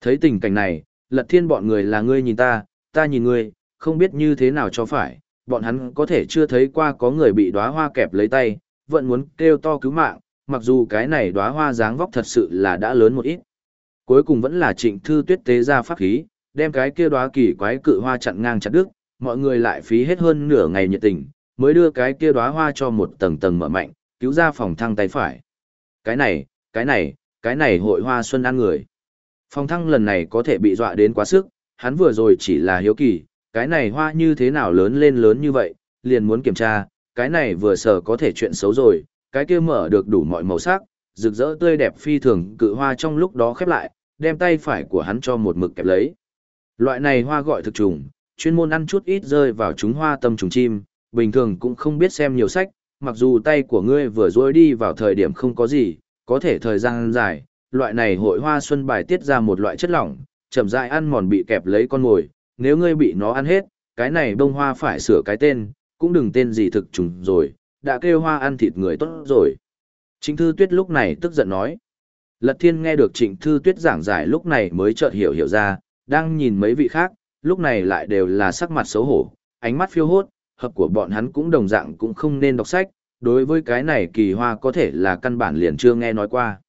Thấy tình cảnh này, lật thiên bọn người là ngươi nhìn ta, ta nhìn ngươi, không biết như thế nào cho phải, bọn hắn có thể chưa thấy qua có người bị đóa hoa kẹp lấy tay, vẫn muốn kêu to cứu mạng, mặc dù cái này đóa hoa dáng vóc thật sự là đã lớn một ít. Cuối cùng vẫn là trịnh thư tuyết tế ra pháp khí, đem cái kia đóa kỳ quái cự hoa chặn ngang chặt đứt, mọi người lại phí hết hơn nửa ngày nhiệt tình, mới đưa cái kia đóa hoa cho một tầng tầng mở mạnh, cứu ra phòng thăng tay phải. Cái này, cái này, cái này hội hoa xuân ăn người. Phòng thăng lần này có thể bị dọa đến quá sức, hắn vừa rồi chỉ là hiếu kỳ, cái này hoa như thế nào lớn lên lớn như vậy, liền muốn kiểm tra, cái này vừa sở có thể chuyện xấu rồi, cái kia mở được đủ mọi màu sắc, rực rỡ tươi đẹp phi thường cự hoa trong lúc đó khép lại, đem tay phải của hắn cho một mực kẹp lấy. Loại này hoa gọi thực trùng, chuyên môn ăn chút ít rơi vào chúng hoa tâm trùng chim, bình thường cũng không biết xem nhiều sách, mặc dù tay của ngươi vừa dối đi vào thời điểm không có gì, có thể thời gian dài, loại này hội hoa xuân bài tiết ra một loại chất lỏng, chậm rãi ăn mòn bị kẹp lấy con mồi, nếu ngươi bị nó ăn hết, cái này bông hoa phải sửa cái tên, cũng đừng tên gì thực trùng rồi, đã kêu hoa ăn thịt người tốt rồi. Trịnh Thư Tuyết lúc này tức giận nói. Lật Thiên nghe được Trịnh Thư Tuyết giảng giải lúc này mới chợt hiểu hiểu ra, đang nhìn mấy vị khác, lúc này lại đều là sắc mặt xấu hổ, ánh mắt phiêu hốt, hợp của bọn hắn cũng đồng dạng cũng không nên đọc sách, đối với cái này kỳ hoa có thể là căn bản liền chưa nghe nói qua.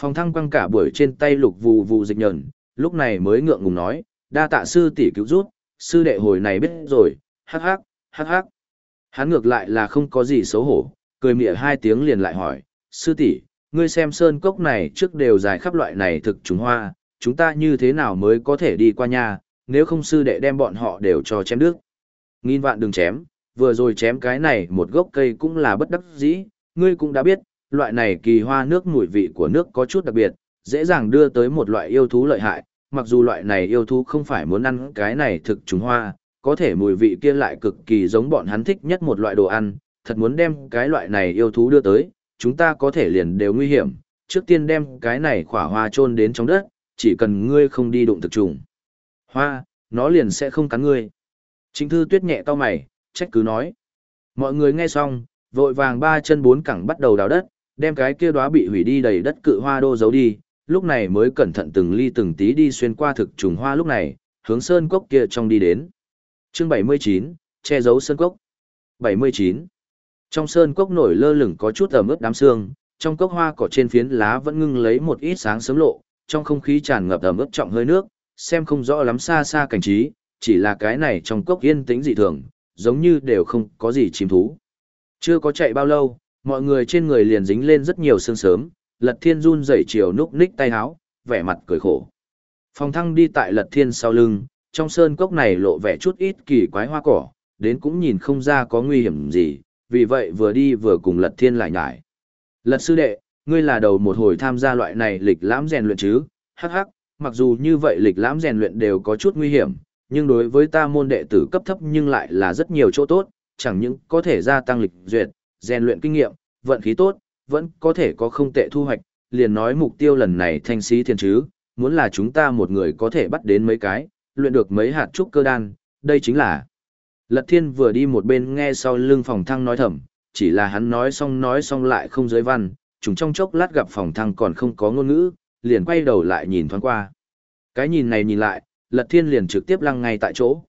Phòng thăng quăng cả buổi trên tay lục vù vù dịch nhờn, lúc này mới ngượng ngùng nói, đa tạ sư tỷ cứu rút, sư đệ hồi này biết rồi, hắc hắc, hắc hắc. Hắn ngược lại là không có gì xấu hổ, cười mỉa hai tiếng liền lại hỏi, sư tỷ, ngươi xem sơn cốc này trước đều dài khắp loại này thực trùng hoa, chúng ta như thế nào mới có thể đi qua nhà, nếu không sư đệ đem bọn họ đều cho chém nước. Nghìn vạn đừng chém, vừa rồi chém cái này một gốc cây cũng là bất đắc dĩ, ngươi cũng đã biết, loại này kỳ hoa nước mùi vị của nước có chút đặc biệt, dễ dàng đưa tới một loại yêu thú lợi hại, mặc dù loại này yêu thú không phải muốn ăn cái này thực trùng hoa, có thể mùi vị kia lại cực kỳ giống bọn hắn thích nhất một loại đồ ăn, thật muốn đem cái loại này yêu thú đưa tới, chúng ta có thể liền đều nguy hiểm, trước tiên đem cái này khỏa hoa chôn đến trong đất, chỉ cần ngươi không đi đụng thực trùng. Hoa, nó liền sẽ không cắn ngươi. Chính thư tuyết nhẹ to mày, trách cứ nói. Mọi người nghe xong, vội vàng ba chân bốn cẳng bắt đầu đào đất, đem cái kia đóa bị hủy đi đầy đất cự hoa đô giấu đi, lúc này mới cẩn thận từng ly từng tí đi xuyên qua thực trùng hoa lúc này, hướng sơn cốc kia trong đi đến. Chương 79, che giấu sơn cốc. 79. Trong sơn cốc nổi lơ lửng có chút ẩm ướt đám sương, trong cốc hoa cỏ trên phiến lá vẫn ngưng lấy một ít sáng sớm lộ, trong không khí tràn ngập ẩm ướt trọng hơi nước, xem không rõ lắm xa xa cảnh trí, chỉ là cái này trong cốc yên tĩnh dị thường, giống như đều không có gì chim thú. Chưa có chạy bao lâu, mọi người trên người liền dính lên rất nhiều sương sớm, lật thiên run rẩy chiều núp ních tay háo, vẻ mặt cười khổ. Phong thăng đi tại lật thiên sau lưng, trong sơn cốc này lộ vẻ chút ít kỳ quái hoa cỏ, đến cũng nhìn không ra có nguy hiểm gì, vì vậy vừa đi vừa cùng lật thiên lại nhải. Lật sư đệ, ngươi là đầu một hồi tham gia loại này lịch lãm rèn luyện chứ, hắc hắc, mặc dù như vậy lịch lãm rèn luyện đều có chút nguy hiểm, nhưng đối với ta môn đệ tử cấp thấp nhưng lại là rất nhiều chỗ tốt, chẳng những có thể gia tăng lịch duyệt, rèn luyện kinh nghiệm, vận khí tốt, vẫn có thể có không tệ thu hoạch, liền nói mục tiêu lần này thanh sĩ thiên chứ, muốn là chúng ta một người có thể bắt đến mấy cái, luyện được mấy hạt trúc cơ đan, đây chính là. Lật thiên vừa đi một bên nghe sau lưng phòng thăng nói thầm, chỉ là hắn nói xong nói xong lại không giới văn, chúng trong chốc lát gặp phòng thăng còn không có ngôn ngữ, liền quay đầu lại nhìn thoáng qua. Cái nhìn này nhìn lại, lật thiên liền trực tiếp lăng ngay tại chỗ.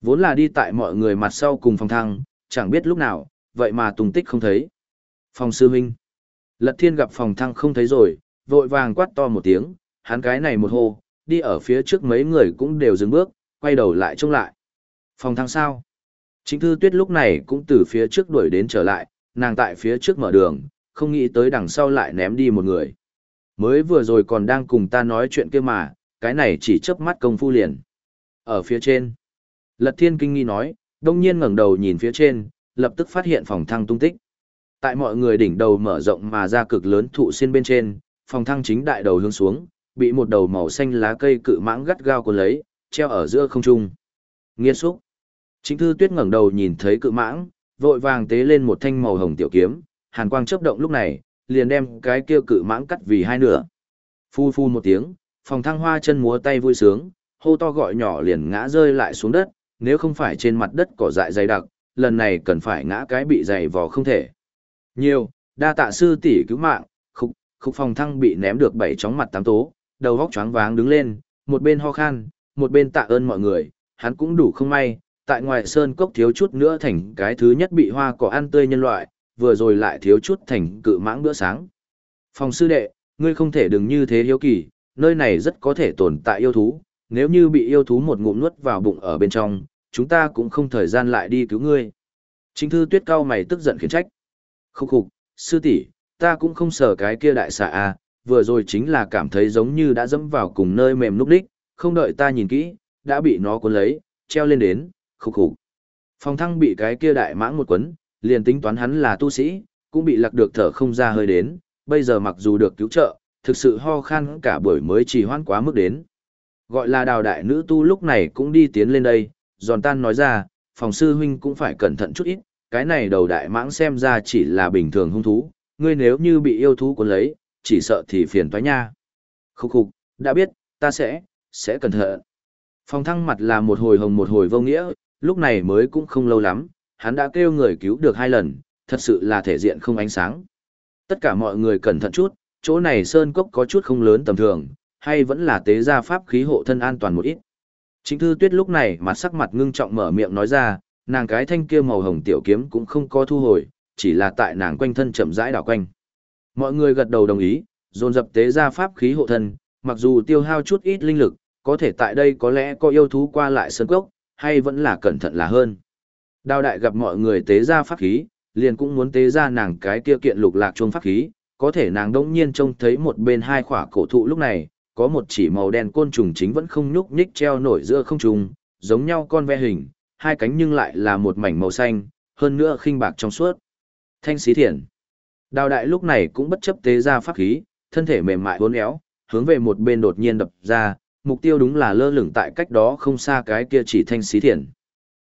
Vốn là đi tại mọi người mặt sau cùng phòng thăng, chẳng biết lúc nào, vậy mà tung tích không thấy. Phòng sư huynh. Lật thiên gặp phòng thăng không thấy rồi, vội vàng quát to một tiếng, hắn cái này một hô, đi ở phía trước mấy người cũng đều dừng bước, quay đầu lại trông lại. Phòng thăng sao? Chính thư tuyết lúc này cũng từ phía trước đuổi đến trở lại, nàng tại phía trước mở đường, không nghĩ tới đằng sau lại ném đi một người. Mới vừa rồi còn đang cùng ta nói chuyện kia mà, cái này chỉ chớp mắt công phu liền. Ở phía trên, Lật Thiên kinh nghi nói, đông nhiên ngẩng đầu nhìn phía trên, lập tức phát hiện phòng thăng tung tích. Tại mọi người đỉnh đầu mở rộng mà ra cực lớn thụ xuyên bên trên, phòng thăng chính đại đầu hướng xuống, bị một đầu màu xanh lá cây cự mãng gắt gao cuốn lấy, treo ở giữa không trung. Nghiên xúc. Chính thư tuyết ngẩng đầu nhìn thấy cự mãng, vội vàng tế lên một thanh màu hồng tiểu kiếm, hàn quang chớp động lúc này, liền đem cái kia cự mãng cắt vì hai nửa. Phu phu một tiếng, phòng thăng hoa chân múa tay vui sướng, hô to gọi nhỏ liền ngã rơi lại xuống đất, nếu không phải trên mặt đất cỏ dại dày đặc, lần này cần phải ngã cái bị dày vò không thể. Nhiều, đa tạ sư tỷ cứu mạng, khục khục phòng thăng bị ném được bảy chóng mặt tám tố, đầu góc choáng váng đứng lên, một bên ho khan, một bên tạ ơn mọi người, hắn cũng đủ không may, tại ngoài sơn cốc thiếu chút nữa thành cái thứ nhất bị hoa cỏ ăn tươi nhân loại, vừa rồi lại thiếu chút thành cự mãng bữa sáng. Phòng sư đệ, ngươi không thể đừng như thế hiếu kỳ, nơi này rất có thể tồn tại yêu thú, nếu như bị yêu thú một ngụm nuốt vào bụng ở bên trong, chúng ta cũng không thời gian lại đi cứu ngươi. Chính thư tuyết cao mày tức giận khiển trách. Khúc khục, sư tỷ, ta cũng không sợ cái kia đại xà a, vừa rồi chính là cảm thấy giống như đã dẫm vào cùng nơi mềm lúc đích, không đợi ta nhìn kỹ, đã bị nó cuốn lấy, treo lên đến, khúc khục. Phong thăng bị cái kia đại mãng một quấn, liền tính toán hắn là tu sĩ, cũng bị lạc được thở không ra hơi đến, bây giờ mặc dù được cứu trợ, thực sự ho khan cả buổi mới chỉ hoãn quá mức đến. Gọi là đào đại nữ tu lúc này cũng đi tiến lên đây, giòn tan nói ra, phòng sư huynh cũng phải cẩn thận chút ít, cái này đầu đại mãng xem ra chỉ là bình thường hung thú, ngươi nếu như bị yêu thú cuốn lấy, chỉ sợ thì phiền toái nha. Khúc khục, đã biết, ta sẽ, sẽ cẩn thận. Phòng thăng mặt là một hồi hồng một hồi vô nghĩa, lúc này mới cũng không lâu lắm, hắn đã kêu người cứu được hai lần, thật sự là thể diện không ánh sáng. Tất cả mọi người cẩn thận chút, chỗ này sơn cốc có chút không lớn tầm thường, hay vẫn là tế gia pháp khí hộ thân an toàn một ít. Chính thư tuyết lúc này mặt sắc mặt ngưng trọng mở miệng nói ra, nàng cái thanh kia màu hồng tiểu kiếm cũng không có thu hồi, chỉ là tại nàng quanh thân chậm rãi đảo quanh. Mọi người gật đầu đồng ý, dồn dập tế ra pháp khí hộ thân, mặc dù tiêu hao chút ít linh lực, có thể tại đây có lẽ có yêu thú qua lại sơn cốc, hay vẫn là cẩn thận là hơn. Đào đại gặp mọi người tế ra pháp khí, liền cũng muốn tế ra nàng cái kia kiện lục lạc chuông pháp khí, có thể nàng đỗng nhiên trông thấy một bên hai khỏa cổ thụ lúc này, có một chỉ màu đen côn trùng chính vẫn không nhúc nhích treo nổi giữa không trùng, giống nhau con ve hình, hai cánh nhưng lại là một mảnh màu xanh, hơn nữa khinh bạc trong suốt. Thanh xí thiện. Đào đại lúc này cũng bất chấp tế ra pháp khí, thân thể mềm mại uốn éo, hướng về một bên đột nhiên đập ra, mục tiêu đúng là lơ lửng tại cách đó không xa cái kia chỉ thanh xí thiện.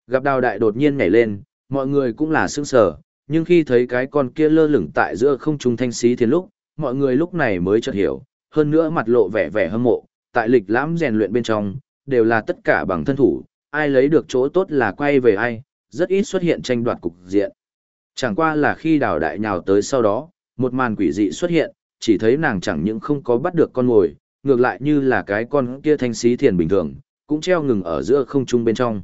Gặp đào đại đột nhiên nhảy lên, mọi người cũng là sững sờ, nhưng khi thấy cái con kia lơ lửng tại giữa không trung thanh xí thiền lúc, mọi người lúc này mới chợt hiểu, hơn nữa mặt lộ vẻ vẻ hâm mộ, tại lịch lãm rèn luyện bên trong, đều là tất cả bằng thân thủ, ai lấy được chỗ tốt là quay về ai, rất ít xuất hiện tranh đoạt cục diện. Chẳng qua là khi đào đại nhào tới sau đó, một màn quỷ dị xuất hiện, chỉ thấy nàng chẳng những không có bắt được con mồi, ngược lại như là cái con kia thanh xí thiền bình thường, cũng treo ngừng ở giữa không trung bên trong.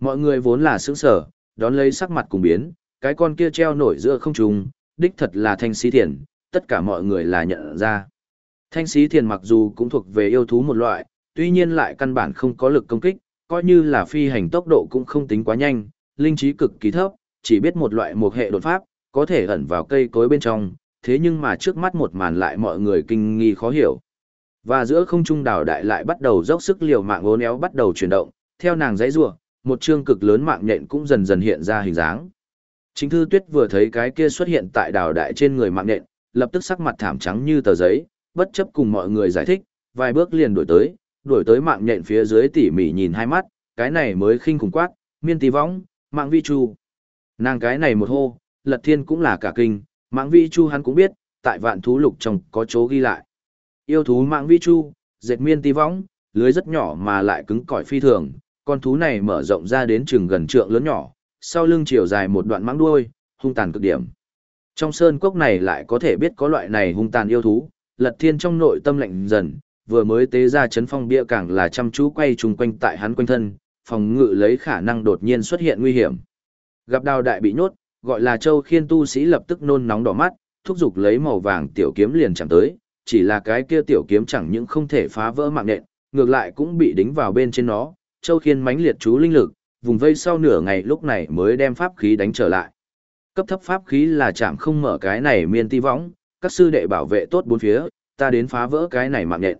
Mọi người vốn là sững sở, đón lấy sắc mặt cùng biến, cái con kia treo nổi giữa không trung, đích thật là thanh xí thiền, tất cả mọi người là nhận ra. Thanh sĩ thiền mặc dù cũng thuộc về yêu thú một loại, tuy nhiên lại căn bản không có lực công kích, coi như là phi hành tốc độ cũng không tính quá nhanh, linh trí cực kỳ thấp, chỉ biết một loại một hệ đột pháp, có thể ẩn vào cây cối bên trong, thế nhưng mà trước mắt một màn lại mọi người kinh nghi khó hiểu. Và giữa không trung đảo đại lại bắt đầu dốc sức liều mạng ốn éo bắt đầu chuyển động, theo nàng dãy rủa, một chương cực lớn mạng nhện cũng dần dần hiện ra hình dáng. Chính thư tuyết vừa thấy cái kia xuất hiện tại đảo đại trên người mạng nhện, lập tức sắc mặt thảm trắng như tờ giấy, bất chấp cùng mọi người giải thích, vài bước liền đuổi tới, đuổi tới mạng nhện phía dưới tỉ mỉ nhìn hai mắt, cái này mới khinh khủng quát, miên tí võng, mạng vi chu. Nàng cái này một hô, lật thiên cũng là cả kinh, mạng vi chu hắn cũng biết, tại vạn thú lục trong có chỗ ghi lại. Yêu thú mạng vi chu, dệt miên tí võng, lưới rất nhỏ mà lại cứng cỏi phi thường, con thú này mở rộng ra đến chừng gần trượng lớn nhỏ, sau lưng chiều dài một đoạn mãng đuôi, hung tàn cực điểm. Trong sơn cốc này lại có thể biết có loại này hung tàn yêu thú, lật thiên trong nội tâm lạnh dần, vừa mới tế ra chấn phong bia càng là chăm chú quay chung quanh tại hắn quanh thân, phòng ngự lấy khả năng đột nhiên xuất hiện nguy hiểm. Gặp đào đại bị nhốt, gọi là châu khiên tu sĩ lập tức nôn nóng đỏ mắt, thúc giục lấy màu vàng tiểu kiếm liền chẳng tới, chỉ là cái kia tiểu kiếm chẳng những không thể phá vỡ mạng nện, ngược lại cũng bị đính vào bên trên nó, châu khiên mãnh liệt chú linh lực, vùng vây sau nửa ngày lúc này mới đem pháp khí đánh trở lại. Cấp thấp pháp khí là chạm không mở cái này miên ti võng, các sư đệ bảo vệ tốt bốn phía, ta đến phá vỡ cái này mạng nhện.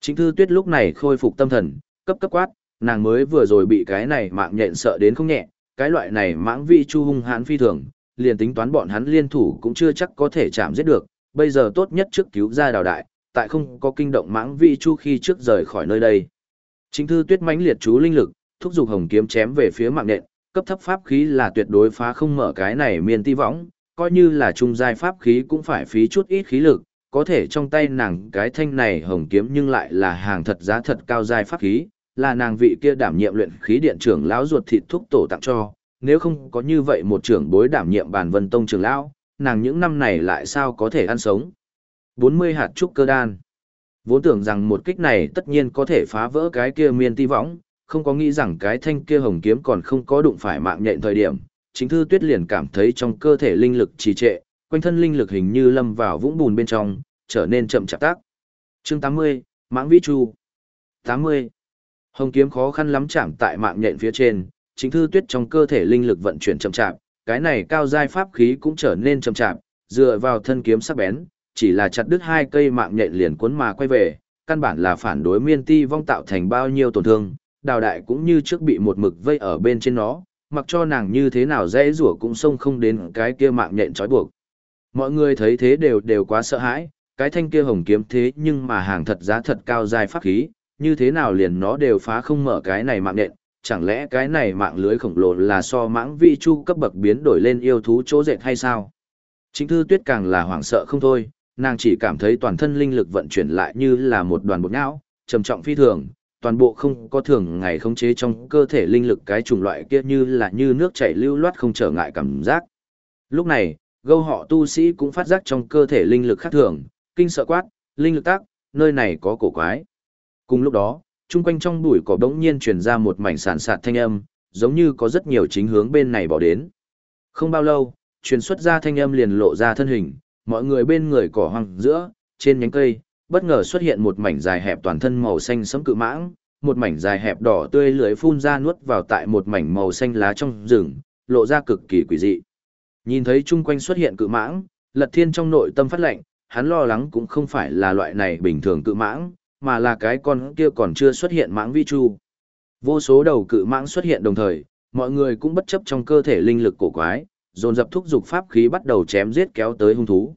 Chính thư tuyết lúc này khôi phục tâm thần, cấp cấp quát, nàng mới vừa rồi bị cái này mạng nhện sợ đến không nhẹ, cái loại này mãng vi chu hung hãn phi thường, liền tính toán bọn hắn liên thủ cũng chưa chắc có thể chạm giết được, bây giờ tốt nhất trước cứu ra đào đại, tại không có kinh động mãng vi chu khi trước rời khỏi nơi đây. Chính thư tuyết mãnh liệt chú linh lực, thúc giục hồng kiếm chém về phía mạng nhện, cấp thấp pháp khí là tuyệt đối phá không mở cái này miền ti võng, coi như là trung giai pháp khí cũng phải phí chút ít khí lực, có thể trong tay nàng cái thanh này hồng kiếm nhưng lại là hàng thật giá thật cao giai pháp khí, là nàng vị kia đảm nhiệm luyện khí điện trưởng lão ruột thịt thúc tổ tặng cho, nếu không có như vậy một trưởng bối đảm nhiệm bản vân tông trưởng lão, nàng những năm này lại sao có thể ăn sống. 40 hạt trúc cơ đan. Vốn tưởng rằng một kích này tất nhiên có thể phá vỡ cái kia miên ti võng, không có nghĩ rằng cái thanh kia hồng kiếm còn không có đụng phải mạng nhện thời điểm, chính thư tuyết liền cảm thấy trong cơ thể linh lực trì trệ, quanh thân linh lực hình như lâm vào vũng bùn bên trong, trở nên chậm chạp tác. Chương 80, Mãng Vĩ Chu 80. Hồng kiếm khó khăn lắm chạm tại mạng nhện phía trên, chính thư tuyết trong cơ thể linh lực vận chuyển chậm chạp, cái này cao giai pháp khí cũng trở nên chậm chạp, dựa vào thân kiếm sắc bén, chỉ là chặt đứt hai cây mạng nhện liền cuốn mà quay về, căn bản là phản đối miên ti vong tạo thành bao nhiêu tổn thương, đào đại cũng như trước bị một mực vây ở bên trên nó, mặc cho nàng như thế nào dễ rủa cũng xông không đến cái kia mạng nhện trói buộc. Mọi người thấy thế đều đều quá sợ hãi, cái thanh kia hồng kiếm thế nhưng mà hàng thật giá thật cao dài pháp khí, như thế nào liền nó đều phá không mở cái này mạng nhện, chẳng lẽ cái này mạng lưới khổng lồ là so mãng vi chu cấp bậc biến đổi lên yêu thú chỗ dệt hay sao? Chính thư tuyết càng là hoảng sợ không thôi, nàng chỉ cảm thấy toàn thân linh lực vận chuyển lại như là một đoàn bột não, trầm trọng phi thường, toàn bộ không có thường ngày khống chế trong cơ thể linh lực cái chủng loại kia như là như nước chảy lưu loát không trở ngại cảm giác. Lúc này, gâu họ tu sĩ cũng phát giác trong cơ thể linh lực khác thường, kinh sợ quát, linh lực tác, nơi này có cổ quái. Cùng lúc đó, chung quanh trong bụi cỏ đống nhiên truyền ra một mảnh sản sạt thanh âm, giống như có rất nhiều chính hướng bên này bỏ đến. Không bao lâu, truyền xuất ra thanh âm liền lộ ra thân hình, mọi người bên người cỏ hoang giữa, trên nhánh cây, bất ngờ xuất hiện một mảnh dài hẹp toàn thân màu xanh sẫm cự mãng, một mảnh dài hẹp đỏ tươi lưỡi phun ra nuốt vào tại một mảnh màu xanh lá trong rừng, lộ ra cực kỳ quỷ dị. Nhìn thấy chung quanh xuất hiện cự mãng, Lật Thiên trong nội tâm phát lệnh, hắn lo lắng cũng không phải là loại này bình thường cự mãng, mà là cái con kia còn chưa xuất hiện mãng vi chu. Vô số đầu cự mãng xuất hiện đồng thời, mọi người cũng bất chấp trong cơ thể linh lực cổ quái, dồn dập thúc dục pháp khí bắt đầu chém giết kéo tới hung thú.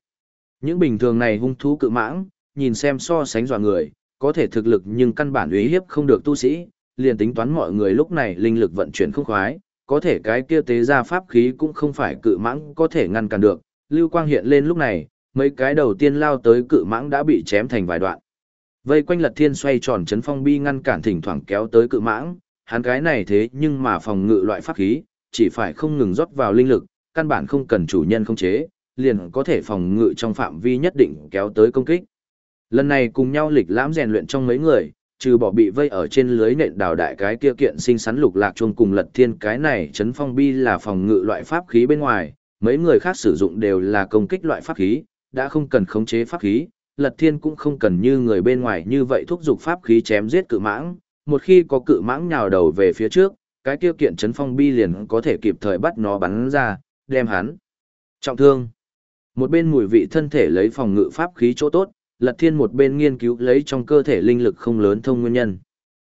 Những bình thường này hung thú cự mãng, nhìn xem so sánh dọa người, có thể thực lực nhưng căn bản uy hiếp không được tu sĩ, liền tính toán mọi người lúc này linh lực vận chuyển không khoái, có thể cái kia tế ra pháp khí cũng không phải cự mãng có thể ngăn cản được. Lưu quang hiện lên lúc này, mấy cái đầu tiên lao tới cự mãng đã bị chém thành vài đoạn. Vây quanh lật thiên xoay tròn chấn phong bi ngăn cản thỉnh thoảng kéo tới cự mãng, hắn cái này thế nhưng mà phòng ngự loại pháp khí, chỉ phải không ngừng rót vào linh lực, căn bản không cần chủ nhân không chế, liền có thể phòng ngự trong phạm vi nhất định kéo tới công kích. Lần này cùng nhau lịch lãm rèn luyện trong mấy người, trừ bỏ bị vây ở trên lưới nện đào đại cái kia kiện sinh sắn lục lạc chuông cùng lật thiên cái này chấn phong bi là phòng ngự loại pháp khí bên ngoài, mấy người khác sử dụng đều là công kích loại pháp khí, đã không cần khống chế pháp khí, lật thiên cũng không cần như người bên ngoài như vậy thúc giục pháp khí chém giết cự mãng, một khi có cự mãng nhào đầu về phía trước, cái kia kiện chấn phong bi liền có thể kịp thời bắt nó bắn ra, đem hắn trọng thương. Một bên mùi vị thân thể lấy phòng ngự pháp khí chỗ tốt, Lật Thiên một bên nghiên cứu lấy trong cơ thể linh lực không lớn thông nguyên nhân.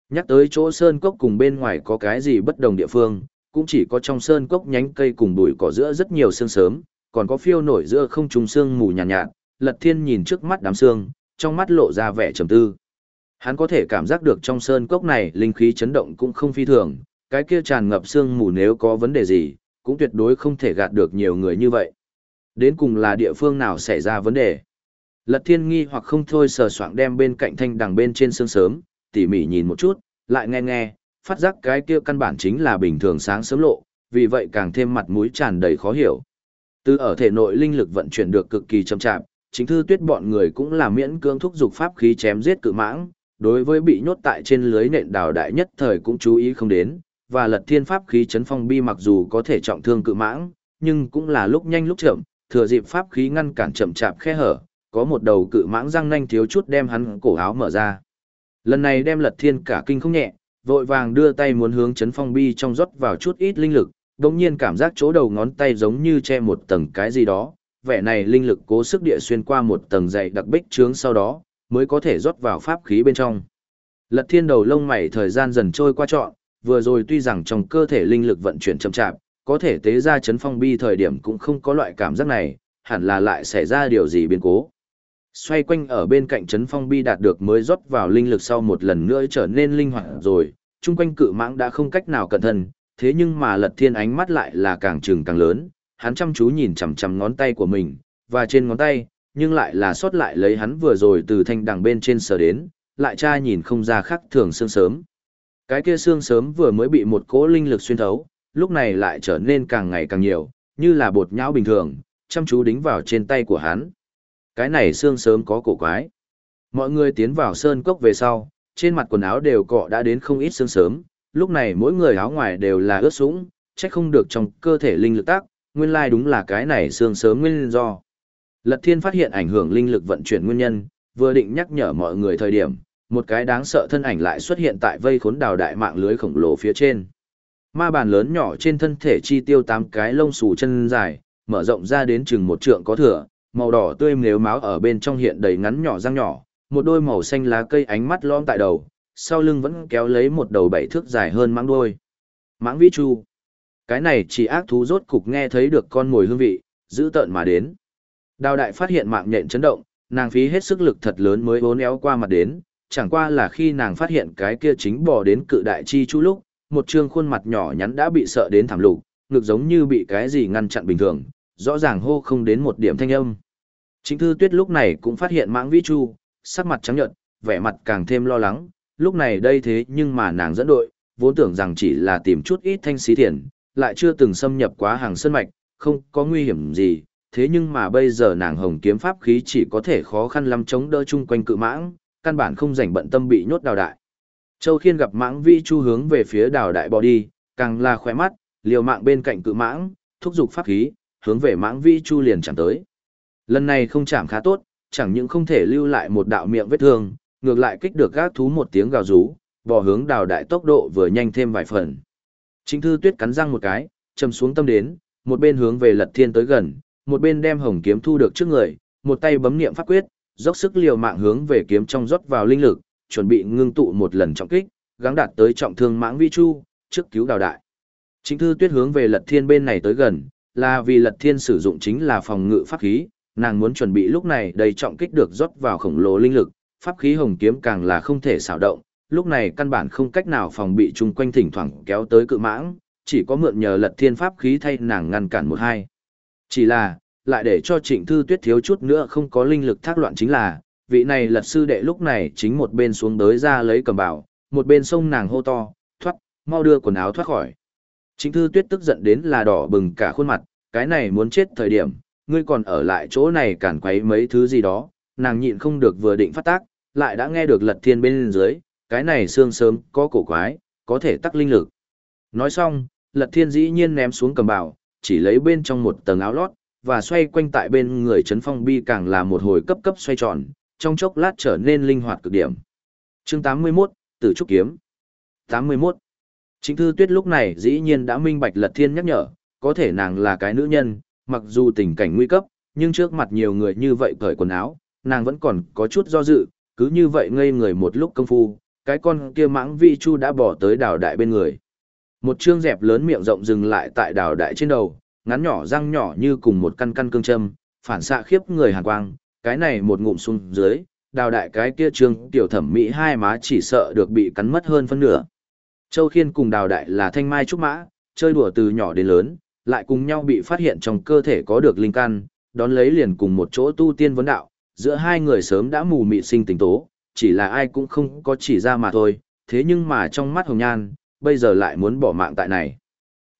Nhắc tới chỗ sơn cốc cùng bên ngoài có cái gì bất đồng địa phương, cũng chỉ có trong sơn cốc nhánh cây cùng bụi cỏ giữa rất nhiều sương sớm, còn có phiêu nổi giữa không trùng sương mù nhàn nhạt, nhạt, Lật Thiên nhìn trước mắt đám sương, trong mắt lộ ra vẻ trầm tư. Hắn có thể cảm giác được trong sơn cốc này linh khí chấn động cũng không phi thường, cái kia tràn ngập sương mù nếu có vấn đề gì, cũng tuyệt đối không thể gạt được nhiều người như vậy. Đến cùng là địa phương nào xảy ra vấn đề? Lật thiên nghi hoặc không thôi sờ soạng đem bên cạnh thanh đằng bên trên sương sớm, tỉ mỉ nhìn một chút, lại nghe nghe, phát giác cái kia căn bản chính là bình thường sáng sớm lộ, vì vậy càng thêm mặt mũi tràn đầy khó hiểu. Từ ở thể nội linh lực vận chuyển được cực kỳ chậm chạp, chính thư tuyết bọn người cũng là miễn cưỡng thúc dục pháp khí chém giết cự mãng, đối với bị nhốt tại trên lưới nện đào đại nhất thời cũng chú ý không đến, và lật thiên pháp khí chấn phong bi mặc dù có thể trọng thương cự mãng, nhưng cũng là lúc nhanh lúc chậm, thừa dịp pháp khí ngăn cản chậm chạp khe hở, có một đầu cự mãng răng nanh thiếu chút đem hắn cổ áo mở ra. Lần này đem lật thiên cả kinh không nhẹ, vội vàng đưa tay muốn hướng chấn phong bi trong rót vào chút ít linh lực, đồng nhiên cảm giác chỗ đầu ngón tay giống như che một tầng cái gì đó, vẻ này linh lực cố sức địa xuyên qua một tầng dày đặc bích trướng sau đó, mới có thể rót vào pháp khí bên trong. Lật thiên đầu lông mày thời gian dần trôi qua trọn, vừa rồi tuy rằng trong cơ thể linh lực vận chuyển chậm chạp, có thể tế ra chấn phong bi thời điểm cũng không có loại cảm giác này, hẳn là lại xảy ra điều gì biến cố. Xoay quanh ở bên cạnh chấn phong bi đạt được mới rót vào linh lực sau một lần nữa trở nên linh hoạt rồi, chung quanh cự mãng đã không cách nào cẩn thận, thế nhưng mà lật thiên ánh mắt lại là càng trừng càng lớn, hắn chăm chú nhìn chằm chằm ngón tay của mình, và trên ngón tay, nhưng lại là sót lại lấy hắn vừa rồi từ thanh đằng bên trên sờ đến, lại cha nhìn không ra khắc thường xương sớm. Cái kia xương sớm vừa mới bị một cỗ linh lực xuyên thấu, lúc này lại trở nên càng ngày càng nhiều, như là bột nhão bình thường, chăm chú đính vào trên tay của hắn. Cái này xương sớm có cổ quái. Mọi người tiến vào sơn cốc về sau, trên mặt quần áo đều cọ đã đến không ít xương sớm, lúc này mỗi người áo ngoài đều là ướt sũng, trách không được trong cơ thể linh lực tác, nguyên lai đúng là cái này xương sớm nguyên do. Lật Thiên phát hiện ảnh hưởng linh lực vận chuyển nguyên nhân, vừa định nhắc nhở mọi người thời điểm, một cái đáng sợ thân ảnh lại xuất hiện tại vây khốn đào đại mạng lưới khổng lồ phía trên. Ma bàn lớn nhỏ trên thân thể chi tiêu tám cái lông xù chân dài, mở rộng ra đến chừng một trượng có thừa, màu đỏ tươi nếu máu ở bên trong hiện đầy ngắn nhỏ răng nhỏ, một đôi màu xanh lá cây ánh mắt lõm tại đầu, sau lưng vẫn kéo lấy một đầu bảy thước dài hơn mãng đuôi. Mãng vi chu. Cái này chỉ ác thú rốt cục nghe thấy được con mồi hương vị, giữ tợn mà đến. Đào đại phát hiện mạng nhện chấn động, nàng phí hết sức lực thật lớn mới bốn éo qua mặt đến, chẳng qua là khi nàng phát hiện cái kia chính bò đến cự đại chi chu lúc, một trương khuôn mặt nhỏ nhắn đã bị sợ đến thảm lục, ngực giống như bị cái gì ngăn chặn bình thường, rõ ràng hô không đến một điểm thanh âm. Chính thư tuyết lúc này cũng phát hiện mãng vĩ chu, sắc mặt trắng nhợt, vẻ mặt càng thêm lo lắng, lúc này đây thế nhưng mà nàng dẫn đội, vốn tưởng rằng chỉ là tìm chút ít thanh xí thiền, lại chưa từng xâm nhập quá hàng sân mạch, không có nguy hiểm gì, thế nhưng mà bây giờ nàng hồng kiếm pháp khí chỉ có thể khó khăn lắm chống đỡ chung quanh cự mãng, căn bản không rảnh bận tâm bị nhốt đào đại. Châu Khiên gặp mãng vi chu hướng về phía đào đại bò đi, càng là khỏe mắt, liều mạng bên cạnh cự mãng, thúc giục pháp khí, hướng về mãng vi chu liền chạm tới. Lần này không chạm khá tốt, chẳng những không thể lưu lại một đạo miệng vết thương, ngược lại kích được gác thú một tiếng gào rú, bò hướng đào đại tốc độ vừa nhanh thêm vài phần. Chính thư tuyết cắn răng một cái, chầm xuống tâm đến, một bên hướng về lật thiên tới gần, một bên đem hồng kiếm thu được trước người, một tay bấm niệm pháp quyết, dốc sức liều mạng hướng về kiếm trong rót vào linh lực, chuẩn bị ngưng tụ một lần trọng kích, gắng đạt tới trọng thương mãng vi chu, trước cứu đào đại. Chính thư tuyết hướng về lật thiên bên này tới gần, là vì lật thiên sử dụng chính là phòng ngự pháp khí, nàng muốn chuẩn bị lúc này đầy trọng kích được rót vào khổng lồ linh lực, pháp khí hồng kiếm càng là không thể xảo động, lúc này căn bản không cách nào phòng bị chung quanh thỉnh thoảng kéo tới cự mãng, chỉ có mượn nhờ lật thiên pháp khí thay nàng ngăn cản một hai. Chỉ là, lại để cho trịnh thư tuyết thiếu chút nữa không có linh lực thác loạn chính là, vị này lật sư đệ lúc này chính một bên xuống đới ra lấy cầm bảo, một bên sông nàng hô to, thoát, mau đưa quần áo thoát khỏi. Trịnh thư tuyết tức giận đến là đỏ bừng cả khuôn mặt, cái này muốn chết thời điểm, ngươi còn ở lại chỗ này cản quấy mấy thứ gì đó, nàng nhịn không được vừa định phát tác, lại đã nghe được lật thiên bên dưới, cái này xương sớm, có cổ quái, có thể tắc linh lực. Nói xong, lật thiên dĩ nhiên ném xuống cầm bảo, chỉ lấy bên trong một tầng áo lót, và xoay quanh tại bên người Trấn phong bi càng là một hồi cấp cấp xoay tròn, trong chốc lát trở nên linh hoạt cực điểm. Chương 81, Tử Trúc Kiếm 81. Chính thư tuyết lúc này dĩ nhiên đã minh bạch lật thiên nhắc nhở, có thể nàng là cái nữ nhân, mặc dù tình cảnh nguy cấp, nhưng trước mặt nhiều người như vậy cởi quần áo, nàng vẫn còn có chút do dự, cứ như vậy ngây người một lúc công phu, cái con kia mãng vi chu đã bỏ tới đào đại bên người. Một chương dẹp lớn miệng rộng dừng lại tại đào đại trên đầu, ngắn nhỏ răng nhỏ như cùng một căn căn cương châm, phản xạ khiếp người hàn quang, cái này một ngụm xuống dưới, đào đại cái kia trương tiểu thẩm mỹ hai má chỉ sợ được bị cắn mất hơn phân nửa. Châu Khiên cùng đào đại là thanh mai trúc mã, chơi đùa từ nhỏ đến lớn, lại cùng nhau bị phát hiện trong cơ thể có được linh căn, đón lấy liền cùng một chỗ tu tiên vấn đạo, giữa hai người sớm đã mù mị sinh tình tố, chỉ là ai cũng không có chỉ ra mà thôi, thế nhưng mà trong mắt hồng nhan, bây giờ lại muốn bỏ mạng tại này.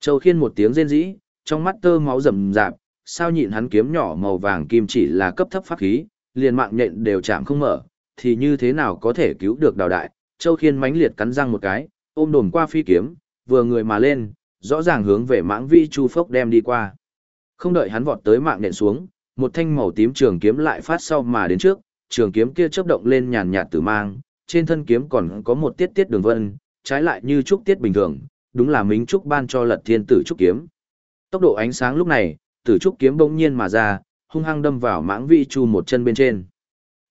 Châu Khiên một tiếng rên rỉ, trong mắt tơ máu rầm rạp, sao nhịn hắn kiếm nhỏ màu vàng kim chỉ là cấp thấp pháp khí, liền mạng nhện đều chạm không mở, thì như thế nào có thể cứu được đào đại. Châu Khiên mãnh liệt cắn răng một cái, ôm đồn qua phi kiếm, vừa người mà lên, rõ ràng hướng về mãng vi chu phốc đem đi qua. Không đợi hắn vọt tới mạng nện xuống, một thanh màu tím trường kiếm lại phát sau mà đến trước, trường kiếm kia chớp động lên nhàn nhạt tử mang, trên thân kiếm còn có một tiết tiết đường vân, trái lại như trúc tiết bình thường, đúng là minh trúc ban cho lật thiên tử trúc kiếm. Tốc độ ánh sáng lúc này, tử trúc kiếm bỗng nhiên mà ra, hung hăng đâm vào mãng vi chu một chân bên trên.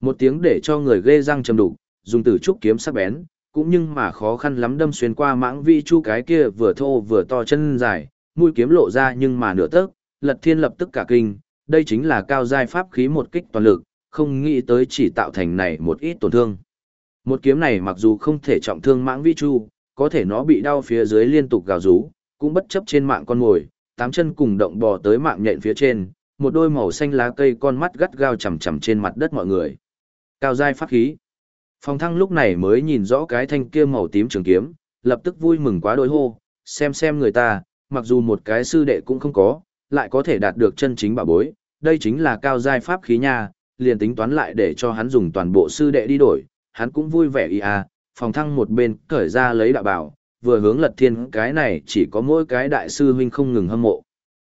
Một tiếng để cho người ghê răng trầm đục, dùng tử trúc kiếm sắc bén, cũng nhưng mà khó khăn lắm đâm xuyên qua mãng vi chu cái kia vừa thô vừa to chân dài, mũi kiếm lộ ra nhưng mà nửa tấc, Lật Thiên lập tức cả kinh, đây chính là cao giai pháp khí một kích toàn lực, không nghĩ tới chỉ tạo thành này một ít tổn thương. Một kiếm này mặc dù không thể trọng thương mãng vi chu, có thể nó bị đau phía dưới liên tục gào rú, cũng bất chấp trên mạng con ngồi, tám chân cùng động bò tới mạng nhện phía trên, một đôi màu xanh lá cây con mắt gắt gao chầm chầm trên mặt đất mọi người. Cao giai pháp khí. Phong thăng lúc này mới nhìn rõ cái thanh kia màu tím trường kiếm, lập tức vui mừng quá đôi hô, xem xem người ta, mặc dù một cái sư đệ cũng không có, lại có thể đạt được chân chính bảo bối, đây chính là cao giai pháp khí nha, liền tính toán lại để cho hắn dùng toàn bộ sư đệ đi đổi, hắn cũng vui vẻ y à, phòng thăng một bên cởi ra lấy đạo bảo, vừa hướng lật thiên cái này chỉ có mỗi cái đại sư huynh không ngừng hâm mộ.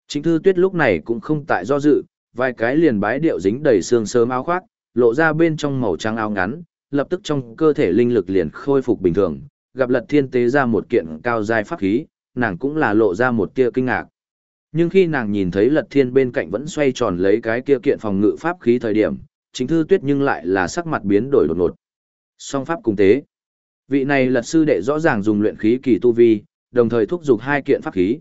Chính thư tuyết lúc này cũng không tại do dự, vài cái liền bái điệu dính đầy xương sớm áo khoác, lộ ra bên trong màu trắng áo ngắn, lập tức trong cơ thể linh lực liền khôi phục bình thường, gặp lật thiên tế ra một kiện cao dài pháp khí, nàng cũng là lộ ra một tia kinh ngạc. Nhưng khi nàng nhìn thấy lật thiên bên cạnh vẫn xoay tròn lấy cái kia kiện phòng ngự pháp khí thời điểm, chính thư tuyết nhưng lại là sắc mặt biến đổi đột ngột. Song pháp cùng tế. Vị này lật sư đệ rõ ràng dùng luyện khí kỳ tu vi, đồng thời thúc giục hai kiện pháp khí.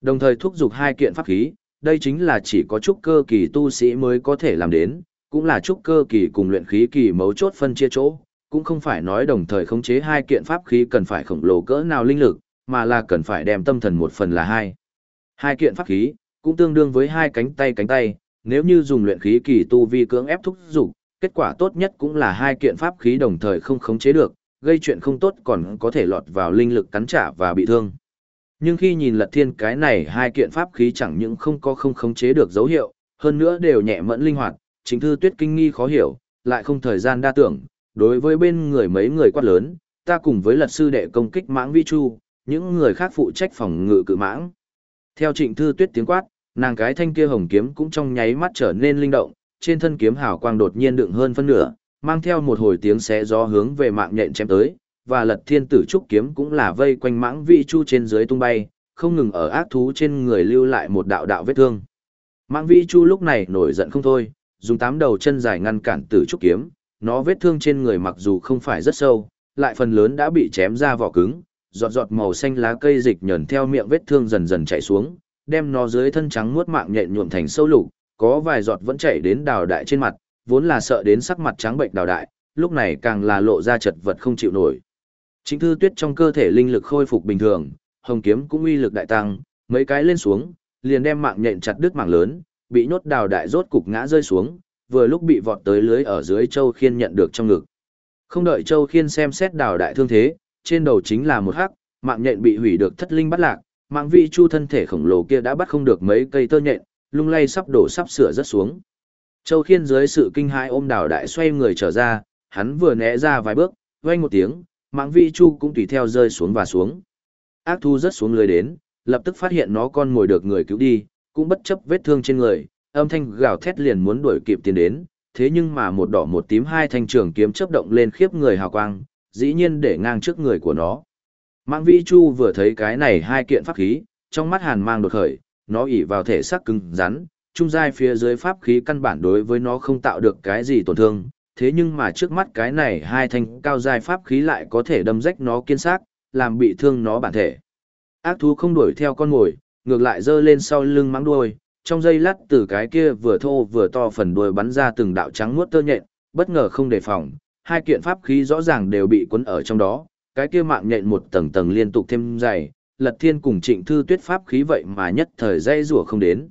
Đồng thời thúc giục hai kiện pháp khí, đây chính là chỉ có trúc cơ kỳ tu sĩ mới có thể làm đến, cũng là trúc cơ kỳ cùng luyện khí kỳ mấu chốt phân chia chỗ, cũng không phải nói đồng thời khống chế hai kiện pháp khí cần phải khổng lồ cỡ nào linh lực, mà là cần phải đem tâm thần một phần là hai. Hai kiện pháp khí, cũng tương đương với hai cánh tay cánh tay, nếu như dùng luyện khí kỳ tu vi cưỡng ép thúc dục, kết quả tốt nhất cũng là hai kiện pháp khí đồng thời không khống chế được, gây chuyện không tốt còn có thể lọt vào linh lực cắn trả và bị thương. Nhưng khi nhìn lật thiên cái này hai kiện pháp khí chẳng những không có không khống chế được dấu hiệu, hơn nữa đều nhẹ mẫn linh hoạt, chính thư tuyết kinh nghi khó hiểu, lại không thời gian đa tưởng, đối với bên người mấy người quát lớn, ta cùng với lật sư đệ công kích mãng vi chu, những người khác phụ trách phòng ngự cự mãng. Theo trịnh thư tuyết tiếng quát, nàng cái thanh kia hồng kiếm cũng trong nháy mắt trở nên linh động, trên thân kiếm hào quang đột nhiên đựng hơn phân nửa, mang theo một hồi tiếng xé gió hướng về mạng nhện chém tới, và lật thiên tử trúc kiếm cũng là vây quanh mãng vi chu trên dưới tung bay, không ngừng ở ác thú trên người lưu lại một đạo đạo vết thương. Mãng vi chu lúc này nổi giận không thôi, dùng tám đầu chân dài ngăn cản tử trúc kiếm, nó vết thương trên người mặc dù không phải rất sâu, lại phần lớn đã bị chém ra vỏ cứng, giọt giọt màu xanh lá cây dịch nhờn theo miệng vết thương dần dần chảy xuống, đem nó dưới thân trắng muốt mạng nhện nhuộm thành sâu lục, có vài giọt vẫn chảy đến đào đại trên mặt, vốn là sợ đến sắc mặt trắng bệnh đào đại, lúc này càng là lộ ra chật vật không chịu nổi. Chính thư tuyết trong cơ thể linh lực khôi phục bình thường, hồng kiếm cũng uy lực đại tăng, mấy cái lên xuống, liền đem mạng nhện chặt đứt mạng lớn, bị nhốt đào đại rốt cục ngã rơi xuống, vừa lúc bị vọt tới lưới ở dưới châu khiên nhận được trong ngực. Không đợi châu khiên xem xét đào đại thương thế, trên đầu chính là một hắc, mạng nhện bị hủy được thất linh bắt lạc, mạng vị chu thân thể khổng lồ kia đã bắt không được mấy cây tơ nhện, lung lay sắp đổ sắp sửa rất xuống. Châu Khiên dưới sự kinh hãi ôm đào đại xoay người trở ra, hắn vừa né ra vài bước, vang một tiếng, mạng vị chu cũng tùy theo rơi xuống và xuống. Ác thu rất xuống lưới đến, lập tức phát hiện nó con ngồi được người cứu đi, cũng bất chấp vết thương trên người, âm thanh gào thét liền muốn đuổi kịp tiến đến, thế nhưng mà một đỏ một tím hai thanh trường kiếm chớp động lên khiếp người hào quang, dĩ nhiên để ngang trước người của nó. Mạng vi chu vừa thấy cái này hai kiện pháp khí, trong mắt hàn mang đột khởi, nó ỉ vào thể xác cứng rắn, trung giai phía dưới pháp khí căn bản đối với nó không tạo được cái gì tổn thương, thế nhưng mà trước mắt cái này hai thanh cao giai pháp khí lại có thể đâm rách nó kiên xác, làm bị thương nó bản thể. Ác thú không đuổi theo con mồi, ngược lại giơ lên sau lưng mắng đuôi, trong giây lát từ cái kia vừa thô vừa to phần đuôi bắn ra từng đạo trắng muốt tơ nhện, bất ngờ không đề phòng, hai kiện pháp khí rõ ràng đều bị cuốn ở trong đó, cái kia mạng nhện một tầng tầng liên tục thêm dày, Lật Thiên cùng Trịnh Thư Tuyết pháp khí vậy mà nhất thời dây rủa không đến.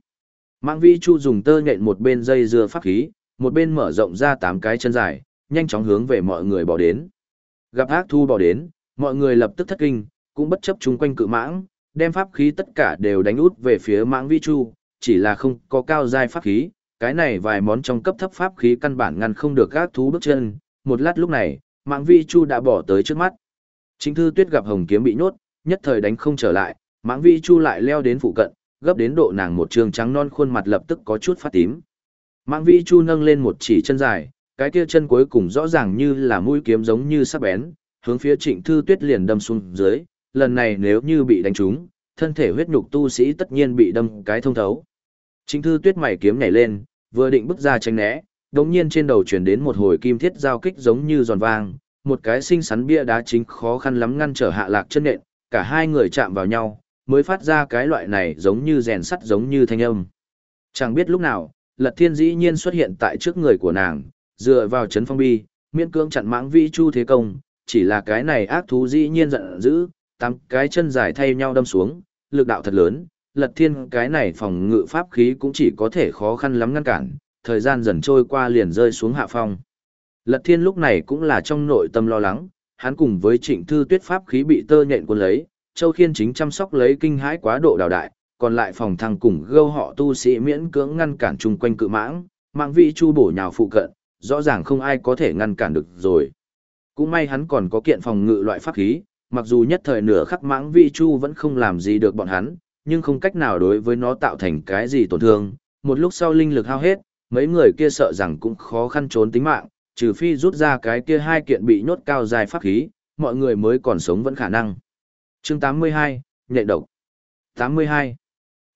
Mạng Vi Chu dùng tơ nhện một bên dây dưa pháp khí, một bên mở rộng ra tám cái chân dài, nhanh chóng hướng về mọi người bỏ đến. Gặp ác thu bỏ đến, mọi người lập tức thất kinh, cũng bất chấp chúng quanh cự mãng, đem pháp khí tất cả đều đánh út về phía mãng Vi Chu, chỉ là không có cao giai pháp khí, cái này vài món trong cấp thấp pháp khí căn bản ngăn không được các thú bước chân, một lát lúc này, mạng vi chu đã bỏ tới trước mắt. Chính thư tuyết gặp hồng kiếm bị nhốt, nhất thời đánh không trở lại, mạng vi chu lại leo đến phụ cận, gấp đến độ nàng một trường trắng non khuôn mặt lập tức có chút phát tím. Mạng vi chu nâng lên một chỉ chân dài, cái kia chân cuối cùng rõ ràng như là mũi kiếm giống như sắc bén, hướng phía trịnh thư tuyết liền đâm xuống dưới, lần này nếu như bị đánh trúng, thân thể huyết nhục tu sĩ tất nhiên bị đâm cái thông thấu. chính thư tuyết mày kiếm nhảy lên, vừa định bước ra tránh né, đống nhiên trên đầu chuyển đến một hồi kim thiết giao kích giống như giòn vang, một cái xinh xắn bia đá chính khó khăn lắm ngăn trở hạ lạc chân nện, cả hai người chạm vào nhau, mới phát ra cái loại này giống như rèn sắt giống như thanh âm. Chẳng biết lúc nào, Lật Thiên dĩ nhiên xuất hiện tại trước người của nàng, dựa vào chấn phong bi, miễn cưỡng chặn mãng vi chu thế công, chỉ là cái này ác thú dĩ nhiên giận dữ, tám cái chân dài thay nhau đâm xuống, lực đạo thật lớn, Lật Thiên cái này phòng ngự pháp khí cũng chỉ có thể khó khăn lắm ngăn cản, thời gian dần trôi qua liền rơi xuống hạ phong. Lật thiên lúc này cũng là trong nội tâm lo lắng, hắn cùng với trịnh thư tuyết pháp khí bị tơ nhện cuốn lấy, Châu Khiên chính chăm sóc lấy kinh hãi quá độ đào đại, còn lại phòng thăng cùng gâu họ tu sĩ miễn cưỡng ngăn cản chung quanh cự mãng, mạng vị chu bổ nhào phụ cận, rõ ràng không ai có thể ngăn cản được rồi. Cũng may hắn còn có kiện phòng ngự loại pháp khí, mặc dù nhất thời nửa khắc mãng vị chu vẫn không làm gì được bọn hắn, nhưng không cách nào đối với nó tạo thành cái gì tổn thương. Một lúc sau linh lực hao hết, mấy người kia sợ rằng cũng khó khăn trốn tính mạng, trừ phi rút ra cái kia hai kiện bị nhốt cao dài pháp khí, mọi người mới còn sống vẫn khả năng. Chương 82, nhạy độc. 82.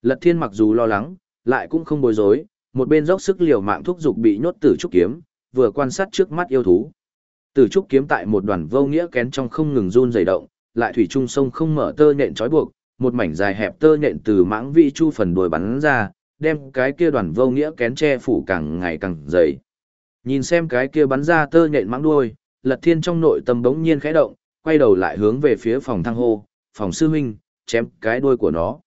Lật Thiên mặc dù lo lắng, lại cũng không bối rối, một bên dốc sức liều mạng thúc dục bị nhốt tử trúc kiếm, vừa quan sát trước mắt yêu thú. Tử trúc kiếm tại một đoàn vô nghĩa kén trong không ngừng run rẩy động, lại thủy trung sông không mở tơ nhện trói buộc, một mảnh dài hẹp tơ nhện từ mãng vị chu phần đuôi bắn ra, đem cái kia đoàn vô nghĩa kén che phủ càng ngày càng dày. Nhìn xem cái kia bắn ra tơ nhện mãng đuôi, Lật Thiên trong nội tâm bỗng nhiên khẽ động, quay đầu lại hướng về phía phòng thăng hô, phòng sư huynh, chém cái đuôi của nó.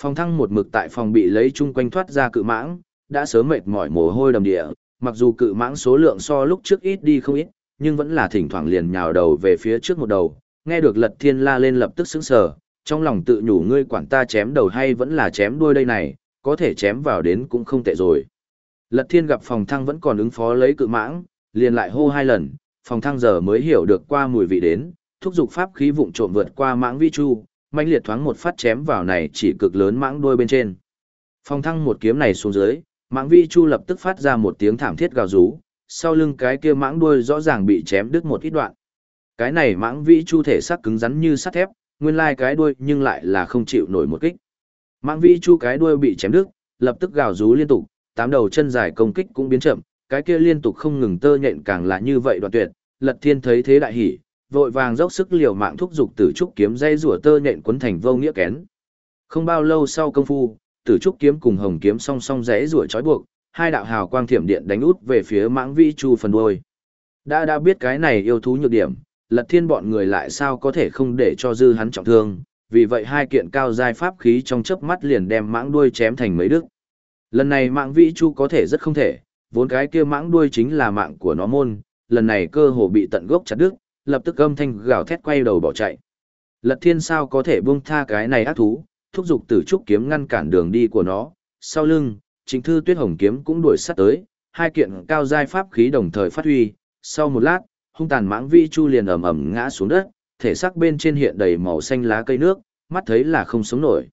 Phòng thăng một mực tại phòng bị lấy chung quanh thoát ra cự mãng, đã sớm mệt mỏi mồ hôi đầm địa, mặc dù cự mãng số lượng so lúc trước ít đi không ít, nhưng vẫn là thỉnh thoảng liền nhào đầu về phía trước một đầu, nghe được Lật Thiên la lên lập tức sững sờ, trong lòng tự nhủ ngươi quản ta chém đầu hay vẫn là chém đuôi đây này, có thể chém vào đến cũng không tệ rồi. Lật Thiên gặp phòng thăng vẫn còn ứng phó lấy cự mãng, liền lại hô hai lần, phòng thăng giờ mới hiểu được qua mùi vị đến, thúc giục pháp khí vụng trộm vượt qua mãng vi chu, mãnh liệt thoáng một phát chém vào này chỉ cực lớn mãng đuôi bên trên. Phòng thăng một kiếm này xuống dưới, mãng vi chu lập tức phát ra một tiếng thảm thiết gào rú, sau lưng cái kia mãng đuôi rõ ràng bị chém đứt một ít đoạn. Cái này mãng vĩ chu thể sắc cứng rắn như sắt thép, nguyên lai cái đuôi nhưng lại là không chịu nổi một kích. Mãng vĩ chu cái đuôi bị chém đứt, lập tức gào rú liên tục, tám đầu chân dài công kích cũng biến chậm, cái kia liên tục không ngừng tơ nhện càng là như vậy đoạn tuyệt, Lật Thiên thấy thế đại hỉ, vội vàng dốc sức liều mạng thúc dục tử trúc kiếm dây rủa tơ nhện quấn thành vô nghĩa kén. Không bao lâu sau công phu, tử trúc kiếm cùng hồng kiếm song song rẽ rủa trói buộc, hai đạo hào quang thiểm điện đánh út về phía mãng vĩ chu phần đuôi. Đã đã biết cái này yêu thú nhược điểm, lật thiên bọn người lại sao có thể không để cho dư hắn trọng thương, vì vậy hai kiện cao giai pháp khí trong chớp mắt liền đem mãng đuôi chém thành mấy đứt. Lần này mãng vĩ chu có thể rất không thể, vốn cái kia mãng đuôi chính là mạng của nó môn, lần này cơ hồ bị tận gốc chặt đứt, lập tức âm thanh gào thét quay đầu bỏ chạy. Lật thiên sao có thể buông tha cái này ác thú, thúc giục tử trúc kiếm ngăn cản đường đi của nó, sau lưng, chính thư tuyết hồng kiếm cũng đuổi sát tới, hai kiện cao giai pháp khí đồng thời phát huy, sau một lát, hung tàn mãng vi chu liền ầm ầm ngã xuống đất, thể xác bên trên hiện đầy màu xanh lá cây nước, mắt thấy là không sống nổi.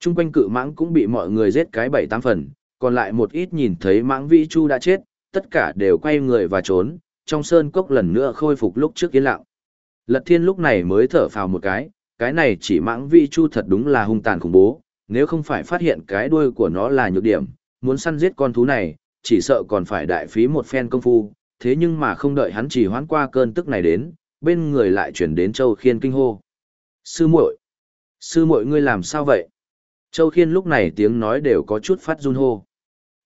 Trung quanh cự mãng cũng bị mọi người giết cái bảy tám phần, còn lại một ít nhìn thấy mãng vi chu đã chết, tất cả đều quay người và trốn, trong sơn cốc lần nữa khôi phục lúc trước yên lặng. Lật thiên lúc này mới thở phào một cái, cái này chỉ mãng vi chu thật đúng là hung tàn khủng bố, nếu không phải phát hiện cái đuôi của nó là nhược điểm, muốn săn giết con thú này, chỉ sợ còn phải đại phí một phen công phu, thế nhưng mà không đợi hắn chỉ hoãn qua cơn tức này đến, bên người lại chuyển đến Châu Khiên kinh hô. Sư muội, Sư muội ngươi làm sao vậy? Châu Khiên lúc này tiếng nói đều có chút phát run hô.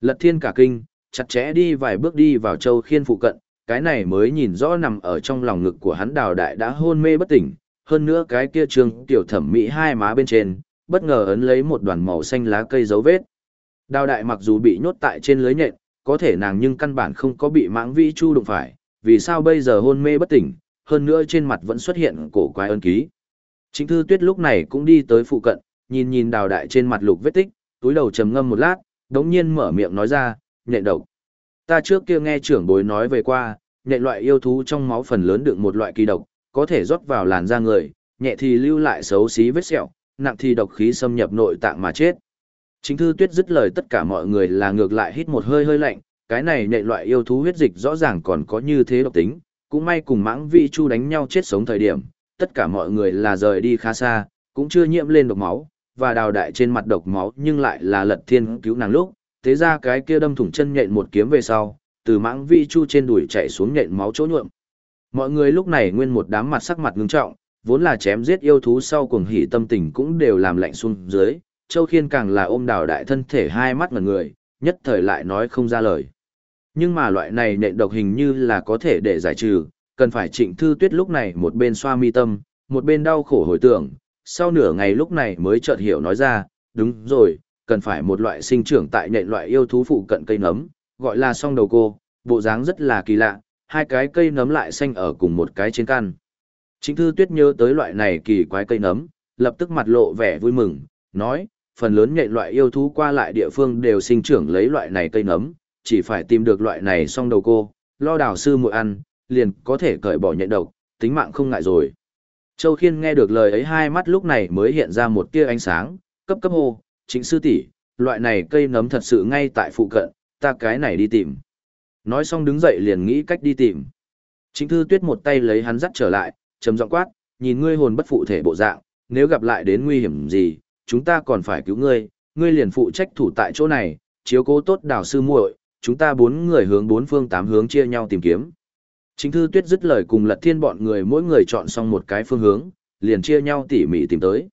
Lật thiên cả kinh, chặt chẽ đi vài bước đi vào Châu Khiên phụ cận, cái này mới nhìn rõ nằm ở trong lòng ngực của hắn đào đại đã hôn mê bất tỉnh, hơn nữa cái kia trường tiểu thẩm mỹ hai má bên trên, bất ngờ ấn lấy một đoàn màu xanh lá cây dấu vết. Đào đại mặc dù bị nhốt tại trên lưới nhện, có thể nàng nhưng căn bản không có bị mãng vĩ chu đụng phải, vì sao bây giờ hôn mê bất tỉnh, hơn nữa trên mặt vẫn xuất hiện cổ quái ân ký. Chính thư tuyết lúc này cũng đi tới phụ cận, nhìn nhìn đào đại trên mặt lục vết tích, túi đầu trầm ngâm một lát, đống nhiên mở miệng nói ra, nhện độc. Ta trước kia nghe trưởng bối nói về qua, nhện loại yêu thú trong máu phần lớn đựng một loại kỳ độc, có thể rót vào làn da người, nhẹ thì lưu lại xấu xí vết sẹo, nặng thì độc khí xâm nhập nội tạng mà chết. Chính thư tuyết dứt lời tất cả mọi người là ngược lại hít một hơi hơi lạnh, cái này nhện loại yêu thú huyết dịch rõ ràng còn có như thế độc tính, cũng may cùng mãng vị chu đánh nhau chết sống thời điểm, tất cả mọi người là rời đi khá xa, cũng chưa nhiễm lên độc máu, và đào đại trên mặt độc máu nhưng lại là lật thiên cứu nàng lúc, thế ra cái kia đâm thủng chân nhện một kiếm về sau, từ mãng vị chu trên đùi chạy xuống nhện máu chỗ nhuộm. Mọi người lúc này nguyên một đám mặt sắc mặt ngưng trọng, vốn là chém giết yêu thú sau cuồng hỉ tâm tình cũng đều làm lạnh xuống dưới, Châu Khiên càng là ôm đào đại thân thể hai mắt ngẩn người, nhất thời lại nói không ra lời. Nhưng mà loại này nện độc hình như là có thể để giải trừ, cần phải trịnh thư tuyết lúc này một bên xoa mi tâm, một bên đau khổ hồi tưởng, sau nửa ngày lúc này mới chợt hiểu nói ra, đúng rồi, cần phải một loại sinh trưởng tại nện loại yêu thú phụ cận cây nấm, gọi là song đầu cô, bộ dáng rất là kỳ lạ, hai cái cây nấm lại xanh ở cùng một cái trên căn. Trịnh thư tuyết nhớ tới loại này kỳ quái cây nấm, lập tức mặt lộ vẻ vui mừng, nói, phần lớn nhện loại yêu thú qua lại địa phương đều sinh trưởng lấy loại này cây nấm, chỉ phải tìm được loại này xong đầu cô, lo đào sư muội ăn, liền có thể cởi bỏ nhện độc, tính mạng không ngại rồi. Châu Khiên nghe được lời ấy hai mắt lúc này mới hiện ra một tia ánh sáng, cấp cấp hô, chính sư tỷ, loại này cây nấm thật sự ngay tại phụ cận, ta cái này đi tìm. Nói xong đứng dậy liền nghĩ cách đi tìm. Chính thư tuyết một tay lấy hắn dắt trở lại, trầm giọng quát, nhìn ngươi hồn bất phụ thể bộ dạng, nếu gặp lại đến nguy hiểm gì, chúng ta còn phải cứu ngươi, ngươi liền phụ trách thủ tại chỗ này, chiếu cố tốt đào sư muội, chúng ta bốn người hướng bốn phương tám hướng chia nhau tìm kiếm. Chính thư tuyết dứt lời cùng lật thiên bọn người mỗi người chọn xong một cái phương hướng, liền chia nhau tỉ mỉ tìm tới.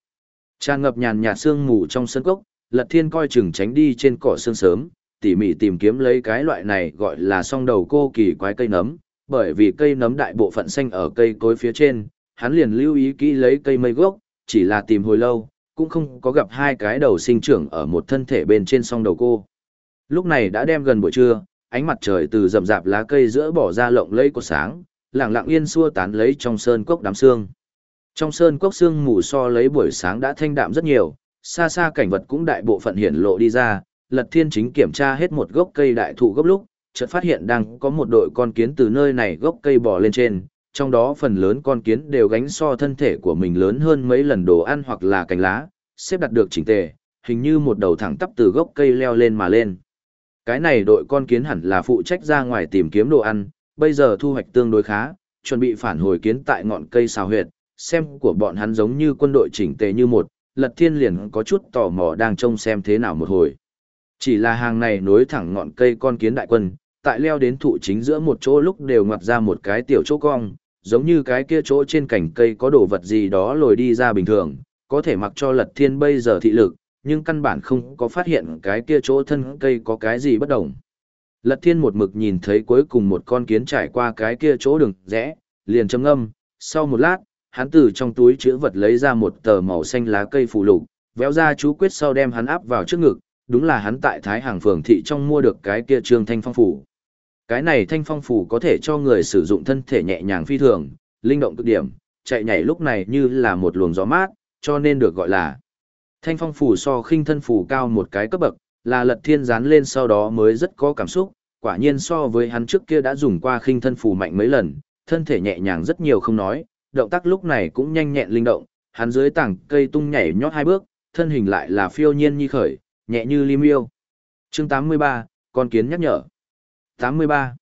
Tràn ngập nhàn nhạt sương mù trong sân cốc, lật thiên coi chừng tránh đi trên cỏ sương sớm, tỉ mỉ tìm kiếm lấy cái loại này gọi là song đầu cô kỳ quái cây nấm, bởi vì cây nấm đại bộ phận xanh ở cây cối phía trên, hắn liền lưu ý kỹ lấy cây mây gốc, chỉ là tìm hồi lâu, cũng không có gặp hai cái đầu sinh trưởng ở một thân thể bên trên song đầu cô. Lúc này đã đem gần buổi trưa, ánh mặt trời từ rậm rạp lá cây giữa bỏ ra lộng lẫy của sáng, lặng lặng yên xua tán lấy trong sơn cốc đám sương. Trong sơn cốc sương mù so lấy buổi sáng đã thanh đạm rất nhiều, xa xa cảnh vật cũng đại bộ phận hiển lộ đi ra, Lật Thiên chính kiểm tra hết một gốc cây đại thụ gốc lúc, chợt phát hiện đang có một đội con kiến từ nơi này gốc cây bò lên trên, trong đó phần lớn con kiến đều gánh so thân thể của mình lớn hơn mấy lần đồ ăn hoặc là cành lá, xếp đặt được chỉnh tề, hình như một đầu thẳng tắp từ gốc cây leo lên mà lên. Cái này đội con kiến hẳn là phụ trách ra ngoài tìm kiếm đồ ăn, bây giờ thu hoạch tương đối khá, chuẩn bị phản hồi kiến tại ngọn cây xào huyệt, xem của bọn hắn giống như quân đội chỉnh tề như một, Lật Thiên liền có chút tò mò đang trông xem thế nào một hồi. Chỉ là hàng này nối thẳng ngọn cây con kiến đại quân, tại leo đến thụ chính giữa một chỗ lúc đều ngoặt ra một cái tiểu chỗ cong, giống như cái kia chỗ trên cành cây có đồ vật gì đó lồi đi ra bình thường, có thể mặc cho Lật Thiên bây giờ thị lực, nhưng căn bản không có phát hiện cái kia chỗ thân cây có cái gì bất đồng. Lật thiên một mực nhìn thấy cuối cùng một con kiến trải qua cái kia chỗ đường rẽ, liền châm ngâm, sau một lát, hắn từ trong túi chữ vật lấy ra một tờ màu xanh lá cây phù lục, véo ra chú quyết sau đem hắn áp vào trước ngực, đúng là hắn tại Thái Hàng Phường Thị trong mua được cái kia trương thanh phong phủ. Cái này thanh phong phủ có thể cho người sử dụng thân thể nhẹ nhàng phi thường, linh động cực điểm, chạy nhảy lúc này như là một luồng gió mát, cho nên được gọi là Thanh phong phủ so khinh thân phủ cao một cái cấp bậc, là lật thiên dán lên sau đó mới rất có cảm xúc, quả nhiên so với hắn trước kia đã dùng qua khinh thân phủ mạnh mấy lần, thân thể nhẹ nhàng rất nhiều không nói, động tác lúc này cũng nhanh nhẹn linh động, hắn dưới tảng cây tung nhảy nhót hai bước, thân hình lại là phiêu nhiên như khởi, nhẹ như lim yêu. Chương 83, con kiến nhắc nhở. 83.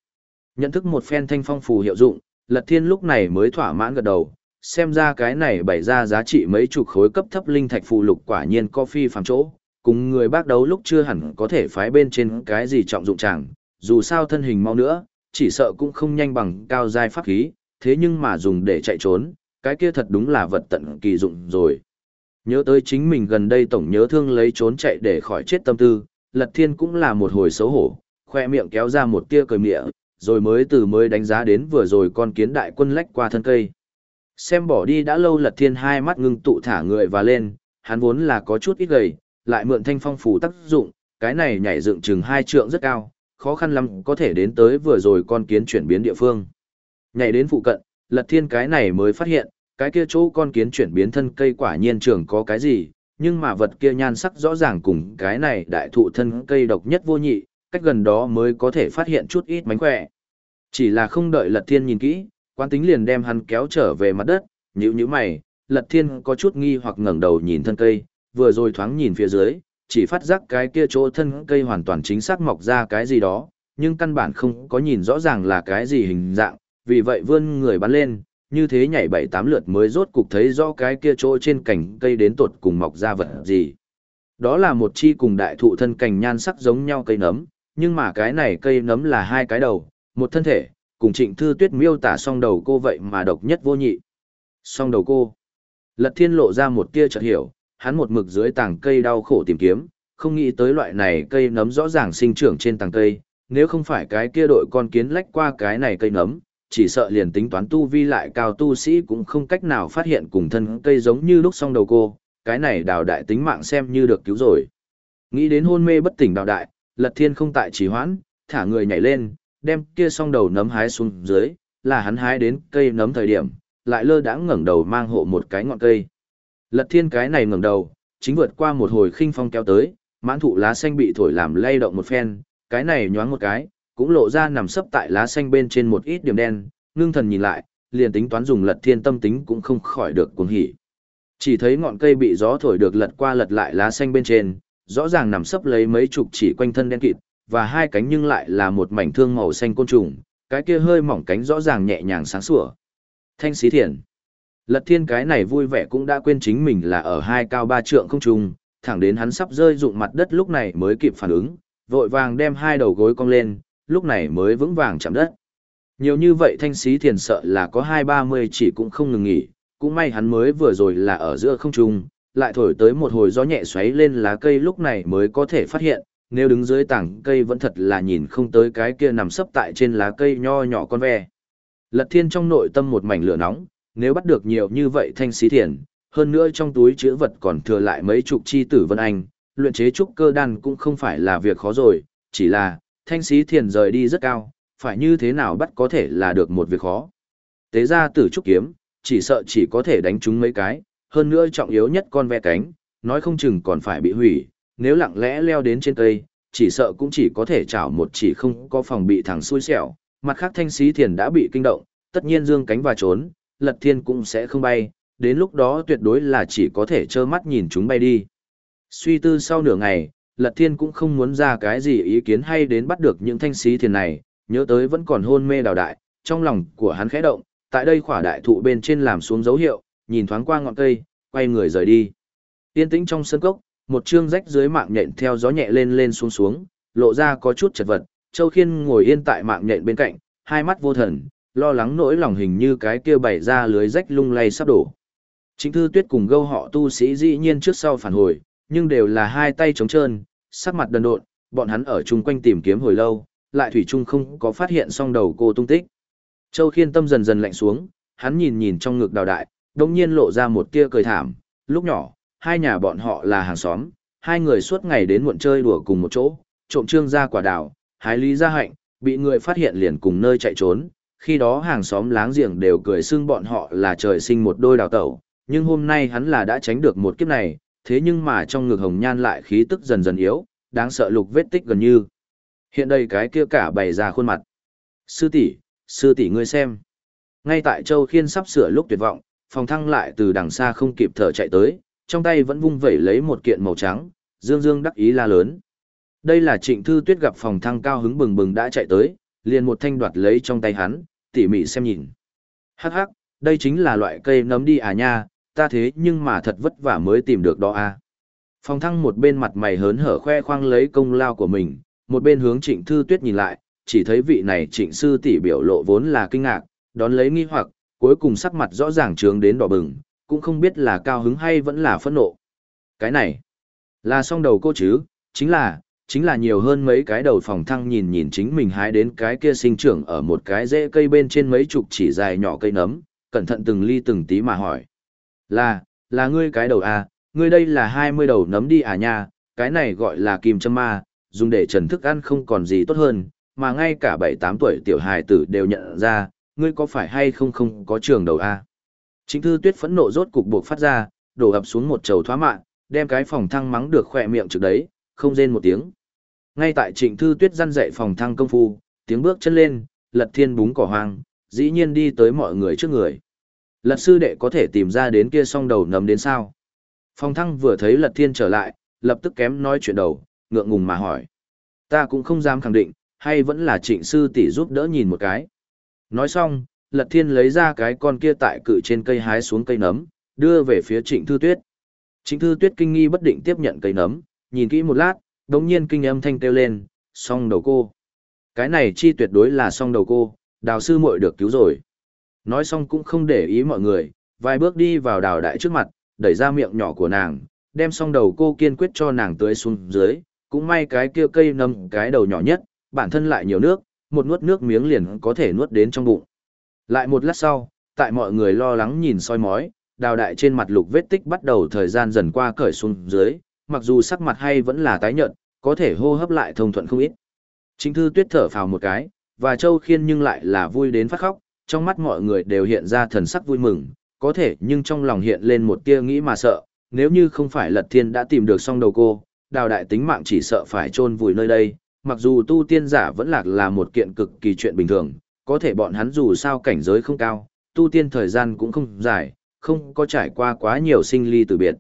Nhận thức một phen thanh phong phù hiệu dụng, Lật Thiên lúc này mới thỏa mãn gật đầu, xem ra cái này bày ra giá trị mấy chục khối cấp thấp linh thạch phù lục quả nhiên có phi phàm chỗ, cùng người bác đấu lúc chưa hẳn có thể phái bên trên cái gì trọng dụng chẳng, dù sao thân hình mau nữa, chỉ sợ cũng không nhanh bằng cao giai pháp khí, thế nhưng mà dùng để chạy trốn, cái kia thật đúng là vật tận kỳ dụng rồi. Nhớ tới chính mình gần đây tổng nhớ thương lấy trốn chạy để khỏi chết tâm tư, Lật Thiên cũng là một hồi xấu hổ, khoe miệng kéo ra một tia cười mịa, rồi mới từ mới đánh giá đến vừa rồi con kiến đại quân lách qua thân cây. Xem bỏ đi đã lâu lật thiên hai mắt ngưng tụ thả người và lên, hắn vốn là có chút ít gầy, lại mượn thanh phong phủ tác dụng, cái này nhảy dựng chừng hai trượng rất cao, khó khăn lắm có thể đến tới vừa rồi con kiến chuyển biến địa phương. Nhảy đến phụ cận, lật thiên cái này mới phát hiện, cái kia chỗ con kiến chuyển biến thân cây quả nhiên trường có cái gì, nhưng mà vật kia nhan sắc rõ ràng cùng cái này đại thụ thân cây độc nhất vô nhị, cách gần đó mới có thể phát hiện chút ít mánh khỏe. Chỉ là không đợi lật thiên nhìn kỹ, Quan tính liền đem hắn kéo trở về mặt đất, nhữ như mày, Lật Thiên có chút nghi hoặc ngẩng đầu nhìn thân cây, vừa rồi thoáng nhìn phía dưới, chỉ phát giác cái kia chỗ thân cây hoàn toàn chính xác mọc ra cái gì đó, nhưng căn bản không có nhìn rõ ràng là cái gì hình dạng, vì vậy vươn người bắn lên, như thế nhảy bảy tám lượt mới rốt cục thấy rõ cái kia chỗ trên cành cây đến tột cùng mọc ra vật gì. Đó là một chi cùng đại thụ thân cành nhan sắc giống nhau cây nấm, nhưng mà cái này cây nấm là hai cái đầu, một thân thể, cùng trịnh thư tuyết miêu tả song đầu cô vậy mà độc nhất vô nhị. Song đầu cô. Lật thiên lộ ra một tia chợt hiểu, hắn một mực dưới tảng cây đau khổ tìm kiếm, không nghĩ tới loại này cây nấm rõ ràng sinh trưởng trên tảng cây, nếu không phải cái kia đội con kiến lách qua cái này cây nấm, chỉ sợ liền tính toán tu vi lại cao tu sĩ cũng không cách nào phát hiện cùng thân cây giống như lúc song đầu cô, cái này đào đại tính mạng xem như được cứu rồi. Nghĩ đến hôn mê bất tỉnh đào đại, lật thiên không tại trì hoãn, thả người nhảy lên, đem kia song đầu nấm hái xuống dưới, là hắn hái đến cây nấm thời điểm, lại lơ đãng ngẩng đầu mang hộ một cái ngọn cây. Lật thiên cái này ngẩng đầu, chính vượt qua một hồi khinh phong kéo tới, mãn thụ lá xanh bị thổi làm lay động một phen, cái này nhoáng một cái, cũng lộ ra nằm sấp tại lá xanh bên trên một ít điểm đen, ngưng thần nhìn lại, liền tính toán dùng lật thiên tâm tính cũng không khỏi được cuồng hỉ. Chỉ thấy ngọn cây bị gió thổi được lật qua lật lại lá xanh bên trên, rõ ràng nằm sấp lấy mấy chục chỉ quanh thân đen kịt, và hai cánh nhưng lại là một mảnh thương màu xanh côn trùng, cái kia hơi mỏng cánh rõ ràng nhẹ nhàng sáng sủa. Thanh xí thiền. Lật thiên cái này vui vẻ cũng đã quên chính mình là ở hai cao ba trượng không trùng, thẳng đến hắn sắp rơi rụng mặt đất lúc này mới kịp phản ứng, vội vàng đem hai đầu gối cong lên, lúc này mới vững vàng chạm đất. Nhiều như vậy thanh xí thiền sợ là có hai ba mươi chỉ cũng không ngừng nghỉ, cũng may hắn mới vừa rồi là ở giữa không trung, lại thổi tới một hồi gió nhẹ xoáy lên lá cây lúc này mới có thể phát hiện, nếu đứng dưới tảng cây vẫn thật là nhìn không tới cái kia nằm sấp tại trên lá cây nho nhỏ con ve. Lật thiên trong nội tâm một mảnh lửa nóng, nếu bắt được nhiều như vậy thanh xí thiền, hơn nữa trong túi chữ vật còn thừa lại mấy chục chi tử vân anh, luyện chế trúc cơ đan cũng không phải là việc khó rồi, chỉ là, thanh xí thiền rời đi rất cao, phải như thế nào bắt có thể là được một việc khó. Tế ra tử trúc kiếm, chỉ sợ chỉ có thể đánh trúng mấy cái, hơn nữa trọng yếu nhất con ve cánh, nói không chừng còn phải bị hủy, nếu lặng lẽ leo đến trên cây, chỉ sợ cũng chỉ có thể chảo một chỉ không có phòng bị thẳng xui xẻo, mặt khác thanh xí thiền đã bị kinh động, tất nhiên dương cánh và trốn, lật thiên cũng sẽ không bay, đến lúc đó tuyệt đối là chỉ có thể trơ mắt nhìn chúng bay đi. Suy tư sau nửa ngày, lật thiên cũng không muốn ra cái gì ý kiến hay đến bắt được những thanh xí thiền này, nhớ tới vẫn còn hôn mê đào đại, trong lòng của hắn khẽ động, tại đây khỏa đại thụ bên trên làm xuống dấu hiệu, nhìn thoáng qua ngọn cây, quay người rời đi. Tiên tĩnh trong sân cốc, một chương rách dưới mạng nhện theo gió nhẹ lên lên xuống xuống, lộ ra có chút chật vật, Châu Khiên ngồi yên tại mạng nhện bên cạnh, hai mắt vô thần, lo lắng nỗi lòng hình như cái kia bày ra lưới rách lung lay sắp đổ. Chính thư tuyết cùng gâu họ tu sĩ dĩ nhiên trước sau phản hồi, nhưng đều là hai tay trống trơn, sắc mặt đần độn, bọn hắn ở chung quanh tìm kiếm hồi lâu, lại thủy chung không có phát hiện song đầu cô tung tích. Châu Khiên tâm dần dần lạnh xuống, hắn nhìn nhìn trong ngực đào đại, đông nhiên lộ ra một tia cười thảm, lúc nhỏ, hai nhà bọn họ là hàng xóm, hai người suốt ngày đến muộn chơi đùa cùng một chỗ, trộm trương ra quả đào, hái lý ra hạnh, bị người phát hiện liền cùng nơi chạy trốn, khi đó hàng xóm láng giềng đều cười xưng bọn họ là trời sinh một đôi đào tẩu, nhưng hôm nay hắn là đã tránh được một kiếp này, thế nhưng mà trong ngực hồng nhan lại khí tức dần dần yếu, đáng sợ lục vết tích gần như. Hiện đây cái kia cả bày ra khuôn mặt. Sư tỷ, sư tỷ ngươi xem. Ngay tại Châu Khiên sắp sửa lúc tuyệt vọng, phòng thăng lại từ đằng xa không kịp thở chạy tới, trong tay vẫn vung vẩy lấy một kiện màu trắng, dương dương đắc ý la lớn. Đây là trịnh thư tuyết gặp phòng thăng cao hứng bừng bừng đã chạy tới, liền một thanh đoạt lấy trong tay hắn, tỉ mỉ xem nhìn. Hắc hắc, đây chính là loại cây nấm đi à nha, ta thế nhưng mà thật vất vả mới tìm được đó à. Phòng thăng một bên mặt mày hớn hở khoe khoang lấy công lao của mình, một bên hướng trịnh thư tuyết nhìn lại, chỉ thấy vị này trịnh sư tỷ biểu lộ vốn là kinh ngạc, đón lấy nghi hoặc, cuối cùng sắc mặt rõ ràng trướng đến đỏ bừng, cũng không biết là cao hứng hay vẫn là phẫn nộ. Cái này, là song đầu cô chứ, chính là, chính là nhiều hơn mấy cái đầu phòng thăng nhìn nhìn chính mình hái đến cái kia sinh trưởng ở một cái rễ cây bên trên mấy chục chỉ dài nhỏ cây nấm, cẩn thận từng ly từng tí mà hỏi. Là, là ngươi cái đầu à, ngươi đây là 20 đầu nấm đi à nha, cái này gọi là kim châm ma, dùng để trần thức ăn không còn gì tốt hơn, mà ngay cả 7-8 tuổi tiểu hài tử đều nhận ra, ngươi có phải hay không không có trường đầu a? Chính thư tuyết phẫn nộ rốt cục buộc phát ra, đổ ập xuống một chầu thoá mạng, đem cái phòng thăng mắng được khỏe miệng trước đấy, không rên một tiếng. Ngay tại trịnh thư tuyết răn dạy phòng thăng công phu, tiếng bước chân lên, lật thiên búng cỏ hoang, dĩ nhiên đi tới mọi người trước người. Lật sư đệ có thể tìm ra đến kia song đầu nấm đến sao? Phòng thăng vừa thấy lật thiên trở lại, lập tức kém nói chuyện đầu, ngượng ngùng mà hỏi. Ta cũng không dám khẳng định, hay vẫn là trịnh sư tỷ giúp đỡ nhìn một cái. Nói xong, lật thiên lấy ra cái con kia tại cự trên cây hái xuống cây nấm, đưa về phía trịnh thư tuyết. Trịnh thư tuyết kinh nghi bất định tiếp nhận cây nấm, nhìn kỹ một lát, đống nhiên kinh âm thanh kêu lên, song đầu cô. Cái này chi tuyệt đối là song đầu cô, đào sư muội được cứu rồi. Nói xong cũng không để ý mọi người, vài bước đi vào đào đại trước mặt, đẩy ra miệng nhỏ của nàng, đem song đầu cô kiên quyết cho nàng tưới xuống dưới, cũng may cái kia cây nấm cái đầu nhỏ nhất, bản thân lại nhiều nước, một nuốt nước miếng liền có thể nuốt đến trong bụng. Lại một lát sau, tại mọi người lo lắng nhìn soi mói, đào đại trên mặt lục vết tích bắt đầu thời gian dần qua cởi xuống dưới, mặc dù sắc mặt hay vẫn là tái nhợt, có thể hô hấp lại thông thuận không ít. Chính thư tuyết thở phào một cái, và Châu Khiên nhưng lại là vui đến phát khóc, trong mắt mọi người đều hiện ra thần sắc vui mừng, có thể nhưng trong lòng hiện lên một tia nghĩ mà sợ, nếu như không phải Lật Thiên đã tìm được song đầu cô, đào đại tính mạng chỉ sợ phải chôn vùi nơi đây, mặc dù tu tiên giả vẫn lạc là một kiện cực kỳ chuyện bình thường, có thể bọn hắn dù sao cảnh giới không cao, tu tiên thời gian cũng không dài, không có trải qua quá nhiều sinh ly từ biệt.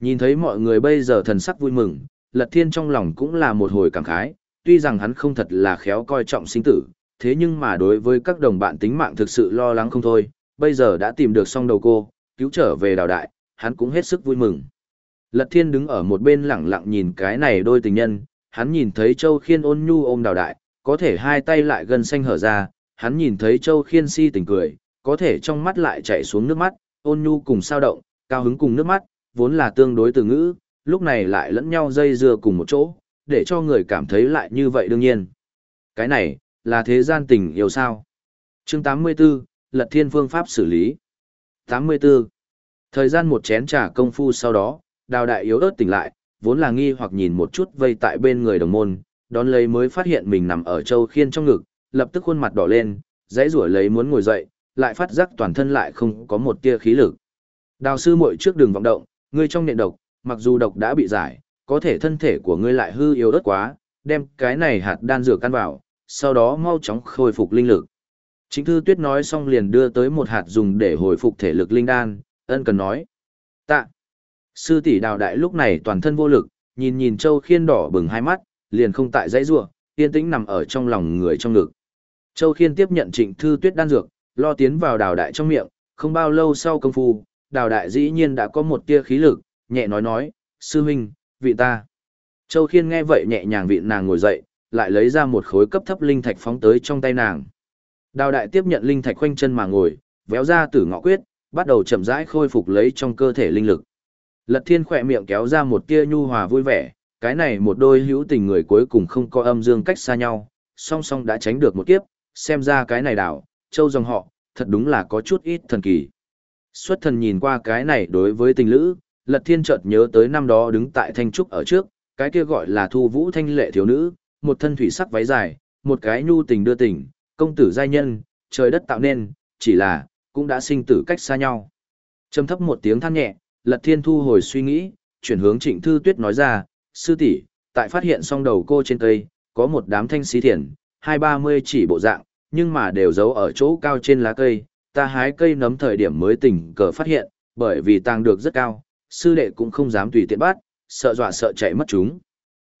Nhìn thấy mọi người bây giờ thần sắc vui mừng, Lật Thiên trong lòng cũng là một hồi cảm khái, tuy rằng hắn không thật là khéo coi trọng sinh tử, thế nhưng mà đối với các đồng bạn tính mạng thực sự lo lắng không thôi, bây giờ đã tìm được xong đầu cô, cứu trở về đào đại, hắn cũng hết sức vui mừng. Lật Thiên đứng ở một bên lẳng lặng nhìn cái này đôi tình nhân, hắn nhìn thấy Châu Khiên ôn nhu ôm đào đại, có thể hai tay lại gần xanh hở ra, hắn nhìn thấy Châu Khiên si tình cười, có thể trong mắt lại chảy xuống nước mắt, ôn nhu cùng sao động, cao hứng cùng nước mắt, vốn là tương đối từ ngữ, lúc này lại lẫn nhau dây dưa cùng một chỗ, để cho người cảm thấy lại như vậy đương nhiên. Cái này, là thế gian tình yêu sao? Chương 84, Lật Thiên phương pháp xử lý. 84. Thời gian một chén trà công phu sau đó, đào đại yếu ớt tỉnh lại, vốn là nghi hoặc nhìn một chút vây tại bên người đồng môn, đón lấy mới phát hiện mình nằm ở châu khiên trong ngực, lập tức khuôn mặt đỏ lên, dãy rủa lấy muốn ngồi dậy, lại phát giác toàn thân lại không có một tia khí lực. Đào sư muội trước đường vọng động, ngươi trong nện độc, mặc dù độc đã bị giải, có thể thân thể của ngươi lại hư yếu đất quá, đem cái này hạt đan dược căn vào, sau đó mau chóng khôi phục linh lực. Chính thư tuyết nói xong liền đưa tới một hạt dùng để hồi phục thể lực linh đan, ân cần nói. Tạ. Sư tỷ đào đại lúc này toàn thân vô lực, nhìn nhìn châu khiên đỏ bừng hai mắt, liền không tại dãy rua, yên tĩnh nằm ở trong lòng người trong ngực. Châu khiên tiếp nhận trịnh thư tuyết đan dược, lo tiến vào đào đại trong miệng, không bao lâu sau công phu, đào đại dĩ nhiên đã có một tia khí lực, nhẹ nói nói, sư huynh, vị ta. Châu khiên nghe vậy nhẹ nhàng vị nàng ngồi dậy, lại lấy ra một khối cấp thấp linh thạch phóng tới trong tay nàng. Đào đại tiếp nhận linh thạch khoanh chân mà ngồi, véo ra tử ngọ quyết, bắt đầu chậm rãi khôi phục lấy trong cơ thể linh lực. Lật thiên khỏe miệng kéo ra một tia nhu hòa vui vẻ, cái này một đôi hữu tình người cuối cùng không có âm dương cách xa nhau, song song đã tránh được một kiếp, xem ra cái này đảo, châu dòng họ, thật đúng là có chút ít thần kỳ. Xuất thần nhìn qua cái này đối với tình lữ, lật thiên chợt nhớ tới năm đó đứng tại thanh trúc ở trước, cái kia gọi là thu vũ thanh lệ thiếu nữ, một thân thủy sắc váy dài, một cái nhu tình đưa tình, công tử giai nhân, trời đất tạo nên, chỉ là, cũng đã sinh tử cách xa nhau. Trầm thấp một tiếng than nhẹ, Lật Thiên thu hồi suy nghĩ, chuyển hướng Trịnh Thư Tuyết nói ra, sư tỷ, tại phát hiện song đầu cô trên cây, có một đám thanh xí thiền, hai ba mươi chỉ bộ dạng, nhưng mà đều giấu ở chỗ cao trên lá cây, ta hái cây nấm thời điểm mới tỉnh cờ phát hiện, bởi vì tàng được rất cao, sư đệ cũng không dám tùy tiện bắt, sợ dọa sợ chạy mất chúng.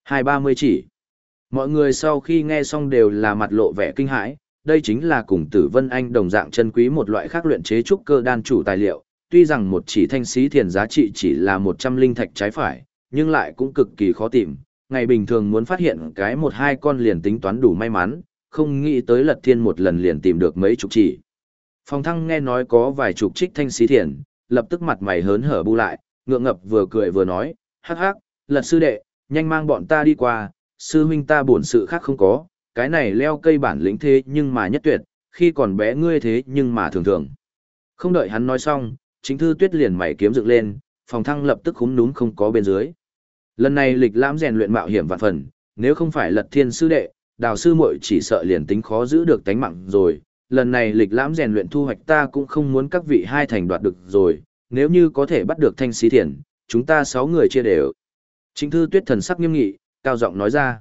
Hai ba mươi chỉ. Mọi người sau khi nghe xong đều là mặt lộ vẻ kinh hãi, đây chính là cùng tử vân anh đồng dạng chân quý một loại khác luyện chế trúc cơ đan chủ tài liệu, tuy rằng một chỉ thanh xí thiền giá trị chỉ là một trăm linh thạch trái phải, nhưng lại cũng cực kỳ khó tìm. Ngày bình thường muốn phát hiện cái một hai con liền tính toán đủ may mắn, không nghĩ tới lật thiên một lần liền tìm được mấy chục chỉ. Phong thăng nghe nói có vài chục trích thanh xí thiền, lập tức mặt mày hớn hở bu lại, ngượng ngập vừa cười vừa nói, hắc hắc, lật sư đệ, nhanh mang bọn ta đi qua, sư huynh ta buồn sự khác không có, cái này leo cây bản lĩnh thế nhưng mà nhất tuyệt, khi còn bé ngươi thế nhưng mà thường thường. Không đợi hắn nói xong, chính thư tuyết liền mày kiếm dựng lên, phòng thăng lập tức khúm núm không có bên dưới. Lần này lịch lãm rèn luyện mạo hiểm vạn phần, nếu không phải lật thiên sư đệ, đào sư muội chỉ sợ liền tính khó giữ được tánh mạng rồi. Lần này lịch lãm rèn luyện thu hoạch ta cũng không muốn các vị hai thành đoạt được rồi, nếu như có thể bắt được thanh xí thiền, chúng ta sáu người chia đều. Chính thư tuyết thần sắc nghiêm nghị, cao giọng nói ra.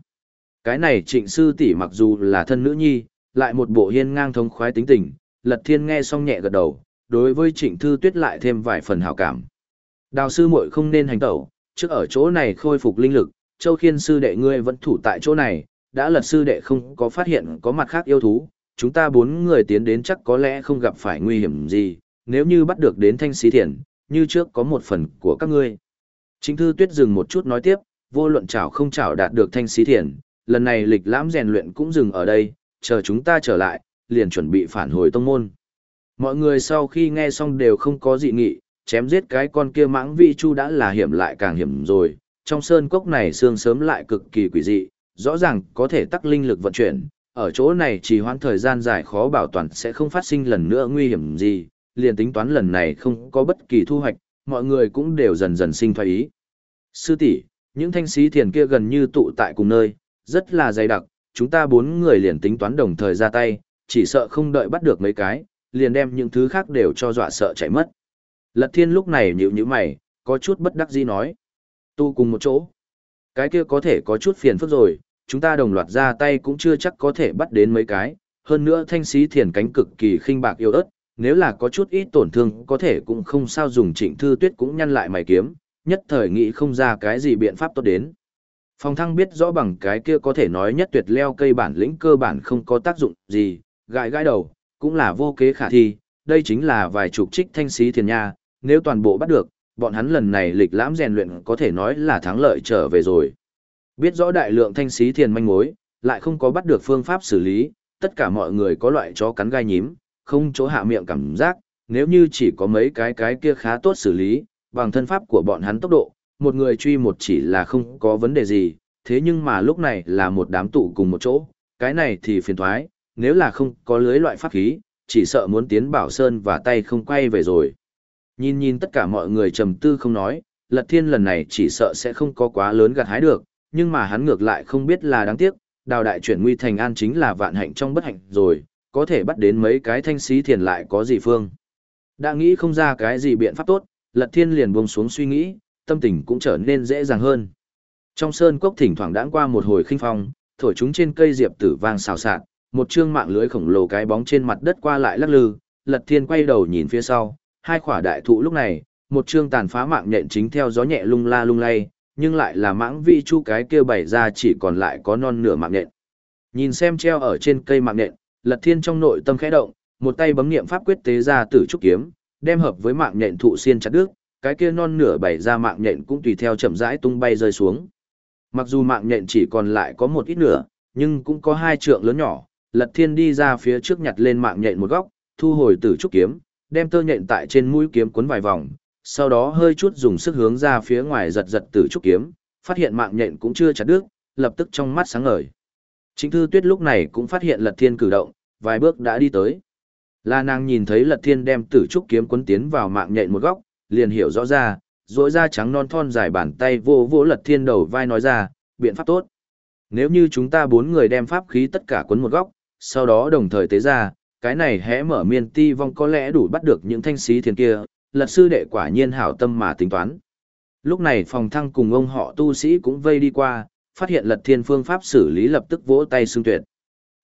Cái này trịnh sư tỷ mặc dù là thân nữ nhi, lại một bộ hiên ngang thống khoái tính tình, lật thiên nghe xong nhẹ gật đầu, đối với trịnh thư tuyết lại thêm vài phần hảo cảm. Đào sư muội không nên hành tẩu, trước ở chỗ này khôi phục linh lực, châu khiên sư đệ ngươi vẫn thủ tại chỗ này, đã lật sư đệ không có phát hiện có mặt khác yêu thú, chúng ta bốn người tiến đến chắc có lẽ không gặp phải nguy hiểm gì, nếu như bắt được đến thanh xí thiền, như trước có một phần của các ngươi. Trịnh thư tuyết dừng một chút nói tiếp, vô luận chảo không chảo đạt được thanh xí thiền, lần này lịch lãm rèn luyện cũng dừng ở đây, chờ chúng ta trở lại, liền chuẩn bị phản hồi tông môn. Mọi người sau khi nghe xong đều không có dị nghị, chém giết cái con kia mãng vi chu đã là hiểm lại càng hiểm rồi, trong sơn cốc này xương sớm lại cực kỳ quỷ dị, rõ ràng có thể tắc linh lực vận chuyển, ở chỗ này chỉ hoãn thời gian dài khó bảo toàn sẽ không phát sinh lần nữa nguy hiểm gì, liền tính toán lần này không có bất kỳ thu hoạch, mọi người cũng đều dần dần sinh thoái ý. Sư tỷ, những thanh sĩ thiền kia gần như tụ tại cùng nơi, rất là dày đặc, chúng ta bốn người liền tính toán đồng thời ra tay, chỉ sợ không đợi bắt được mấy cái, liền đem những thứ khác đều cho dọa sợ chạy mất. Lật thiên lúc này nhịu như mày, có chút bất đắc dĩ nói. Tu cùng một chỗ. Cái kia có thể có chút phiền phức rồi, chúng ta đồng loạt ra tay cũng chưa chắc có thể bắt đến mấy cái, hơn nữa thanh sĩ thiền cánh cực kỳ khinh bạc yêu ớt, nếu là có chút ít tổn thương có thể cũng không sao dùng trịnh thư tuyết cũng nhăn lại mày kiếm, nhất thời nghĩ không ra cái gì biện pháp tốt đến. Phong thăng biết rõ bằng cái kia có thể nói nhất tuyệt leo cây bản lĩnh cơ bản không có tác dụng gì, gãi gãi đầu, cũng là vô kế khả thi, đây chính là vài chục trích thanh sĩ thiền nha, nếu toàn bộ bắt được, bọn hắn lần này lịch lãm rèn luyện có thể nói là thắng lợi trở về rồi. Biết rõ đại lượng thanh sĩ thiền manh mối, lại không có bắt được phương pháp xử lý, tất cả mọi người có loại chó cắn gai nhím, không chỗ hạ miệng cảm giác, nếu như chỉ có mấy cái cái kia khá tốt xử lý, bằng thân pháp của bọn hắn tốc độ, một người truy một chỉ là không có vấn đề gì, thế nhưng mà lúc này là một đám tụ cùng một chỗ, cái này thì phiền thoái, nếu là không có lưới loại pháp khí, chỉ sợ muốn tiến bảo sơn và tay không quay về rồi. Nhìn nhìn tất cả mọi người trầm tư không nói, lật thiên lần này chỉ sợ sẽ không có quá lớn gặt hái được, nhưng mà hắn ngược lại không biết là đáng tiếc, đào đại chuyển nguy thành an chính là vạn hạnh trong bất hạnh rồi, có thể bắt đến mấy cái thanh sĩ thiền lại có gì phương. Đã nghĩ không ra cái gì biện pháp tốt, lật thiên liền buông xuống suy nghĩ, tâm tình cũng trở nên dễ dàng hơn. Trong sơn cốc thỉnh thoảng đãng qua một hồi khinh phong, thổi chúng trên cây diệp tử vang xào xạc, một chương mạng lưới khổng lồ cái bóng trên mặt đất qua lại lắc lư, lật thiên quay đầu nhìn phía sau, hai khỏa đại thụ lúc này, một chương tàn phá mạng nhện chính theo gió nhẹ lung la lung lay, nhưng lại là mãng vi chu cái kia bày ra chỉ còn lại có non nửa mạng nhện. Nhìn xem treo ở trên cây mạng nhện, Lật Thiên trong nội tâm khẽ động, một tay bấm niệm pháp quyết tế ra tử trúc kiếm, đem hợp với mạng nhện thụ xiên chặt đứt, cái kia non nửa bày ra mạng nhện cũng tùy theo chậm rãi tung bay rơi xuống. Mặc dù mạng nhện chỉ còn lại có một ít nửa, nhưng cũng có hai trượng lớn nhỏ, Lật Thiên đi ra phía trước nhặt lên mạng nhện một góc, thu hồi tử trúc kiếm, đem tơ nhện tại trên mũi kiếm cuốn vài vòng, sau đó hơi chút dùng sức hướng ra phía ngoài giật giật tử trúc kiếm, phát hiện mạng nhện cũng chưa chặt đứt, lập tức trong mắt sáng ngời. Chính Thư Tuyết lúc này cũng phát hiện Lật Thiên cử động, vài bước đã đi tới. La nàng nhìn thấy Lật Thiên đem tử trúc kiếm cuốn tiến vào mạng nhện một góc, liền hiểu rõ ra, rỗi ra trắng non thon dài bàn tay vô vô Lật Thiên đầu vai nói ra, biện pháp tốt. Nếu như chúng ta bốn người đem pháp khí tất cả cuốn một góc, sau đó đồng thời tế ra, cái này hẽ mở miên ti vong có lẽ đủ bắt được những thanh sĩ thiền kia, lật sư đệ quả nhiên hảo tâm mà tính toán. Lúc này phòng thăng cùng ông họ tu sĩ cũng vây đi qua, phát hiện lật thiên phương pháp xử lý lập tức vỗ tay xương tuyệt.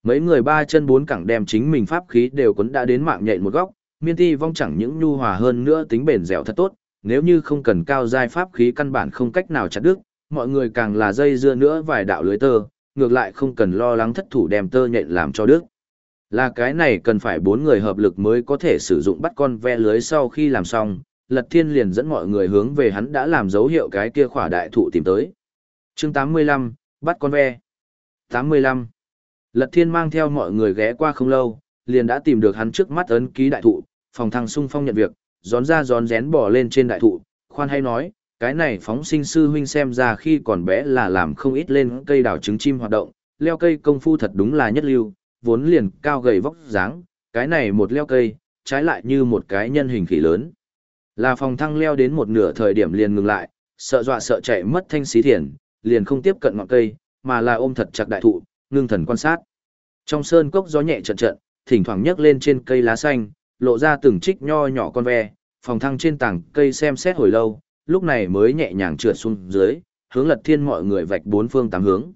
Mấy người ba chân bốn cẳng đem chính mình pháp khí đều cuốn đã đến mạng nhện một góc, miên ti vong chẳng những nhu hòa hơn nữa tính bền dẻo thật tốt, nếu như không cần cao giai pháp khí căn bản không cách nào chặt đứt, mọi người càng là dây dưa nữa vài đạo lưới tơ, ngược lại không cần lo lắng thất thủ đem tơ nhện làm cho đứt. Là cái này cần phải bốn người hợp lực mới có thể sử dụng bắt con ve lưới sau khi làm xong, Lật Thiên liền dẫn mọi người hướng về hắn đã làm dấu hiệu cái kia khỏa đại thụ tìm tới. chương 85, bắt con ve. 85. Lật Thiên mang theo mọi người ghé qua không lâu, liền đã tìm được hắn trước mắt ấn ký đại thụ, phòng thăng sung phong nhận việc, gión ra gión rén bỏ lên trên đại thụ, khoan hay nói, cái này phóng sinh sư huynh xem ra khi còn bé là làm không ít lên cây đào trứng chim hoạt động, leo cây công phu thật đúng là nhất lưu, vốn liền cao gầy vóc dáng, cái này một leo cây, trái lại như một cái nhân hình khỉ lớn. Là phòng thăng leo đến một nửa thời điểm liền ngừng lại, sợ dọa sợ chạy mất thanh xí thiền, liền không tiếp cận ngọn cây, mà là ôm thật chặt đại thụ, ngưng thần quan sát. Trong sơn cốc gió nhẹ trận trận, thỉnh thoảng nhấc lên trên cây lá xanh, lộ ra từng trích nho nhỏ con ve, phòng thăng trên tảng cây xem xét hồi lâu, lúc này mới nhẹ nhàng trượt xuống dưới, hướng lật thiên mọi người vạch bốn phương tám hướng.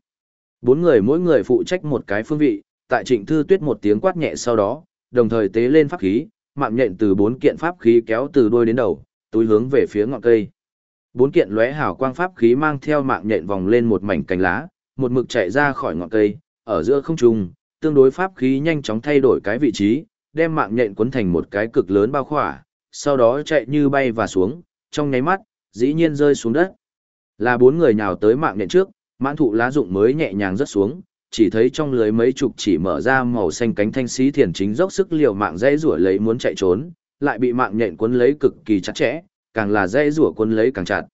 Bốn người mỗi người phụ trách một cái phương vị, tại trịnh thư tuyết một tiếng quát nhẹ sau đó, đồng thời tế lên pháp khí, mạng nhện từ bốn kiện pháp khí kéo từ đuôi đến đầu, túi hướng về phía ngọn cây. Bốn kiện lóe hào quang pháp khí mang theo mạng nhện vòng lên một mảnh cánh lá, một mực chạy ra khỏi ngọn cây, ở giữa không trung, tương đối pháp khí nhanh chóng thay đổi cái vị trí, đem mạng nhện cuốn thành một cái cực lớn bao khỏa, sau đó chạy như bay và xuống, trong nháy mắt, dĩ nhiên rơi xuống đất. Là bốn người nhào tới mạng nhện trước, mãn thụ lá dụng mới nhẹ nhàng rớt xuống, chỉ thấy trong lưới mấy chục chỉ mở ra màu xanh cánh thanh xí thiền chính dốc sức liều mạng dây rủa lấy muốn chạy trốn, lại bị mạng nhện cuốn lấy cực kỳ chặt chẽ, càng là dây rủa cuốn lấy càng chặt.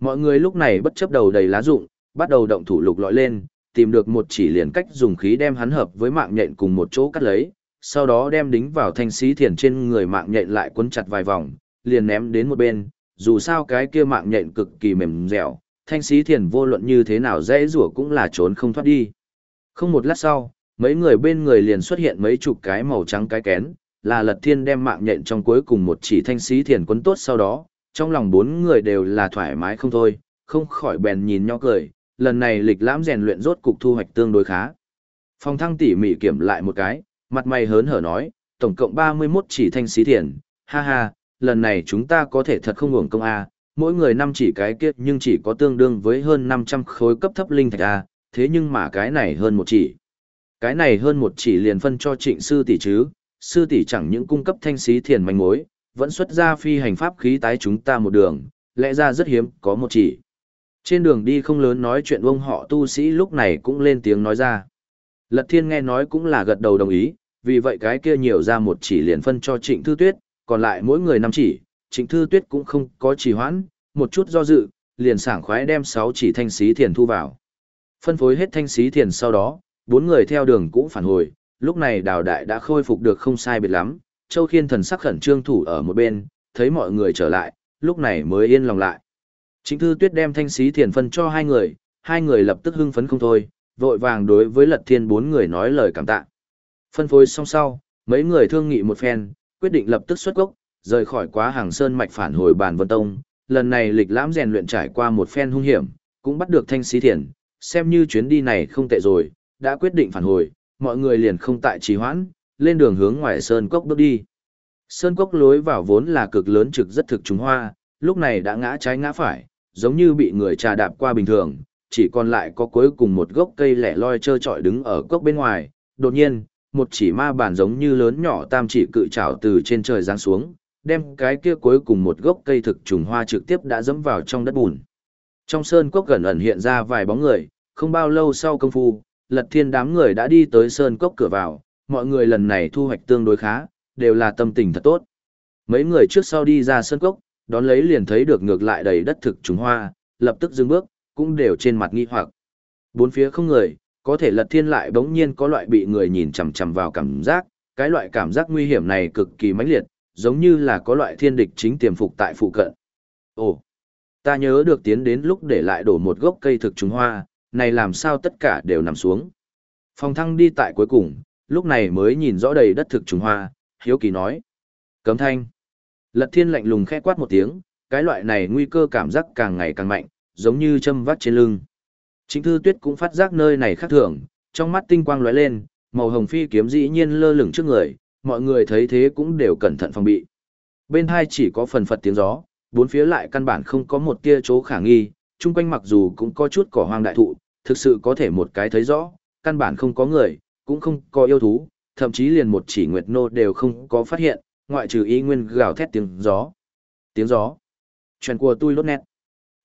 Mọi người lúc này bất chấp đầu đầy lá dụng bắt đầu động thủ lục lọi lên, tìm được một chỉ liền cách dùng khí đem hắn hợp với mạng nhện cùng một chỗ cắt lấy, sau đó đem đính vào thanh xí thiền trên người mạng nhện lại cuốn chặt vài vòng, liền ném đến một bên, dù sao cái kia mạng nhện cực kỳ mềm dẻo, thanh sĩ thiền vô luận như thế nào dễ rủa cũng là trốn không thoát đi. Không một lát sau, mấy người bên người liền xuất hiện mấy chục cái màu trắng cái kén, là lật thiên đem mạng nhện trong cuối cùng một chỉ thanh sĩ thiền quấn tốt sau đó, trong lòng bốn người đều là thoải mái không thôi, không khỏi bèn nhìn nhau cười, lần này lịch lãm rèn luyện rốt cục thu hoạch tương đối khá. Phong thăng tỉ mỉ kiểm lại một cái, mặt mày hớn hở nói, tổng cộng 31 chỉ thanh xí thiền, ha ha, lần này chúng ta có thể thật không hưởng công A, mỗi người năm chỉ cái kiết nhưng chỉ có tương đương với hơn 500 khối cấp thấp linh thạch A, thế nhưng mà cái này hơn một chỉ. Cái này hơn một chỉ liền phân cho trịnh sư tỷ chứ, sư tỷ chẳng những cung cấp thanh xí thiền manh mối, vẫn xuất ra phi hành pháp khí tái chúng ta một đường, lẽ ra rất hiếm, có một chỉ. Trên đường đi không lớn nói chuyện ông họ tu sĩ lúc này cũng lên tiếng nói ra. Lật thiên nghe nói cũng là gật đầu đồng ý, vì vậy cái kia nhiều ra một chỉ liền phân cho trịnh thư tuyết, còn lại mỗi người năm chỉ, trịnh thư tuyết cũng không có trì hoãn, một chút do dự, liền sảng khoái đem sáu chỉ thanh xí thiền thu vào. Phân phối hết thanh xí thiền sau đó, bốn người theo đường cũ phản hồi, lúc này đào đại đã khôi phục được không sai biệt lắm, Châu Khiên thần sắc khẩn trương thủ ở một bên, thấy mọi người trở lại, lúc này mới yên lòng lại. Trịnh Thư Tuyết đem thanh xí thiền phân cho hai người, hai người lập tức hưng phấn không thôi, vội vàng đối với Lật Thiên bốn người nói lời cảm tạ. Phân phối xong sau, mấy người thương nghị một phen, quyết định lập tức xuất gốc, rời khỏi quá hàng sơn mạch phản hồi bàn vân tông. Lần này lịch lãm rèn luyện trải qua một phen hung hiểm, cũng bắt được thanh xí thiền, xem như chuyến đi này không tệ rồi, đã quyết định phản hồi, mọi người liền không tại trì hoãn, lên đường hướng ngoài sơn cốc bước đi. Sơn cốc lối vào vốn là cực lớn trực rất thực trùng hoa, lúc này đã ngã trái ngã phải, giống như bị người trà đạp qua bình thường, chỉ còn lại có cuối cùng một gốc cây lẻ loi trơ trọi đứng ở cốc bên ngoài. Đột nhiên, một chỉ ma bản giống như lớn nhỏ tam chỉ cự trảo từ trên trời giáng xuống, đem cái kia cuối cùng một gốc cây thực trùng hoa trực tiếp đã dẫm vào trong đất bùn. Trong sơn cốc gần ẩn hiện ra vài bóng người, không bao lâu sau công phu, lật thiên đám người đã đi tới sơn cốc cửa vào, mọi người lần này thu hoạch tương đối khá, đều là tâm tình thật tốt. Mấy người trước sau đi ra sơn cốc, đón lấy liền thấy được ngược lại đầy đất thực trùng hoa, lập tức dừng bước, cũng đều trên mặt nghi hoặc. Bốn phía không người, có thể lật thiên lại bỗng nhiên có loại bị người nhìn chằm chằm vào cảm giác, cái loại cảm giác nguy hiểm này cực kỳ mãnh liệt, giống như là có loại thiên địch chính tiềm phục tại phụ cận. Ồ, ta nhớ được tiến đến lúc để lại đổ một gốc cây thực trùng hoa, này làm sao tất cả đều nằm xuống. Phong thăng đi tại cuối cùng, lúc này mới nhìn rõ đầy đất thực trùng hoa, hiếu kỳ nói. Cấm thanh. Lật thiên lạnh lùng khẽ quát một tiếng, cái loại này nguy cơ cảm giác càng ngày càng mạnh, giống như châm vắt trên lưng. Chính thư tuyết cũng phát giác nơi này khác thường, trong mắt tinh quang lóe lên, màu hồng phi kiếm dĩ nhiên lơ lửng trước người, mọi người thấy thế cũng đều cẩn thận phòng bị. Bên hai chỉ có phần phật tiếng gió, bốn phía lại căn bản không có một tia chỗ khả nghi, chung quanh mặc dù cũng có chút cỏ hoang đại thụ, thực sự có thể một cái thấy rõ, căn bản không có người, cũng không có yêu thú, thậm chí liền một chỉ nguyệt nô đều không có phát hiện, ngoại trừ ý nguyên gào thét tiếng gió. Tiếng gió. Chuyện của tôi lốt nét.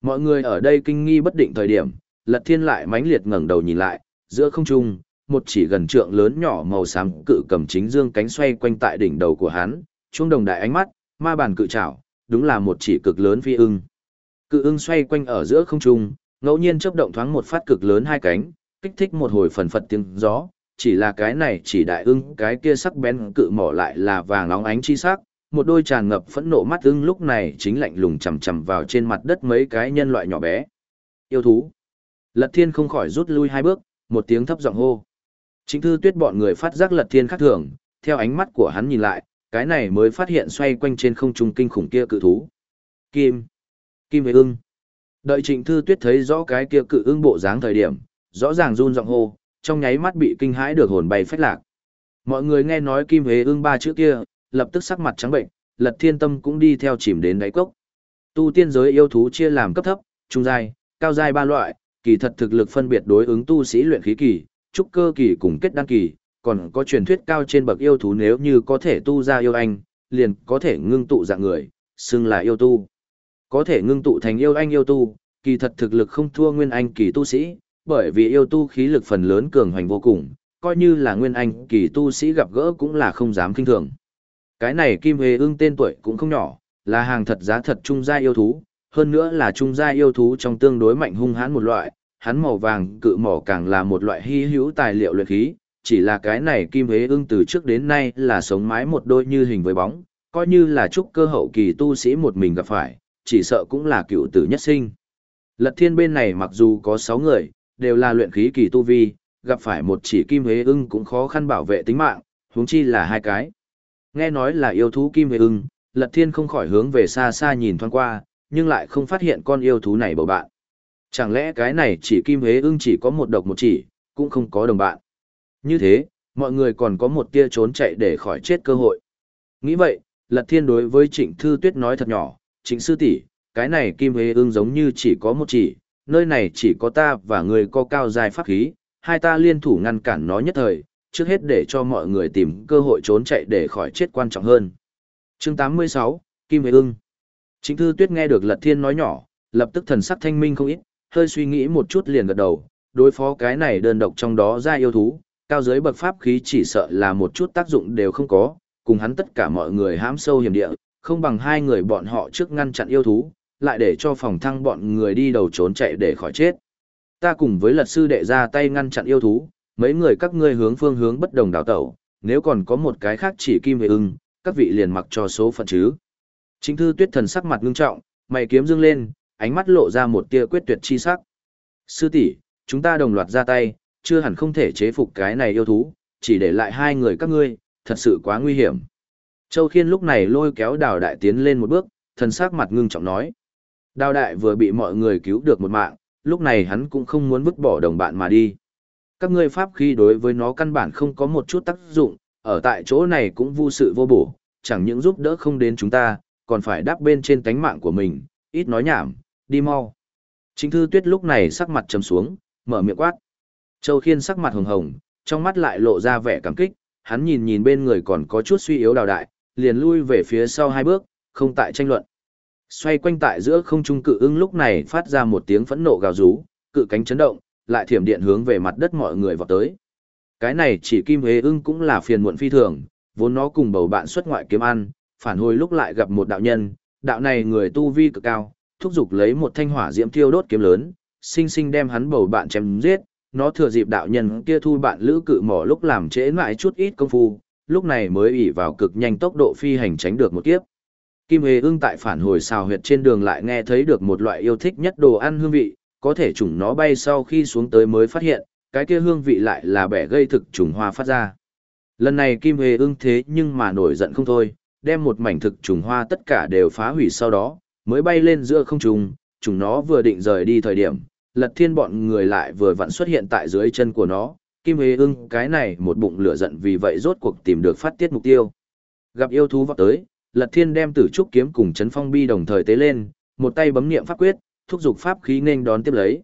Mọi người ở đây kinh nghi bất định thời điểm, lật thiên lại mãnh liệt ngẩng đầu nhìn lại, giữa không trung, một chỉ gần trượng lớn nhỏ màu xám cự cầm chính dương cánh xoay quanh tại đỉnh đầu của hắn, chuông đồng đại ánh mắt, ma bàn cự trảo, đúng là một chỉ cực lớn phi ưng. Cự ưng xoay quanh ở giữa không trung, ngẫu nhiên chớp động thoáng một phát cực lớn hai cánh, kích thích một hồi phần phật tiếng gió, chỉ là cái này chỉ đại ưng cái kia sắc bén cự mỏ lại là vàng óng ánh chi sắc, một đôi tràn ngập phẫn nộ mắt ưng lúc này chính lạnh lùng chằm chằm vào trên mặt đất mấy cái nhân loại nhỏ bé. Yêu thú. Lật thiên không khỏi rút lui hai bước, một tiếng thấp giọng hô. Chính thư tuyết bọn người phát giác lật thiên khác thường, theo ánh mắt của hắn nhìn lại, cái này mới phát hiện xoay quanh trên không trung kinh khủng kia cự thú. Kim. Kim với ưng. Đợi trịnh thư tuyết thấy rõ cái kia cự ưng bộ dáng thời điểm, rõ ràng run giọng hô, trong nháy mắt bị kinh hãi được hồn bay phách lạc. Mọi người nghe nói kim hế ưng ba chữ kia, lập tức sắc mặt trắng bệnh, lật thiên tâm cũng đi theo chìm đến đáy cốc. Tu tiên giới yêu thú chia làm cấp thấp, trung giai, cao giai ba loại, kỳ thật thực lực phân biệt đối ứng tu sĩ luyện khí kỳ, trúc cơ kỳ cùng kết đăng kỳ, còn có truyền thuyết cao trên bậc yêu thú nếu như có thể tu ra yêu anh, liền có thể ngưng tụ dạng người, xưng là yêu tu. Có thể ngưng tụ thành yêu anh yêu tu, kỳ thật thực lực không thua nguyên anh kỳ tu sĩ, bởi vì yêu tu khí lực phần lớn cường hoành vô cùng, coi như là nguyên anh kỳ tu sĩ gặp gỡ cũng là không dám kinh thường. Cái này Kim Hề ưng tên tuổi cũng không nhỏ, là hàng thật giá thật trung gia yêu thú, hơn nữa là trung gia yêu thú trong tương đối mạnh hung hãn một loại, hắn màu vàng cự mỏ càng là một loại hy hữu tài liệu luyện khí, chỉ là cái này Kim hế ưng từ trước đến nay là sống mái một đôi như hình với bóng, coi như là chúc cơ hậu kỳ tu sĩ một mình gặp phải, chỉ sợ cũng là cựu tử nhất sinh. Lật thiên bên này mặc dù có 6 người, đều là luyện khí kỳ tu vi, gặp phải một chỉ kim hế ưng cũng khó khăn bảo vệ tính mạng, huống chi là hai cái. Nghe nói là yêu thú kim hế ưng, Lật Thiên không khỏi hướng về xa xa nhìn thoáng qua, nhưng lại không phát hiện con yêu thú này bầu bạn. Chẳng lẽ cái này chỉ kim hế ưng chỉ có một độc một chỉ, cũng không có đồng bạn. Như thế, mọi người còn có một tia trốn chạy để khỏi chết cơ hội. Nghĩ vậy, Lật Thiên đối với Trịnh Thư Tuyết nói thật nhỏ, Trịnh Sư tỷ cái này kim hế ưng giống như chỉ có một chỉ, nơi này chỉ có ta và người có cao dài pháp khí, hai ta liên thủ ngăn cản nó nhất thời, trước hết để cho mọi người tìm cơ hội trốn chạy để khỏi chết quan trọng hơn. Chương 86, Kim Hế ưng Trịnh Thư Tuyết nghe được Lật Thiên nói nhỏ, lập tức thần sắc thanh minh không ít, hơi suy nghĩ một chút liền gật đầu, đối phó cái này đơn độc trong đó ra yêu thú, cao giới bậc pháp khí chỉ sợ là một chút tác dụng đều không có, cùng hắn tất cả mọi người hãm sâu hiểm địa, không bằng hai người bọn họ trước ngăn chặn yêu thú, lại để cho phòng thăng bọn người đi đầu trốn chạy để khỏi chết. Ta cùng với lật sư đệ ra tay ngăn chặn yêu thú, mấy người các ngươi hướng phương hướng bất đồng đào tẩu, nếu còn có một cái khác chỉ kim về ưng, các vị liền mặc cho số phận chứ. Chính thư tuyết thần sắc mặt ngưng trọng, mày kiếm dương lên, ánh mắt lộ ra một tia quyết tuyệt chi sắc. Sư tỷ, chúng ta đồng loạt ra tay, chưa hẳn không thể chế phục cái này yêu thú, chỉ để lại hai người các ngươi, thật sự quá nguy hiểm. Châu Khiên lúc này lôi kéo đào đại tiến lên một bước, thần sắc mặt ngưng trọng nói. Đào đại vừa bị mọi người cứu được một mạng, lúc này hắn cũng không muốn vứt bỏ đồng bạn mà đi. Các ngươi pháp khí đối với nó căn bản không có một chút tác dụng, ở tại chỗ này cũng vô sự vô bổ, chẳng những giúp đỡ không đến chúng ta, còn phải đáp bên trên tánh mạng của mình, ít nói nhảm, đi mau. Chính thư tuyết lúc này sắc mặt trầm xuống, mở miệng quát. Châu Khiên sắc mặt hồng hồng, trong mắt lại lộ ra vẻ cảm kích, hắn nhìn nhìn bên người còn có chút suy yếu đào đại, liền lui về phía sau hai bước, không tại tranh luận. Xoay quanh tại giữa không trung cự ưng lúc này phát ra một tiếng phẫn nộ gào rú, cự cánh chấn động, lại thiểm điện hướng về mặt đất mọi người vọt tới. Cái này chỉ kim hế ưng cũng là phiền muộn phi thường, vốn nó cùng bầu bạn xuất ngoại kiếm ăn, phản hồi lúc lại gặp một đạo nhân, đạo này người tu vi cực cao, thúc giục lấy một thanh hỏa diễm thiêu đốt kiếm lớn, sinh sinh đem hắn bầu bạn chém giết, nó thừa dịp đạo nhân kia thu bạn lữ cự mỏ lúc làm trễ lại chút ít công phu, lúc này mới ỉ vào cực nhanh tốc độ phi hành tránh được một kiếp. Kim Hề ưng tại phản hồi xào huyệt trên đường lại nghe thấy được một loại yêu thích nhất đồ ăn hương vị, có thể trùng nó bay sau khi xuống tới mới phát hiện, cái kia hương vị lại là bẻ gây thực trùng hoa phát ra. Lần này Kim Hề ưng thế nhưng mà nổi giận không thôi, đem một mảnh thực trùng hoa tất cả đều phá hủy sau đó, mới bay lên giữa không trùng, trùng nó vừa định rời đi thời điểm, lật thiên bọn người lại vừa vặn xuất hiện tại dưới chân của nó, Kim Hế ưng cái này một bụng lửa giận vì vậy rốt cuộc tìm được phát tiết mục tiêu. Gặp yêu thú vọt tới, Lật Thiên đem Tử Trúc kiếm cùng Chấn Phong bi đồng thời tế lên, một tay bấm niệm pháp quyết, thúc giục pháp khí nên đón tiếp lấy.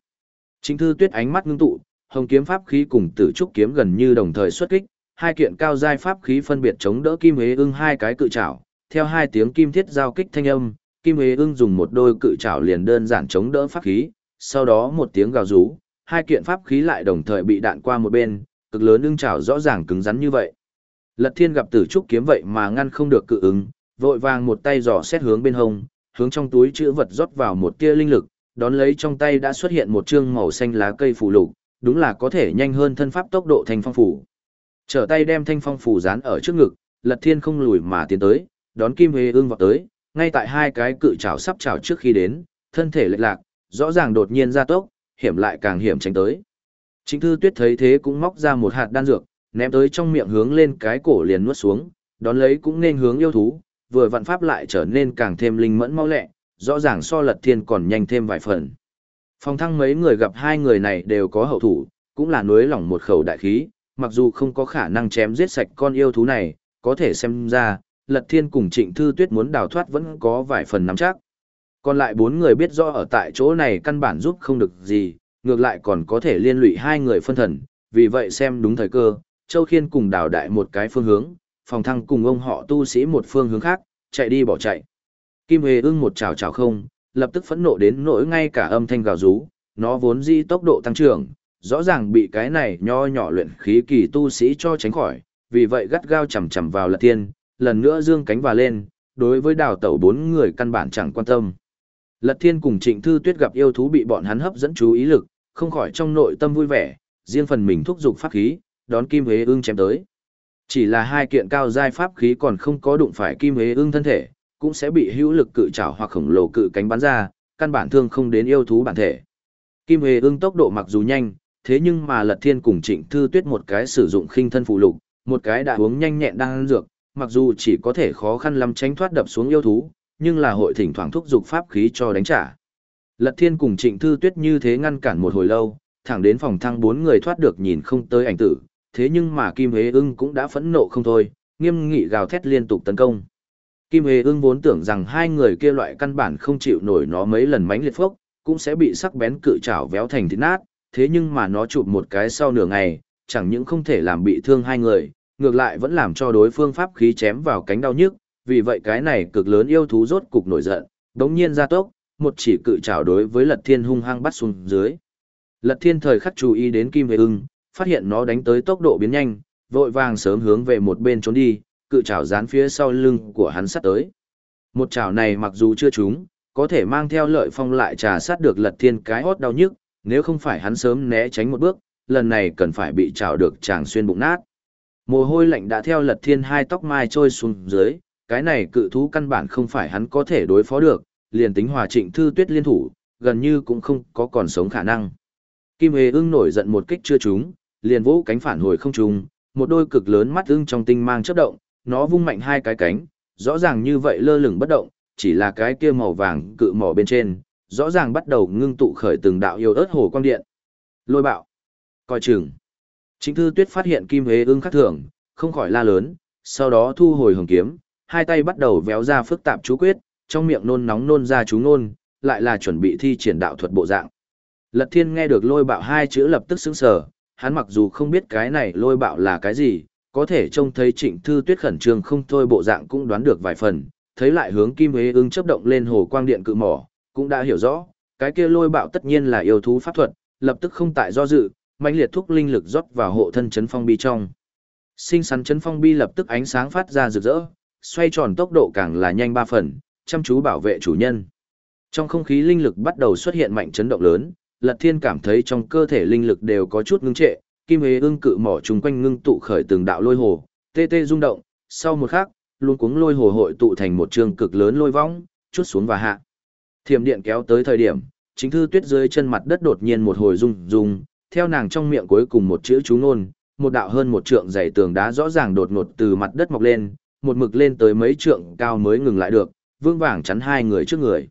Chính thư Tuyết ánh mắt ngưng tụ, Hồng kiếm pháp khí cùng Tử Trúc kiếm gần như đồng thời xuất kích, hai kiện cao giai pháp khí phân biệt chống đỡ Kim Hế Ưng hai cái cự trảo, theo hai tiếng kim thiết giao kích thanh âm, Kim Hế Ưng dùng một đôi cự trảo liền đơn giản chống đỡ pháp khí, sau đó một tiếng gào rú, hai kiện pháp khí lại đồng thời bị đạn qua một bên, cực lớn ưng trảo rõ ràng cứng rắn như vậy. Lật Thiên gặp Tử Trúc kiếm vậy mà ngăn không được cự ứng, vội vàng một tay dò xét hướng bên hông, hướng trong túi chữ vật rót vào một tia linh lực, đón lấy trong tay đã xuất hiện một chương màu xanh lá cây phù lục, đúng là có thể nhanh hơn thân pháp tốc độ thành phong phủ. Trở tay đem thanh phong phủ dán ở trước ngực, Lật Thiên không lùi mà tiến tới, đón Kim Hề Ưng vọt tới, ngay tại hai cái cự chảo sắp chảo trước khi đến, thân thể lệch lạc, rõ ràng đột nhiên ra tốc, hiểm lại càng hiểm tránh tới. chính Thư Tuyết thấy thế cũng móc ra một hạt đan dược, ném tới trong miệng hướng lên cái cổ liền nuốt xuống, đón lấy cũng nên hướng yêu thú, vừa vạn pháp lại trở nên càng thêm linh mẫn mau lẹ, rõ ràng so lật thiên còn nhanh thêm vài phần. Phong thăng mấy người gặp hai người này đều có hậu thủ, cũng là nuối lỏng một khẩu đại khí, mặc dù không có khả năng chém giết sạch con yêu thú này, có thể xem ra, lật thiên cùng trịnh thư tuyết muốn đào thoát vẫn có vài phần nắm chắc. Còn lại bốn người biết rõ ở tại chỗ này căn bản giúp không được gì, ngược lại còn có thể liên lụy hai người phân thần, vì vậy xem đúng thời cơ, Châu Khiên cùng đào đại một cái phương hướng, phòng thăng cùng ông họ tu sĩ một phương hướng khác, chạy đi bỏ chạy. Kim Hề ưng một chào chào không, lập tức phẫn nộ đến nỗi ngay cả âm thanh gào rú, nó vốn di tốc độ tăng trưởng, rõ ràng bị cái này nho nhỏ luyện khí kỳ tu sĩ cho tránh khỏi, vì vậy gắt gao chầm chầm vào lật tiên, lần nữa dương cánh và lên, đối với đào tẩu bốn người căn bản chẳng quan tâm. Lật thiên cùng trịnh thư tuyết gặp yêu thú bị bọn hắn hấp dẫn chú ý lực, không khỏi trong nội tâm vui vẻ, riêng phần mình thúc giục pháp khí, đón kim hế ưng chém tới. Chỉ là hai kiện cao giai pháp khí còn không có đụng phải kim hế ưng thân thể, cũng sẽ bị hữu lực cự trảo hoặc khổng lồ cự cánh bắn ra, căn bản thương không đến yêu thú bản thể. Kim hế ưng tốc độ mặc dù nhanh, thế nhưng mà Lật Thiên cùng Trịnh Thư Tuyết một cái sử dụng khinh thân phụ lục, một cái đã uống nhanh nhẹn đang ăn dược, mặc dù chỉ có thể khó khăn lắm tránh thoát đập xuống yêu thú, nhưng là hội thỉnh thoảng thúc dục pháp khí cho đánh trả. Lật Thiên cùng Trịnh Thư Tuyết như thế ngăn cản một hồi lâu, thẳng đến phòng thang bốn người thoát được nhìn không tới ảnh tử, thế nhưng mà Kim Hế ưng cũng đã phẫn nộ không thôi, nghiêm nghị gào thét liên tục tấn công. Kim Hề ưng vốn tưởng rằng hai người kia loại căn bản không chịu nổi nó mấy lần mánh liệt phốc, cũng sẽ bị sắc bén cự chảo véo thành thịt nát, thế nhưng mà nó chụp một cái sau nửa ngày, chẳng những không thể làm bị thương hai người, ngược lại vẫn làm cho đối phương pháp khí chém vào cánh đau nhức, vì vậy cái này cực lớn yêu thú rốt cục nổi giận, đống nhiên ra tốc, một chỉ cự chảo đối với Lật Thiên hung hăng bắt xuống dưới. Lật Thiên thời khắc chú ý đến Kim Hề ưng, phát hiện nó đánh tới tốc độ biến nhanh, vội vàng sớm hướng về một bên trốn đi, cự chảo dán phía sau lưng của hắn sắt tới. Một chảo này mặc dù chưa trúng, có thể mang theo lợi phong lại trà sát được lật thiên cái hót đau nhức, nếu không phải hắn sớm né tránh một bước, lần này cần phải bị trào được chàng xuyên bụng nát. Mồ hôi lạnh đã theo lật thiên hai tóc mai trôi xuống dưới, cái này cự thú căn bản không phải hắn có thể đối phó được, liền tính hòa trịnh thư tuyết liên thủ, gần như cũng không có còn sống khả năng. Kim Hề ưng nổi giận một kích chưa trúng, liền vỗ cánh phản hồi không trúng, một đôi cực lớn mắt ưng trong tinh mang chớp động, nó vung mạnh hai cái cánh, rõ ràng như vậy lơ lửng bất động, chỉ là cái kia màu vàng cự mỏ bên trên, rõ ràng bắt đầu ngưng tụ khởi từng đạo yêu ớt hồ quang điện. Lôi bạo, coi chừng. Chính thư tuyết phát hiện kim hế ưng khắc thường, không khỏi la lớn, sau đó thu hồi hồng kiếm, hai tay bắt đầu véo ra phức tạp chú quyết, trong miệng nôn nóng nôn ra chú nôn, lại là chuẩn bị thi triển đạo thuật bộ dạng. Lật thiên nghe được lôi bạo hai chữ lập tức sững sờ, hắn mặc dù không biết cái này lôi bạo là cái gì, có thể trông thấy trịnh thư tuyết khẩn trương không thôi bộ dạng cũng đoán được vài phần, thấy lại hướng kim hế ưng chấp động lên hồ quang điện cự mỏ, cũng đã hiểu rõ, cái kia lôi bạo tất nhiên là yêu thú pháp thuật, lập tức không tại do dự, mãnh liệt thúc linh lực rót vào hộ thân chấn phong bi trong. Sinh sắn chấn phong bi lập tức ánh sáng phát ra rực rỡ, xoay tròn tốc độ càng là nhanh ba phần, chăm chú bảo vệ chủ nhân. Trong không khí linh lực bắt đầu xuất hiện mạnh chấn động lớn, Lật Thiên cảm thấy trong cơ thể linh lực đều có chút ngưng trệ, kim hế ương cự mỏ chung quanh ngưng tụ khởi từng đạo lôi hồ, tê tê rung động, sau một khắc, luôn cuống lôi hồ hội tụ thành một trường cực lớn lôi vong, chút xuống và hạ. Thiểm điện kéo tới thời điểm, chính thư tuyết dưới chân mặt đất đột nhiên một hồi rung rung, theo nàng trong miệng cuối cùng một chữ chú ngôn, một đạo hơn một trượng dày tường đá rõ ràng đột ngột từ mặt đất mọc lên, một mực lên tới mấy trượng cao mới ngừng lại được, vương vàng chắn hai người trước người.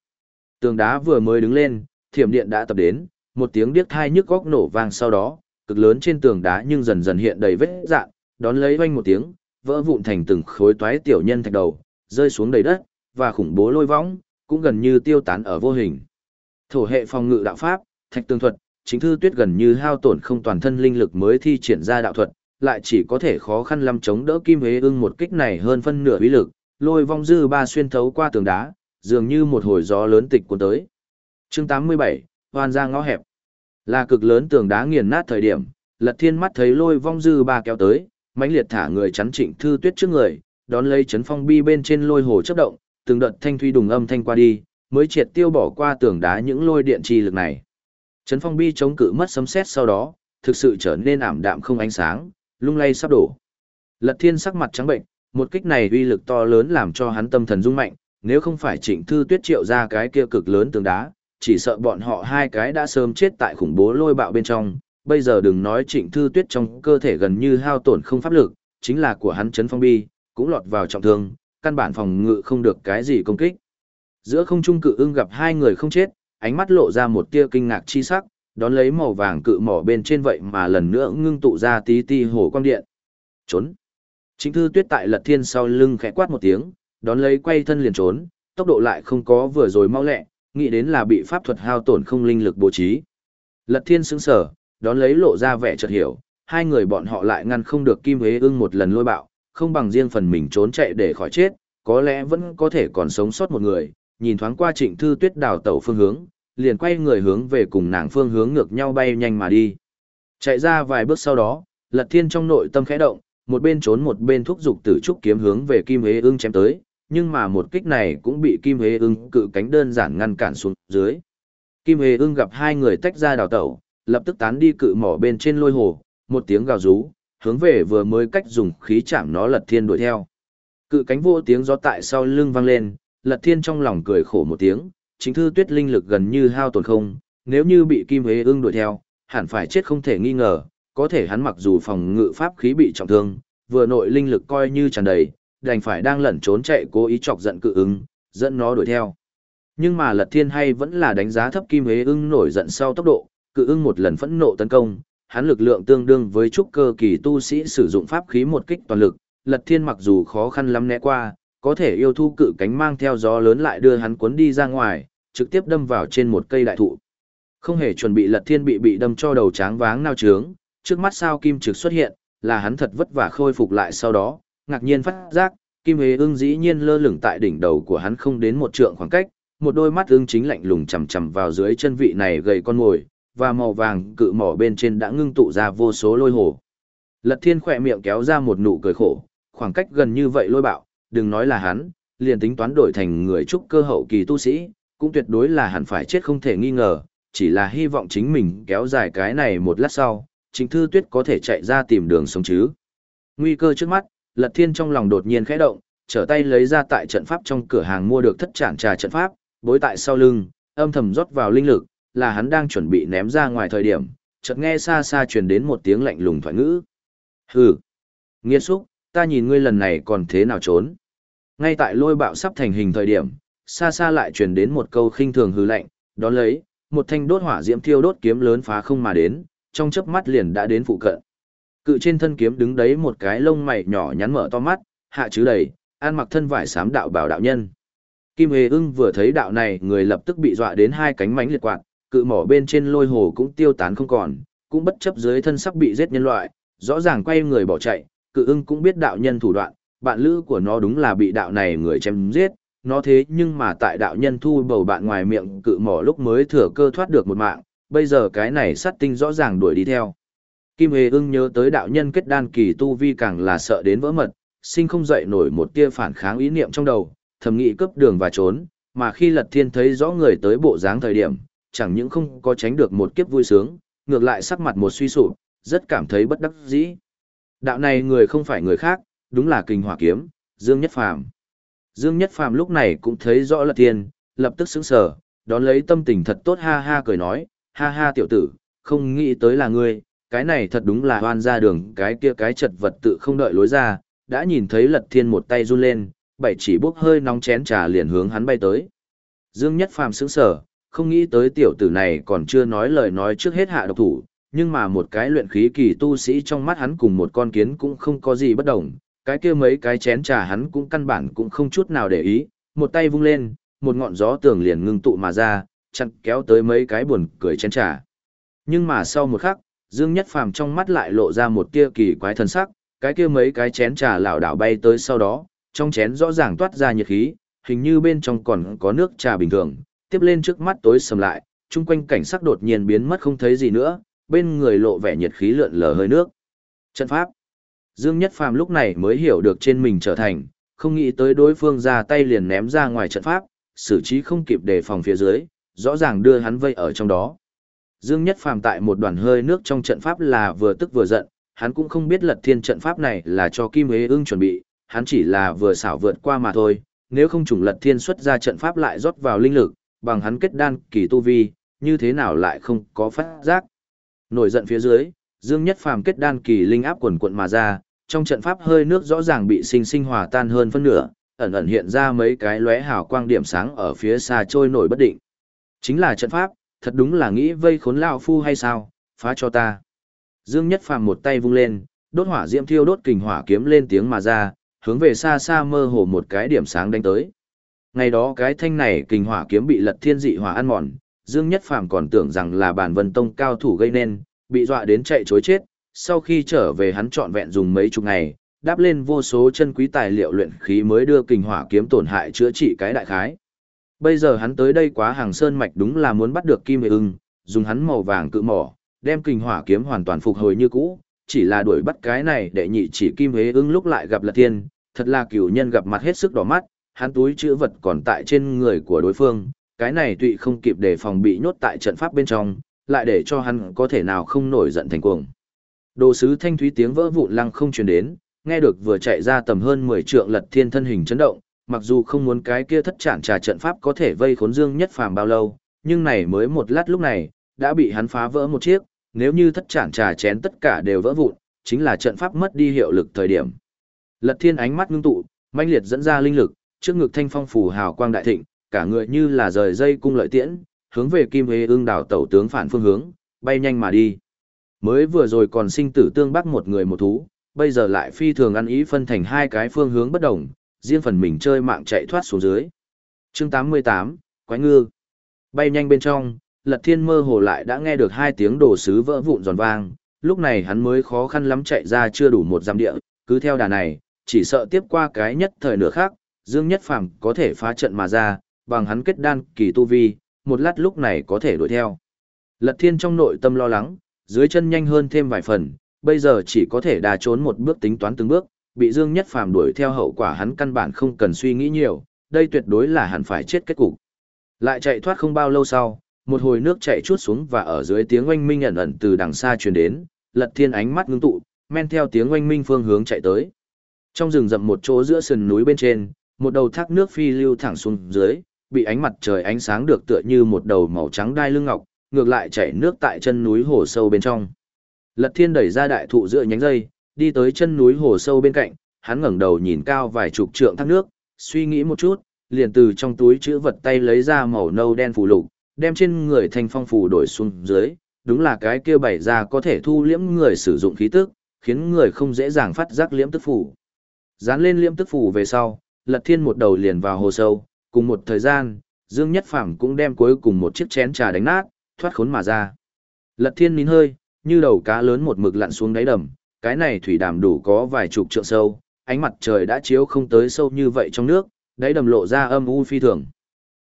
Tường đá vừa mới đứng lên, thiểm điện đã tập đến, một tiếng điếc thai nhức góc nổ vang sau đó, cực lớn trên tường đá nhưng dần dần hiện đầy vết dạn, đón lấy oanh một tiếng, vỡ vụn thành từng khối toái tiểu nhân thạch đầu, rơi xuống đầy đất, và khủng bố lôi võng, cũng gần như tiêu tán ở vô hình. Thổ hệ phòng ngự đạo pháp, thạch tương thuật, chính thư tuyết gần như hao tổn không toàn thân linh lực mới thi triển ra đạo thuật, lại chỉ có thể khó khăn lắm chống đỡ kim hế ưng một kích này hơn phân nửa uy lực, lôi vong dư ba xuyên thấu qua tường đá, dường như một hồi gió lớn tịch cuốn tới. Chương 87, hoàn ra ngõ hẹp. Là cực lớn tường đá nghiền nát thời điểm, Lật Thiên mắt thấy lôi vong dư ba kéo tới, mãnh liệt thả người chắn Trịnh Thư Tuyết trước người, đón lấy chấn phong bi bên trên lôi hồ chớp động, từng đợt thanh thuy đùng âm thanh qua đi, mới triệt tiêu bỏ qua tường đá những lôi điện chi lực này. Chấn phong bi chống cự mất sấm sét sau đó, thực sự trở nên ảm đạm không ánh sáng, lung lay sắp đổ. Lật Thiên sắc mặt trắng bệnh, một kích này uy lực to lớn làm cho hắn tâm thần rung mạnh, nếu không phải Trịnh Thư Tuyết triệu ra cái kia cực lớn tường đá, chỉ sợ bọn họ hai cái đã sớm chết tại khủng bố lôi bạo bên trong, bây giờ đừng nói trịnh thư tuyết trong cơ thể gần như hao tổn không pháp lực, chính là của hắn chấn phong bi, cũng lọt vào trọng thương, căn bản phòng ngự không được cái gì công kích. Giữa không trung cự ưng gặp hai người không chết, ánh mắt lộ ra một tia kinh ngạc chi sắc, đón lấy màu vàng cự mỏ bên trên vậy mà lần nữa ngưng tụ ra tí tí hồ quang điện. Trốn. Chính thư tuyết tại lật thiên sau lưng khẽ quát một tiếng, đón lấy quay thân liền trốn, tốc độ lại không có vừa rồi mau lẹ, nghĩ đến là bị pháp thuật hao tổn không linh lực bố trí. Lật thiên sững sở, đón lấy lộ ra vẻ chợt hiểu, hai người bọn họ lại ngăn không được Kim Hế ưng một lần lôi bạo, không bằng riêng phần mình trốn chạy để khỏi chết, có lẽ vẫn có thể còn sống sót một người, nhìn thoáng qua trịnh thư tuyết đào tẩu phương hướng, liền quay người hướng về cùng nàng phương hướng ngược nhau bay nhanh mà đi. Chạy ra vài bước sau đó, Lật Thiên trong nội tâm khẽ động, một bên trốn một bên thúc giục tử trúc kiếm hướng về Kim Hế ưng chém tới, nhưng mà một kích này cũng bị Kim Hề ưng cự cánh đơn giản ngăn cản xuống dưới. Kim Hề ưng gặp hai người tách ra đào tẩu, lập tức tán đi cự mỏ bên trên lôi hồ, một tiếng gào rú, hướng về vừa mới cách dùng khí chạm nó lật thiên đuổi theo. Cự cánh vô tiếng gió tại sau lưng vang lên, lật thiên trong lòng cười khổ một tiếng, chính thư tuyết linh lực gần như hao tổn không, nếu như bị Kim hế ưng đuổi theo, hẳn phải chết không thể nghi ngờ, có thể hắn mặc dù phòng ngự pháp khí bị trọng thương, vừa nội linh lực coi như tràn đầy, đành phải đang lẩn trốn chạy cố ý chọc giận cự ứng, dẫn nó đuổi theo. Nhưng mà Lật Thiên hay vẫn là đánh giá thấp Kim Hế ưng nổi giận sau tốc độ, cự ưng một lần phẫn nộ tấn công, hắn lực lượng tương đương với trúc cơ kỳ tu sĩ sử dụng pháp khí một kích toàn lực, Lật Thiên mặc dù khó khăn lắm né qua, có thể yêu thu cự cánh mang theo gió lớn lại đưa hắn cuốn đi ra ngoài, trực tiếp đâm vào trên một cây đại thụ. Không hề chuẩn bị Lật Thiên bị bị đâm cho đầu tráng váng nao trướng, trước mắt sao kim trực xuất hiện, là hắn thật vất vả khôi phục lại sau đó, ngạc nhiên phát giác, kim hế ưng dĩ nhiên lơ lửng tại đỉnh đầu của hắn không đến một trượng khoảng cách, một đôi mắt ưng chính lạnh lùng chằm chằm vào dưới chân vị này gầy con ngồi, và màu vàng cự mỏ bên trên đã ngưng tụ ra vô số lôi hồ. Lật Thiên khỏe miệng kéo ra một nụ cười khổ, khoảng cách gần như vậy lôi bạo, đừng nói là hắn, liền tính toán đổi thành người trúc cơ hậu kỳ tu sĩ, cũng tuyệt đối là hẳn phải chết không thể nghi ngờ, chỉ là hy vọng chính mình kéo dài cái này một lát sau, chính thư tuyết có thể chạy ra tìm đường sống chứ. Nguy cơ trước mắt, Lật Thiên trong lòng đột nhiên khẽ động, trở tay lấy ra tại trận pháp trong cửa hàng mua được thất trạng trà trận pháp, bối tại sau lưng, âm thầm rót vào linh lực, là hắn đang chuẩn bị ném ra ngoài thời điểm, chợt nghe xa xa truyền đến một tiếng lạnh lùng thoại ngữ. Hừ, nghiệt xúc, ta nhìn ngươi lần này còn thế nào trốn. Ngay tại lôi bạo sắp thành hình thời điểm, xa xa lại truyền đến một câu khinh thường hư lạnh, đón lấy, một thanh đốt hỏa diễm thiêu đốt kiếm lớn phá không mà đến, trong chớp mắt liền đã đến phụ cận. Cự trên thân kiếm đứng đấy một cái lông mày nhỏ nhắn mở to mắt, hạ chứ đầy, ăn mặc thân vải sám đạo bảo đạo nhân. Kim Hề ưng vừa thấy đạo này người lập tức bị dọa đến hai cánh mánh liệt quạt, cự mỏ bên trên lôi hồ cũng tiêu tán không còn, cũng bất chấp dưới thân sắc bị giết nhân loại, rõ ràng quay người bỏ chạy, cự ưng cũng biết đạo nhân thủ đoạn, bạn lữ của nó đúng là bị đạo này người chém giết, nó thế nhưng mà tại đạo nhân thu bầu bạn ngoài miệng cự mỏ lúc mới thừa cơ thoát được một mạng, bây giờ cái này sát tinh rõ ràng đuổi đi theo. Kim Hề ưng nhớ tới đạo nhân kết đan kỳ tu vi càng là sợ đến vỡ mật, sinh không dậy nổi một tia phản kháng ý niệm trong đầu, thầm nghĩ cướp đường và trốn, mà khi Lật Thiên thấy rõ người tới bộ dáng thời điểm, chẳng những không có tránh được một kiếp vui sướng, ngược lại sắc mặt một suy sụp, rất cảm thấy bất đắc dĩ. Đạo này người không phải người khác, đúng là kinh hỏa kiếm, Dương Nhất Phàm. Dương Nhất Phàm lúc này cũng thấy rõ Lật Thiên, lập tức sững sờ, đón lấy tâm tình thật tốt ha ha cười nói, ha ha tiểu tử, không nghĩ tới là ngươi, cái này thật đúng là hoan ra đường, cái kia cái chật vật tự không đợi lối ra, đã nhìn thấy Lật Thiên một tay run lên, bảy chỉ bốc hơi nóng chén trà liền hướng hắn bay tới. Dương Nhất Phàm sững sờ, không nghĩ tới tiểu tử này còn chưa nói lời nói trước hết hạ độc thủ, nhưng mà một cái luyện khí kỳ tu sĩ trong mắt hắn cùng một con kiến cũng không có gì bất đồng, cái kia mấy cái chén trà hắn cũng căn bản cũng không chút nào để ý, một tay vung lên, một ngọn gió tường liền ngưng tụ mà ra, chặn kéo tới mấy cái buồn cười chén trà. Nhưng mà sau một khắc, Dương Nhất Phàm trong mắt lại lộ ra một tia kỳ quái thần sắc, cái kia mấy cái chén trà lảo đảo bay tới sau đó, trong chén rõ ràng toát ra nhiệt khí, hình như bên trong còn có nước trà bình thường, tiếp lên trước mắt tối sầm lại, chung quanh cảnh sắc đột nhiên biến mất không thấy gì nữa, bên người lộ vẻ nhiệt khí lượn lờ hơi nước. Trận pháp. Dương Nhất Phàm lúc này mới hiểu được trên mình trở thành, không nghĩ tới đối phương ra tay liền ném ra ngoài trận pháp, xử trí không kịp đề phòng phía dưới, rõ ràng đưa hắn vây ở trong đó. Dương Nhất Phàm tại một đoàn hơi nước trong trận pháp là vừa tức vừa giận, hắn cũng không biết lật thiên trận pháp này là cho Kim Hế ưng chuẩn bị, hắn chỉ là vừa xảo vượt qua mà thôi, nếu không trùng lật thiên xuất ra trận pháp lại rót vào linh lực, bằng hắn kết đan kỳ tu vi, như thế nào lại không có phát giác. Nổi giận phía dưới, Dương Nhất Phàm kết đan kỳ linh áp quần quận mà ra, trong trận pháp hơi nước rõ ràng bị sinh sinh hòa tan hơn phân nửa, ẩn ẩn hiện ra mấy cái lóe hào quang điểm sáng ở phía xa trôi nổi bất định. Chính là trận pháp, thật đúng là nghĩ vây khốn lão phu hay sao, phá cho ta. Dương Nhất Phàm một tay vung lên, đốt hỏa diễm thiêu đốt kình hỏa kiếm lên tiếng mà ra, hướng về xa xa mơ hồ một cái điểm sáng đánh tới. Ngày đó cái thanh này kình hỏa kiếm bị lật thiên dị hỏa ăn mòn, Dương Nhất Phàm còn tưởng rằng là bản vân tông cao thủ gây nên, bị dọa đến chạy chối chết, sau khi trở về hắn trọn vẹn dùng mấy chục ngày, đáp lên vô số chân quý tài liệu luyện khí mới đưa kình hỏa kiếm tổn hại chữa trị cái đại khái. Bây giờ hắn tới đây quá hàng sơn mạch đúng là muốn bắt được kim hệ ưng, dùng hắn màu vàng cự mỏ, đem kình hỏa kiếm hoàn toàn phục hồi như cũ, chỉ là đuổi bắt cái này để nhị chỉ kim hế ưng lúc lại gặp lật thiên, thật là cửu nhân gặp mặt hết sức đỏ mắt, hắn túi chữ vật còn tại trên người của đối phương, cái này tụy không kịp để phòng bị nhốt tại trận pháp bên trong, lại để cho hắn có thể nào không nổi giận thành cuồng. Đồ sứ thanh thúy tiếng vỡ vụn lăng không truyền đến, nghe được vừa chạy ra tầm hơn 10 trượng lật thiên thân hình chấn động, mặc dù không muốn cái kia thất trạng trà trận pháp có thể vây khốn Dương Nhất Phàm bao lâu, nhưng này mới một lát lúc này, đã bị hắn phá vỡ một chiếc, nếu như thất trạng trà chén tất cả đều vỡ vụn, chính là trận pháp mất đi hiệu lực thời điểm. Lật Thiên ánh mắt ngưng tụ, mãnh liệt dẫn ra linh lực, trước ngực thanh phong phủ hào quang đại thịnh, cả người như là rời dây cung lợi tiễn, hướng về Kim Hề ương đảo tẩu tướng phản phương hướng, bay nhanh mà đi. Mới vừa rồi còn sinh tử tương bắc một người một thú, bây giờ lại phi thường ăn ý phân thành hai cái phương hướng bất đồng, riêng phần mình chơi mạng chạy thoát xuống dưới. Chương 88, Quái ngư. Bay nhanh bên trong, Lật Thiên mơ hồ lại đã nghe được hai tiếng đồ sứ vỡ vụn giòn vang, lúc này hắn mới khó khăn lắm chạy ra chưa đủ một giam địa, cứ theo đà này, chỉ sợ tiếp qua cái nhất thời nửa khác, Dương Nhất Phàm có thể phá trận mà ra, bằng hắn kết đan kỳ tu vi, một lát lúc này có thể đuổi theo. Lật Thiên trong nội tâm lo lắng, dưới chân nhanh hơn thêm vài phần, bây giờ chỉ có thể đà trốn một bước tính toán từng bước, bị Dương Nhất Phàm đuổi theo hậu quả hắn căn bản không cần suy nghĩ nhiều, đây tuyệt đối là hẳn phải chết kết cục. Lại chạy thoát không bao lâu sau, một hồi nước chảy chuốt xuống và ở dưới tiếng oanh minh ẩn ẩn từ đằng xa truyền đến, Lật Thiên ánh mắt ngưng tụ, men theo tiếng oanh minh phương hướng chạy tới. Trong rừng rậm một chỗ giữa sườn núi bên trên, một đầu thác nước phi lưu thẳng xuống dưới, bị ánh mặt trời ánh sáng được tựa như một đầu màu trắng đai lưng ngọc, ngược lại chảy nước tại chân núi hồ sâu bên trong. Lật Thiên đẩy ra đại thụ giữa nhánh dây, đi tới chân núi hồ sâu bên cạnh, hắn ngẩng đầu nhìn cao vài chục trượng thác nước, suy nghĩ một chút, liền từ trong túi chữ vật tay lấy ra màu nâu đen phù lục, đem trên người thanh phong phù đổi xuống dưới, đúng là cái kia bày ra có thể thu liễm người sử dụng khí tức, khiến người không dễ dàng phát giác liễm tức phù. Dán lên liễm tức phù về sau, Lật Thiên một đầu liền vào hồ sâu, cùng một thời gian, Dương Nhất Phàm cũng đem cuối cùng một chiếc chén trà đánh nát, thoát khốn mà ra. Lật Thiên nín hơi, như đầu cá lớn một mực lặn xuống đáy đầm, cái này thủy đàm đủ có vài chục trượng sâu, ánh mặt trời đã chiếu không tới sâu như vậy trong nước, đáy đầm lộ ra âm u phi thường.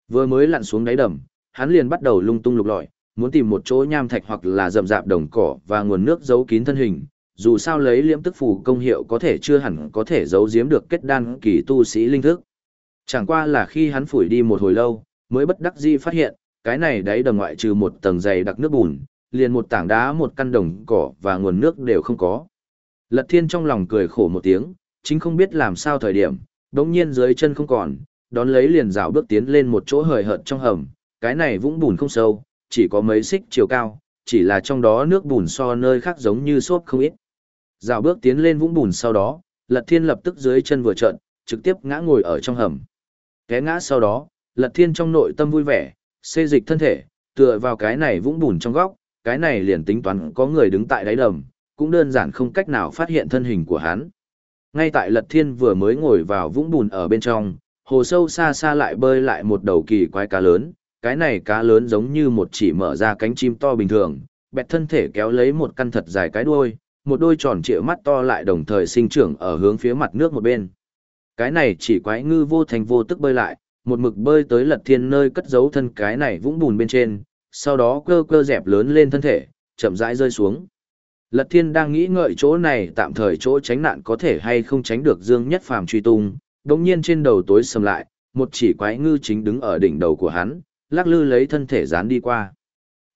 Vừa mới lặn xuống đáy đầm, hắn liền bắt đầu lung tung lục lọi, muốn tìm một chỗ nham thạch hoặc là rậm rạp đồng cỏ và nguồn nước giấu kín thân hình. Dù sao lấy liễm tức phù công hiệu có thể chưa hẳn có thể giấu giếm được kết đan kỳ tu sĩ linh thức. Chẳng qua là khi hắn phủi đi một hồi lâu, mới bất đắc dĩ phát hiện, cái này đáy đầm ngoại trừ một tầng dày đặc nước bùn, liền một tảng đá một căn đồng cỏ và nguồn nước đều không có. Lật thiên trong lòng cười khổ một tiếng, chính không biết làm sao thời điểm, đống nhiên dưới chân không còn, đón lấy liền rào bước tiến lên một chỗ hời hợt trong hầm, cái này vũng bùn không sâu, chỉ có mấy xích chiều cao, chỉ là trong đó nước bùn so nơi khác giống như xốp không ít. Rào bước tiến lên vũng bùn sau đó, Lật Thiên lập tức dưới chân vừa trợn, trực tiếp ngã ngồi ở trong hầm. Té ngã sau đó, Lật Thiên trong nội tâm vui vẻ, xê dịch thân thể, tựa vào cái này vũng bùn trong góc, cái này liền tính toán có người đứng tại đáy đầm, cũng đơn giản không cách nào phát hiện thân hình của hắn. Ngay tại Lật Thiên vừa mới ngồi vào vũng bùn ở bên trong, hồ sâu xa xa lại bơi lại một đầu kỳ quái cá lớn, cái này cá lớn giống như một chỉ mở ra cánh chim to bình thường, bẹt thân thể kéo lấy một căn thật dài cái đuôi, một đôi tròn trịa mắt to lại đồng thời sinh trưởng ở hướng phía mặt nước một bên. Cái này chỉ quái ngư vô thành vô tức bơi lại, một mực bơi tới lật thiên nơi cất giấu thân cái này vũng bùn bên trên, sau đó cơ cơ dẹp lớn lên thân thể, chậm rãi rơi xuống. Lật thiên đang nghĩ ngợi chỗ này tạm thời chỗ tránh nạn có thể hay không tránh được dương nhất phàm truy tung, đồng nhiên trên đầu tối sầm lại, một chỉ quái ngư chính đứng ở đỉnh đầu của hắn, lắc lư lấy thân thể dán đi qua.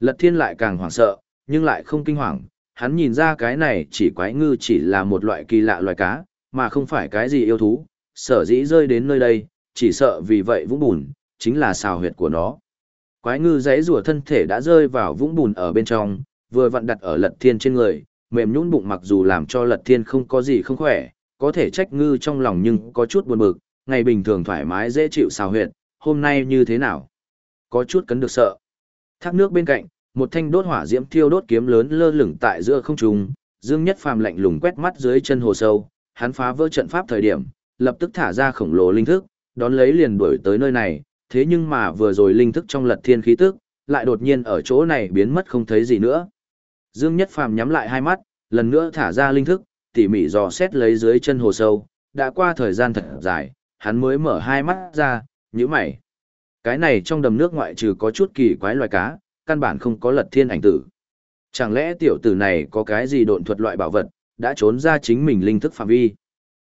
Lật thiên lại càng hoảng sợ, nhưng lại không kinh hoàng, hắn nhìn ra cái này chỉ quái ngư chỉ là một loại kỳ lạ loài cá, mà không phải cái gì yêu thú, sở dĩ rơi đến nơi đây, chỉ sợ vì vậy vũng bùn, chính là xào huyệt của nó. Quái ngư giấy rùa thân thể đã rơi vào vũng bùn ở bên trong, vừa vặn đặt ở lật thiên trên người, mềm nhũn bụng mặc dù làm cho lật thiên không có gì không khỏe, có thể trách ngư trong lòng nhưng có chút buồn bực, ngày bình thường thoải mái dễ chịu xào huyệt, hôm nay như thế nào? Có chút cấn được sợ. Thác nước bên cạnh, một thanh đốt hỏa diễm thiêu đốt kiếm lớn lơ lửng tại giữa không trung, Dương Nhất Phàm lạnh lùng quét mắt dưới chân hồ sâu, hắn phá vỡ trận pháp thời điểm, lập tức thả ra khổng lồ linh thức, đón lấy liền đuổi tới nơi này, thế nhưng mà vừa rồi linh thức trong lật thiên khí tức, lại đột nhiên ở chỗ này biến mất không thấy gì nữa. Dương Nhất Phàm nhắm lại hai mắt, lần nữa thả ra linh thức, tỉ mỉ dò xét lấy dưới chân hồ sâu, đã qua thời gian thật dài, hắn mới mở hai mắt ra, nhíu mày. Cái này trong đầm nước ngoại trừ có chút kỳ quái loài cá, căn bản không có lật thiên ảnh tử. Chẳng lẽ tiểu tử này có cái gì độn thuật loại bảo vật, đã trốn ra chính mình linh thức phạm vi.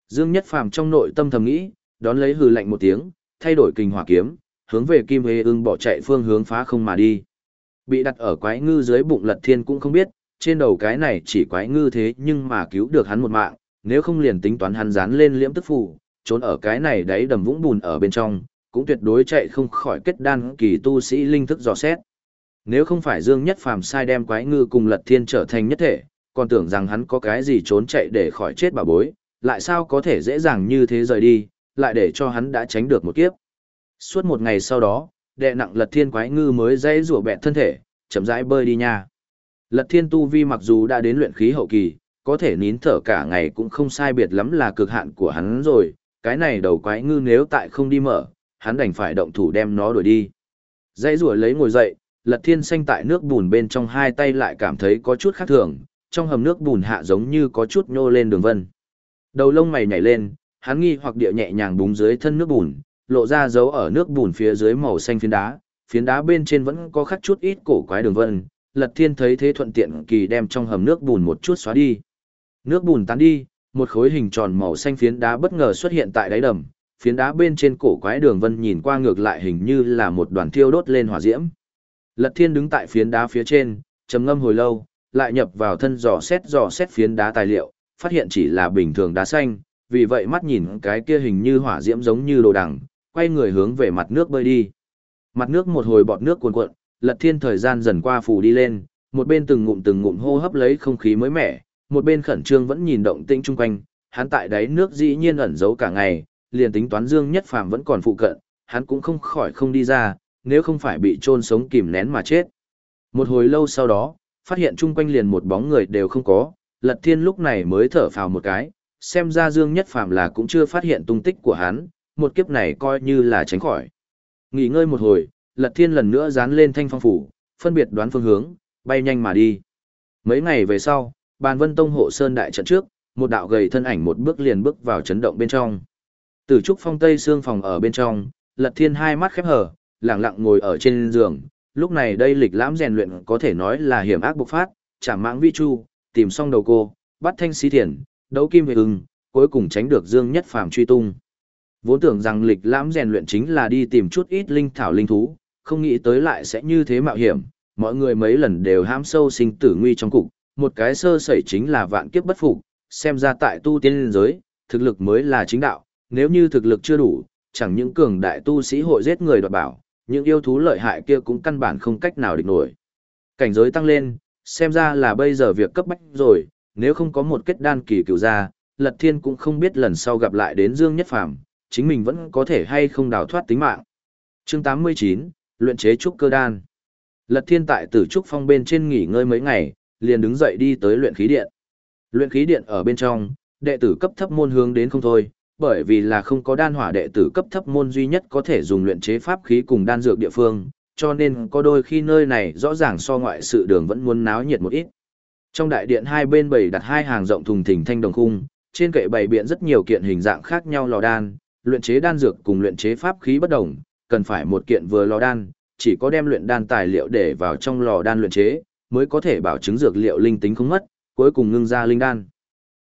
Dương Nhất Phàm trong nội tâm thầm nghĩ, đón lấy hừ lạnh một tiếng, thay đổi kinh hỏa kiếm, hướng về Kim Hề ưng bỏ chạy phương hướng phá không mà đi. Bị đặt ở quái ngư dưới bụng lật thiên cũng không biết, trên đầu cái này chỉ quái ngư thế nhưng mà cứu được hắn một mạng, nếu không liền tính toán hắn dán lên liễm tức phủ, trốn ở cái này đáy đầm vũng bùn ở bên trong, cũng tuyệt đối chạy không khỏi kết đan kỳ tu sĩ linh thức dò xét. Nếu không phải Dương Nhất Phàm sai đem quái ngư cùng Lật Thiên trở thành nhất thể, còn tưởng rằng hắn có cái gì trốn chạy để khỏi chết bà bối, lại sao có thể dễ dàng như thế rời đi, lại để cho hắn đã tránh được một kiếp. Suốt một ngày sau đó, đệ nặng lật thiên quái ngư mới dây rủa bẹn thân thể, chậm rãi bơi đi nha. Lật thiên tu vi mặc dù đã đến luyện khí hậu kỳ, có thể nín thở cả ngày cũng không sai biệt lắm là cực hạn của hắn rồi, cái này đầu quái ngư nếu tại không đi mở, hắn đành phải động thủ đem nó đuổi đi. Dây rủa lấy ngồi dậy, lật thiên xanh tại nước bùn bên trong hai tay lại cảm thấy có chút khác thường, trong hầm nước bùn hạ giống như có chút nhô lên đường vân. Đầu lông mày nhảy lên, hắn nghi hoặc địa nhẹ nhàng búng dưới thân nước bùn, lộ ra dấu ở nước bùn phía dưới màu xanh phiến đá, phiến đá bên trên vẫn có khắc chút ít cổ quái đường vân. Lật Thiên thấy thế thuận tiện kỳ đem trong hầm nước bùn một chút xóa đi. Nước bùn tán đi, một khối hình tròn màu xanh phiến đá bất ngờ xuất hiện tại đáy đầm, phiến đá bên trên cổ quái đường vân nhìn qua ngược lại hình như là một đoàn thiêu đốt lên hỏa diễm. Lật Thiên đứng tại phiến đá phía trên, trầm ngâm hồi lâu, lại nhập vào thân dò xét dò xét phiến đá tài liệu, phát hiện chỉ là bình thường đá xanh, vì vậy mắt nhìn cái kia hình như hỏa diễm giống như đồ đằng, quay người hướng về mặt nước bơi đi. Mặt nước một hồi bọt nước cuồn cuộn, Lật Thiên thời gian dần qua phủ đi lên, một bên từng ngụm từng ngụm hô hấp lấy không khí mới mẻ, một bên khẩn trương vẫn nhìn động tĩnh chung quanh, hắn tại đáy nước dĩ nhiên ẩn giấu cả ngày, liền tính toán Dương Nhất Phàm vẫn còn phụ cận, hắn cũng không khỏi không đi ra, nếu không phải bị chôn sống kìm nén mà chết. Một hồi lâu sau đó, phát hiện chung quanh liền một bóng người đều không có, Lật Thiên lúc này mới thở phào một cái, xem ra Dương Nhất Phàm là cũng chưa phát hiện tung tích của hắn, một kiếp này coi như là tránh khỏi. Nghỉ ngơi một hồi, Lật Thiên lần nữa dán lên thanh phong phủ, phân biệt đoán phương hướng, bay nhanh mà đi. Mấy ngày về sau, bàn vân tông hộ sơn đại trận trước, một đạo gầy thân ảnh một bước liền bước vào chấn động bên trong. Tử trúc phong tây xương phòng ở bên trong, Lật Thiên hai mắt khép hờ, lặng lặng ngồi ở trên giường, lúc này đây lịch lãm rèn luyện có thể nói là hiểm ác bộc phát, chạm mãng vi chu, tìm xong đầu cô, bắt thanh xí thiền, đấu kim về ưng, cuối cùng tránh được Dương Nhất Phàm truy tung. Vốn tưởng rằng lịch lãm rèn luyện chính là đi tìm chút ít linh thảo linh thú, không nghĩ tới lại sẽ như thế mạo hiểm, mọi người mấy lần đều ham sâu sinh tử nguy trong cục, một cái sơ sẩy chính là vạn kiếp bất phục, xem ra tại tu tiên giới, thực lực mới là chính đạo, nếu như thực lực chưa đủ, chẳng những cường đại tu sĩ hội giết người đoạt bảo, những yêu thú lợi hại kia cũng căn bản không cách nào địch nổi. Cảnh giới tăng lên, xem ra là bây giờ việc cấp bách rồi, nếu không có một kết đan kỳ cựu ra, Lật Thiên cũng không biết lần sau gặp lại đến Dương Nhất Phàm, chính mình vẫn có thể hay không đào thoát tính mạng. Chương 89, luyện chế trúc cơ đan. Lật Thiên tại Tử Trúc Phong bên trên nghỉ ngơi mấy ngày, liền đứng dậy đi tới luyện khí điện. Luyện khí điện ở bên trong, đệ tử cấp thấp môn hướng đến không thôi, bởi vì là không có đan hỏa đệ tử cấp thấp môn duy nhất có thể dùng luyện chế pháp khí cùng đan dược địa phương, cho nên có đôi khi nơi này rõ ràng so ngoại sự đường vẫn muốn náo nhiệt một ít. Trong đại điện hai bên bày đặt hai hàng rộng thùng thình thanh đồng khung, trên kệ bày biện rất nhiều kiện hình dạng khác nhau lò đan, luyện chế đan dược cùng luyện chế pháp khí bất đồng, cần phải một kiện vừa lò đan, chỉ có đem luyện đan tài liệu để vào trong lò đan luyện chế, mới có thể bảo chứng dược liệu linh tính không mất, cuối cùng ngưng ra linh đan.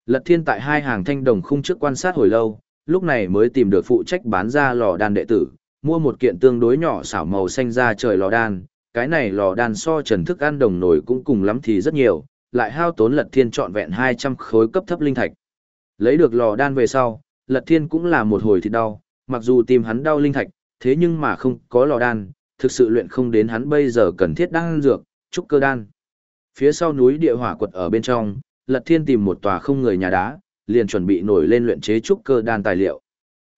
Lật Thiên tại hai hàng thanh đồng khung trước quan sát hồi lâu, lúc này mới tìm được phụ trách bán ra lò đan đệ tử, mua một kiện tương đối nhỏ xảo màu xanh ra trời lò đan, cái này lò đan so trần thức ăn đồng nổi cũng cùng lắm thì rất nhiều, lại hao tốn Lật Thiên trọn vẹn 200 khối cấp thấp linh thạch. Lấy được lò đan về sau, Lật Thiên cũng là một hồi thì đau, mặc dù tìm hắn đau linh thạch, thế nhưng mà không có lò đan, thực sự luyện không đến hắn bây giờ cần thiết đan dược, trúc cơ đan. Phía sau núi địa hỏa quật ở bên trong, Lật Thiên tìm một tòa không người nhà đá, liền chuẩn bị nổi lên luyện chế trúc cơ đan tài liệu.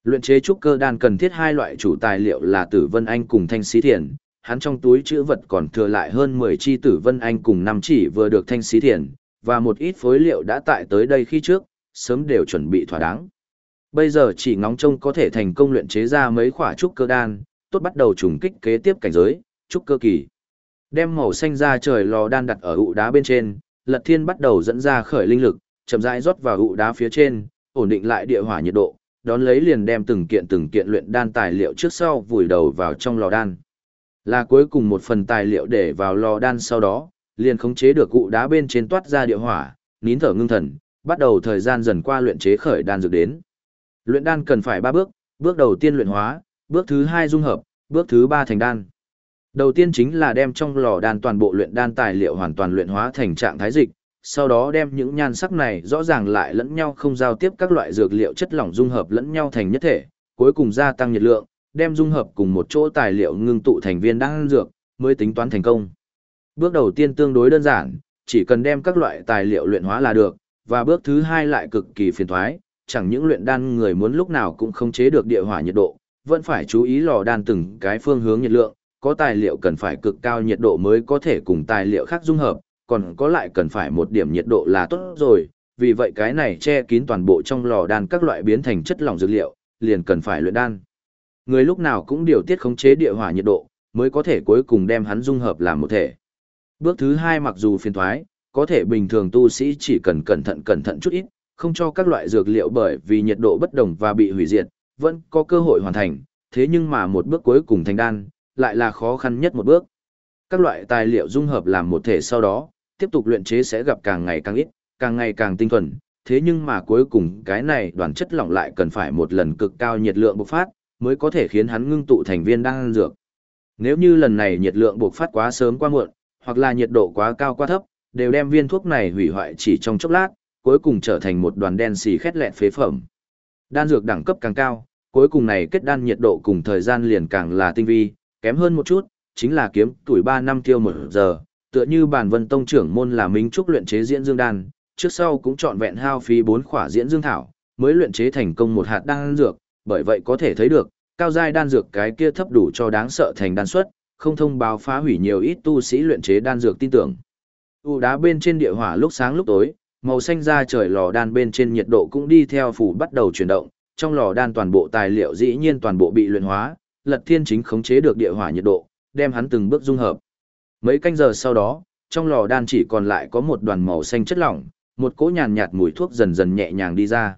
Luyện chế trúc cơ đan cần thiết hai loại chủ tài liệu là Tử Vân Anh cùng Thanh Xí Thiền, hắn trong túi chữ vật còn thừa lại hơn 10 chi Tử Vân Anh cùng năm chỉ vừa được Thanh Xí Thiền, và một ít phối liệu đã tại tới đây khi trước, sớm đều chuẩn bị thỏa đáng. Bây giờ chỉ ngóng trông có thể thành công luyện chế ra mấy khỏa trúc cơ đan, tốt bắt đầu trùng kích kế tiếp cảnh giới, trúc cơ kỳ. Đem màu xanh ra trời lò đan đặt ở ụ đá bên trên, Lật Thiên bắt đầu dẫn ra khởi linh lực, chậm rãi rót vào ụ đá phía trên, ổn định lại địa hỏa nhiệt độ, đón lấy liền đem từng kiện từng kiện luyện đan tài liệu trước sau vùi đầu vào trong lò đan. Là cuối cùng một phần tài liệu để vào lò đan sau đó, liền khống chế được ụ đá bên trên toát ra địa hỏa, nín thở ngưng thần, bắt đầu thời gian dần qua luyện chế khởi đan dược đến. Luyện đan cần phải ba bước, bước đầu tiên luyện hóa, bước thứ hai dung hợp, bước thứ ba thành đan. Đầu tiên chính là đem trong lò đan toàn bộ luyện đan tài liệu hoàn toàn luyện hóa thành trạng thái dịch, sau đó đem những nhan sắc này rõ ràng lại lẫn nhau không giao tiếp các loại dược liệu chất lỏng dung hợp lẫn nhau thành nhất thể, cuối cùng gia tăng nhiệt lượng, đem dung hợp cùng một chỗ tài liệu ngưng tụ thành viên đan dược, mới tính toán thành công. Bước đầu tiên tương đối đơn giản, chỉ cần đem các loại tài liệu luyện hóa là được, và bước thứ hai lại cực kỳ phiền toái, chẳng những luyện đan người muốn lúc nào cũng không chế được địa hỏa nhiệt độ, vẫn phải chú ý lò đan từng cái phương hướng nhiệt lượng, có tài liệu cần phải cực cao nhiệt độ mới có thể cùng tài liệu khác dung hợp, còn có lại cần phải một điểm nhiệt độ là tốt rồi, vì vậy cái này che kín toàn bộ trong lò đan các loại biến thành chất lỏng dược liệu, liền cần phải luyện đan. Người lúc nào cũng điều tiết khống chế địa hỏa nhiệt độ, mới có thể cuối cùng đem hắn dung hợp làm một thể. Bước thứ hai mặc dù phiền thoái, có thể bình thường tu sĩ chỉ cần cẩn thận cẩn thận chút ít, không cho các loại dược liệu bởi vì nhiệt độ bất đồng và bị hủy diệt, vẫn có cơ hội hoàn thành, thế nhưng mà một bước cuối cùng thành đan, lại là khó khăn nhất một bước. Các loại tài liệu dung hợp làm một thể sau đó, tiếp tục luyện chế sẽ gặp càng ngày càng ít, càng ngày càng tinh thuần, thế nhưng mà cuối cùng cái này đoàn chất lỏng lại cần phải một lần cực cao nhiệt lượng bộc phát, mới có thể khiến hắn ngưng tụ thành viên đan dược. Nếu như lần này nhiệt lượng bộc phát quá sớm quá muộn, hoặc là nhiệt độ quá cao quá thấp, đều đem viên thuốc này hủy hoại chỉ trong chốc lát, cuối cùng trở thành một đoàn đen xì khét lẹt phế phẩm. Đan dược đẳng cấp càng cao, cuối cùng này kết đan nhiệt độ cùng thời gian liền càng là tinh vi, kém hơn một chút, chính là kiếm tuổi 3 năm tiêu một giờ, tựa như bản vân tông trưởng môn là minh trúc luyện chế diễn dương đan, trước sau cũng chọn vẹn hao phí 4 khỏa diễn dương thảo, mới luyện chế thành công một hạt đan dược, bởi vậy có thể thấy được, cao giai đan dược cái kia thấp đủ cho đáng sợ thành đan suất, không thông báo phá hủy nhiều ít tu sĩ luyện chế đan dược tin tưởng. U đá bên trên địa hỏa lúc sáng lúc tối, màu xanh da trời lò đan bên trên nhiệt độ cũng đi theo phủ bắt đầu chuyển động, trong lò đan toàn bộ tài liệu dĩ nhiên toàn bộ bị luyện hóa, Lật Thiên chính khống chế được địa hỏa nhiệt độ, đem hắn từng bước dung hợp. Mấy canh giờ sau đó, trong lò đan chỉ còn lại có một đoàn màu xanh chất lỏng, một cỗ nhàn nhạt mùi thuốc dần dần nhẹ nhàng đi ra.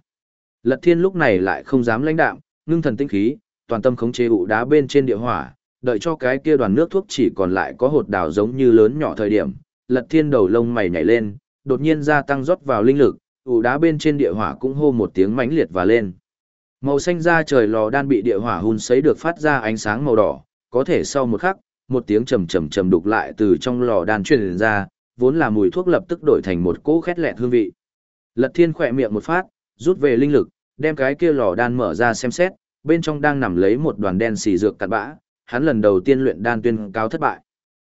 Lật Thiên lúc này lại không dám lãnh đạm, ngưng thần tinh khí, toàn tâm khống chế ụ đá bên trên địa hỏa, đợi cho cái kia đoàn nước thuốc chỉ còn lại có hột đào giống như lớn nhỏ thời điểm, Lật Thiên đầu lông mày nhảy lên, đột nhiên gia tăng rót vào linh lực, ụ đá bên trên địa hỏa cũng hô một tiếng mãnh liệt và lên. Màu xanh da trời lò đan bị địa hỏa hun sấy được phát ra ánh sáng màu đỏ, có thể sau một khắc, một tiếng trầm trầm trầm đục lại từ trong lò đan truyền ra, vốn là mùi thuốc lập tức đổi thành một cỗ khét lẹt hương vị. Lật Thiên khỏe miệng một phát, rút về linh lực, đem cái kia lò đan mở ra xem xét, bên trong đang nằm lấy một đoàn đen xì dược cặn bã, hắn lần đầu tiên luyện đan tuyên cao thất bại.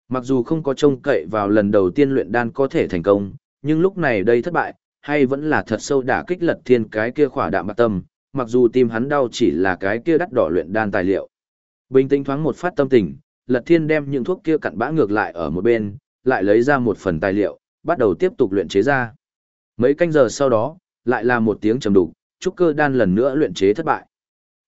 Mặc dù không có trông cậy vào lần đầu tiên luyện đan có thể thành công, nhưng lúc này đây thất bại, hay vẫn là thật sâu đả kích Lật Thiên cái kia khỏa đạm bạc tâm, mặc dù tim hắn đau chỉ là cái kia đắt đỏ luyện đan tài liệu. Bình tĩnh thoáng một phát tâm tình, Lật Thiên đem những thuốc kia cặn bã ngược lại ở một bên, lại lấy ra một phần tài liệu, bắt đầu tiếp tục luyện chế ra. Mấy canh giờ sau đó, lại là một tiếng trầm đục, trúc cơ đan lần nữa luyện chế thất bại.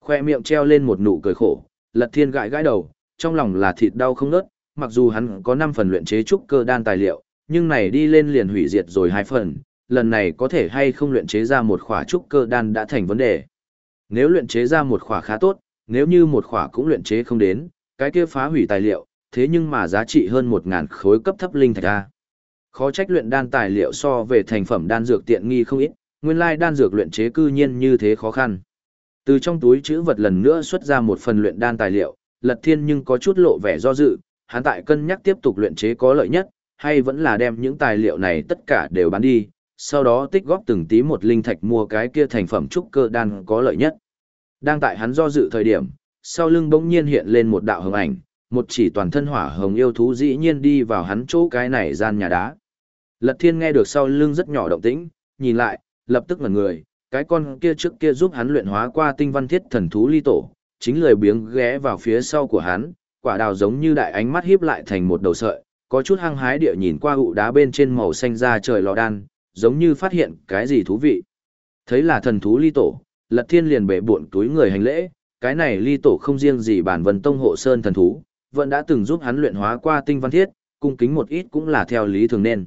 Khoe miệng treo lên một nụ cười khổ, Lật Thiên gãi gãi đầu, trong lòng là thịt đau không ngớt, mặc dù hắn có 5 phần luyện chế trúc cơ đan tài liệu, nhưng này đi lên liền hủy diệt rồi hai phần, lần này có thể hay không luyện chế ra một khỏa trúc cơ đan đã thành vấn đề. Nếu luyện chế ra một khỏa khá tốt, nếu như một khỏa cũng luyện chế không đến, cái kia phá hủy tài liệu, thế nhưng mà giá trị hơn 1000 khối cấp thấp linh thạch a. Khó trách luyện đan tài liệu so về thành phẩm đan dược tiện nghi không ít, nguyên lai đan dược luyện chế cư nhiên như thế khó khăn. Từ trong túi chữ vật lần nữa xuất ra một phần luyện đan tài liệu, Lật Thiên nhưng có chút lộ vẻ do dự, hắn tại cân nhắc tiếp tục luyện chế có lợi nhất, hay vẫn là đem những tài liệu này tất cả đều bán đi, sau đó tích góp từng tí một linh thạch mua cái kia thành phẩm trúc cơ đan có lợi nhất. Đang tại hắn do dự thời điểm, sau lưng bỗng nhiên hiện lên một đạo hồng ảnh, một chỉ toàn thân hỏa hồng yêu thú dĩ nhiên đi vào hắn chỗ cái này gian nhà đá. Lật Thiên nghe được sau lưng rất nhỏ động tĩnh, nhìn lại, lập tức ngẩn người, cái con kia trước kia giúp hắn luyện hóa qua tinh văn thiết thần thú ly tổ, chính lười biếng ghé vào phía sau của hắn, quả đào giống như đại ánh mắt híp lại thành một đầu sợi, có chút hăng hái địa nhìn qua ụ đá bên trên màu xanh da trời lò đan, giống như phát hiện cái gì thú vị. Thấy là thần thú ly tổ, lật thiên liền bể buộn túi người hành lễ, cái này ly tổ không riêng gì bản vân tông hộ sơn thần thú, vẫn đã từng giúp hắn luyện hóa qua tinh văn thiết, cung kính một ít cũng là theo lý thường nên.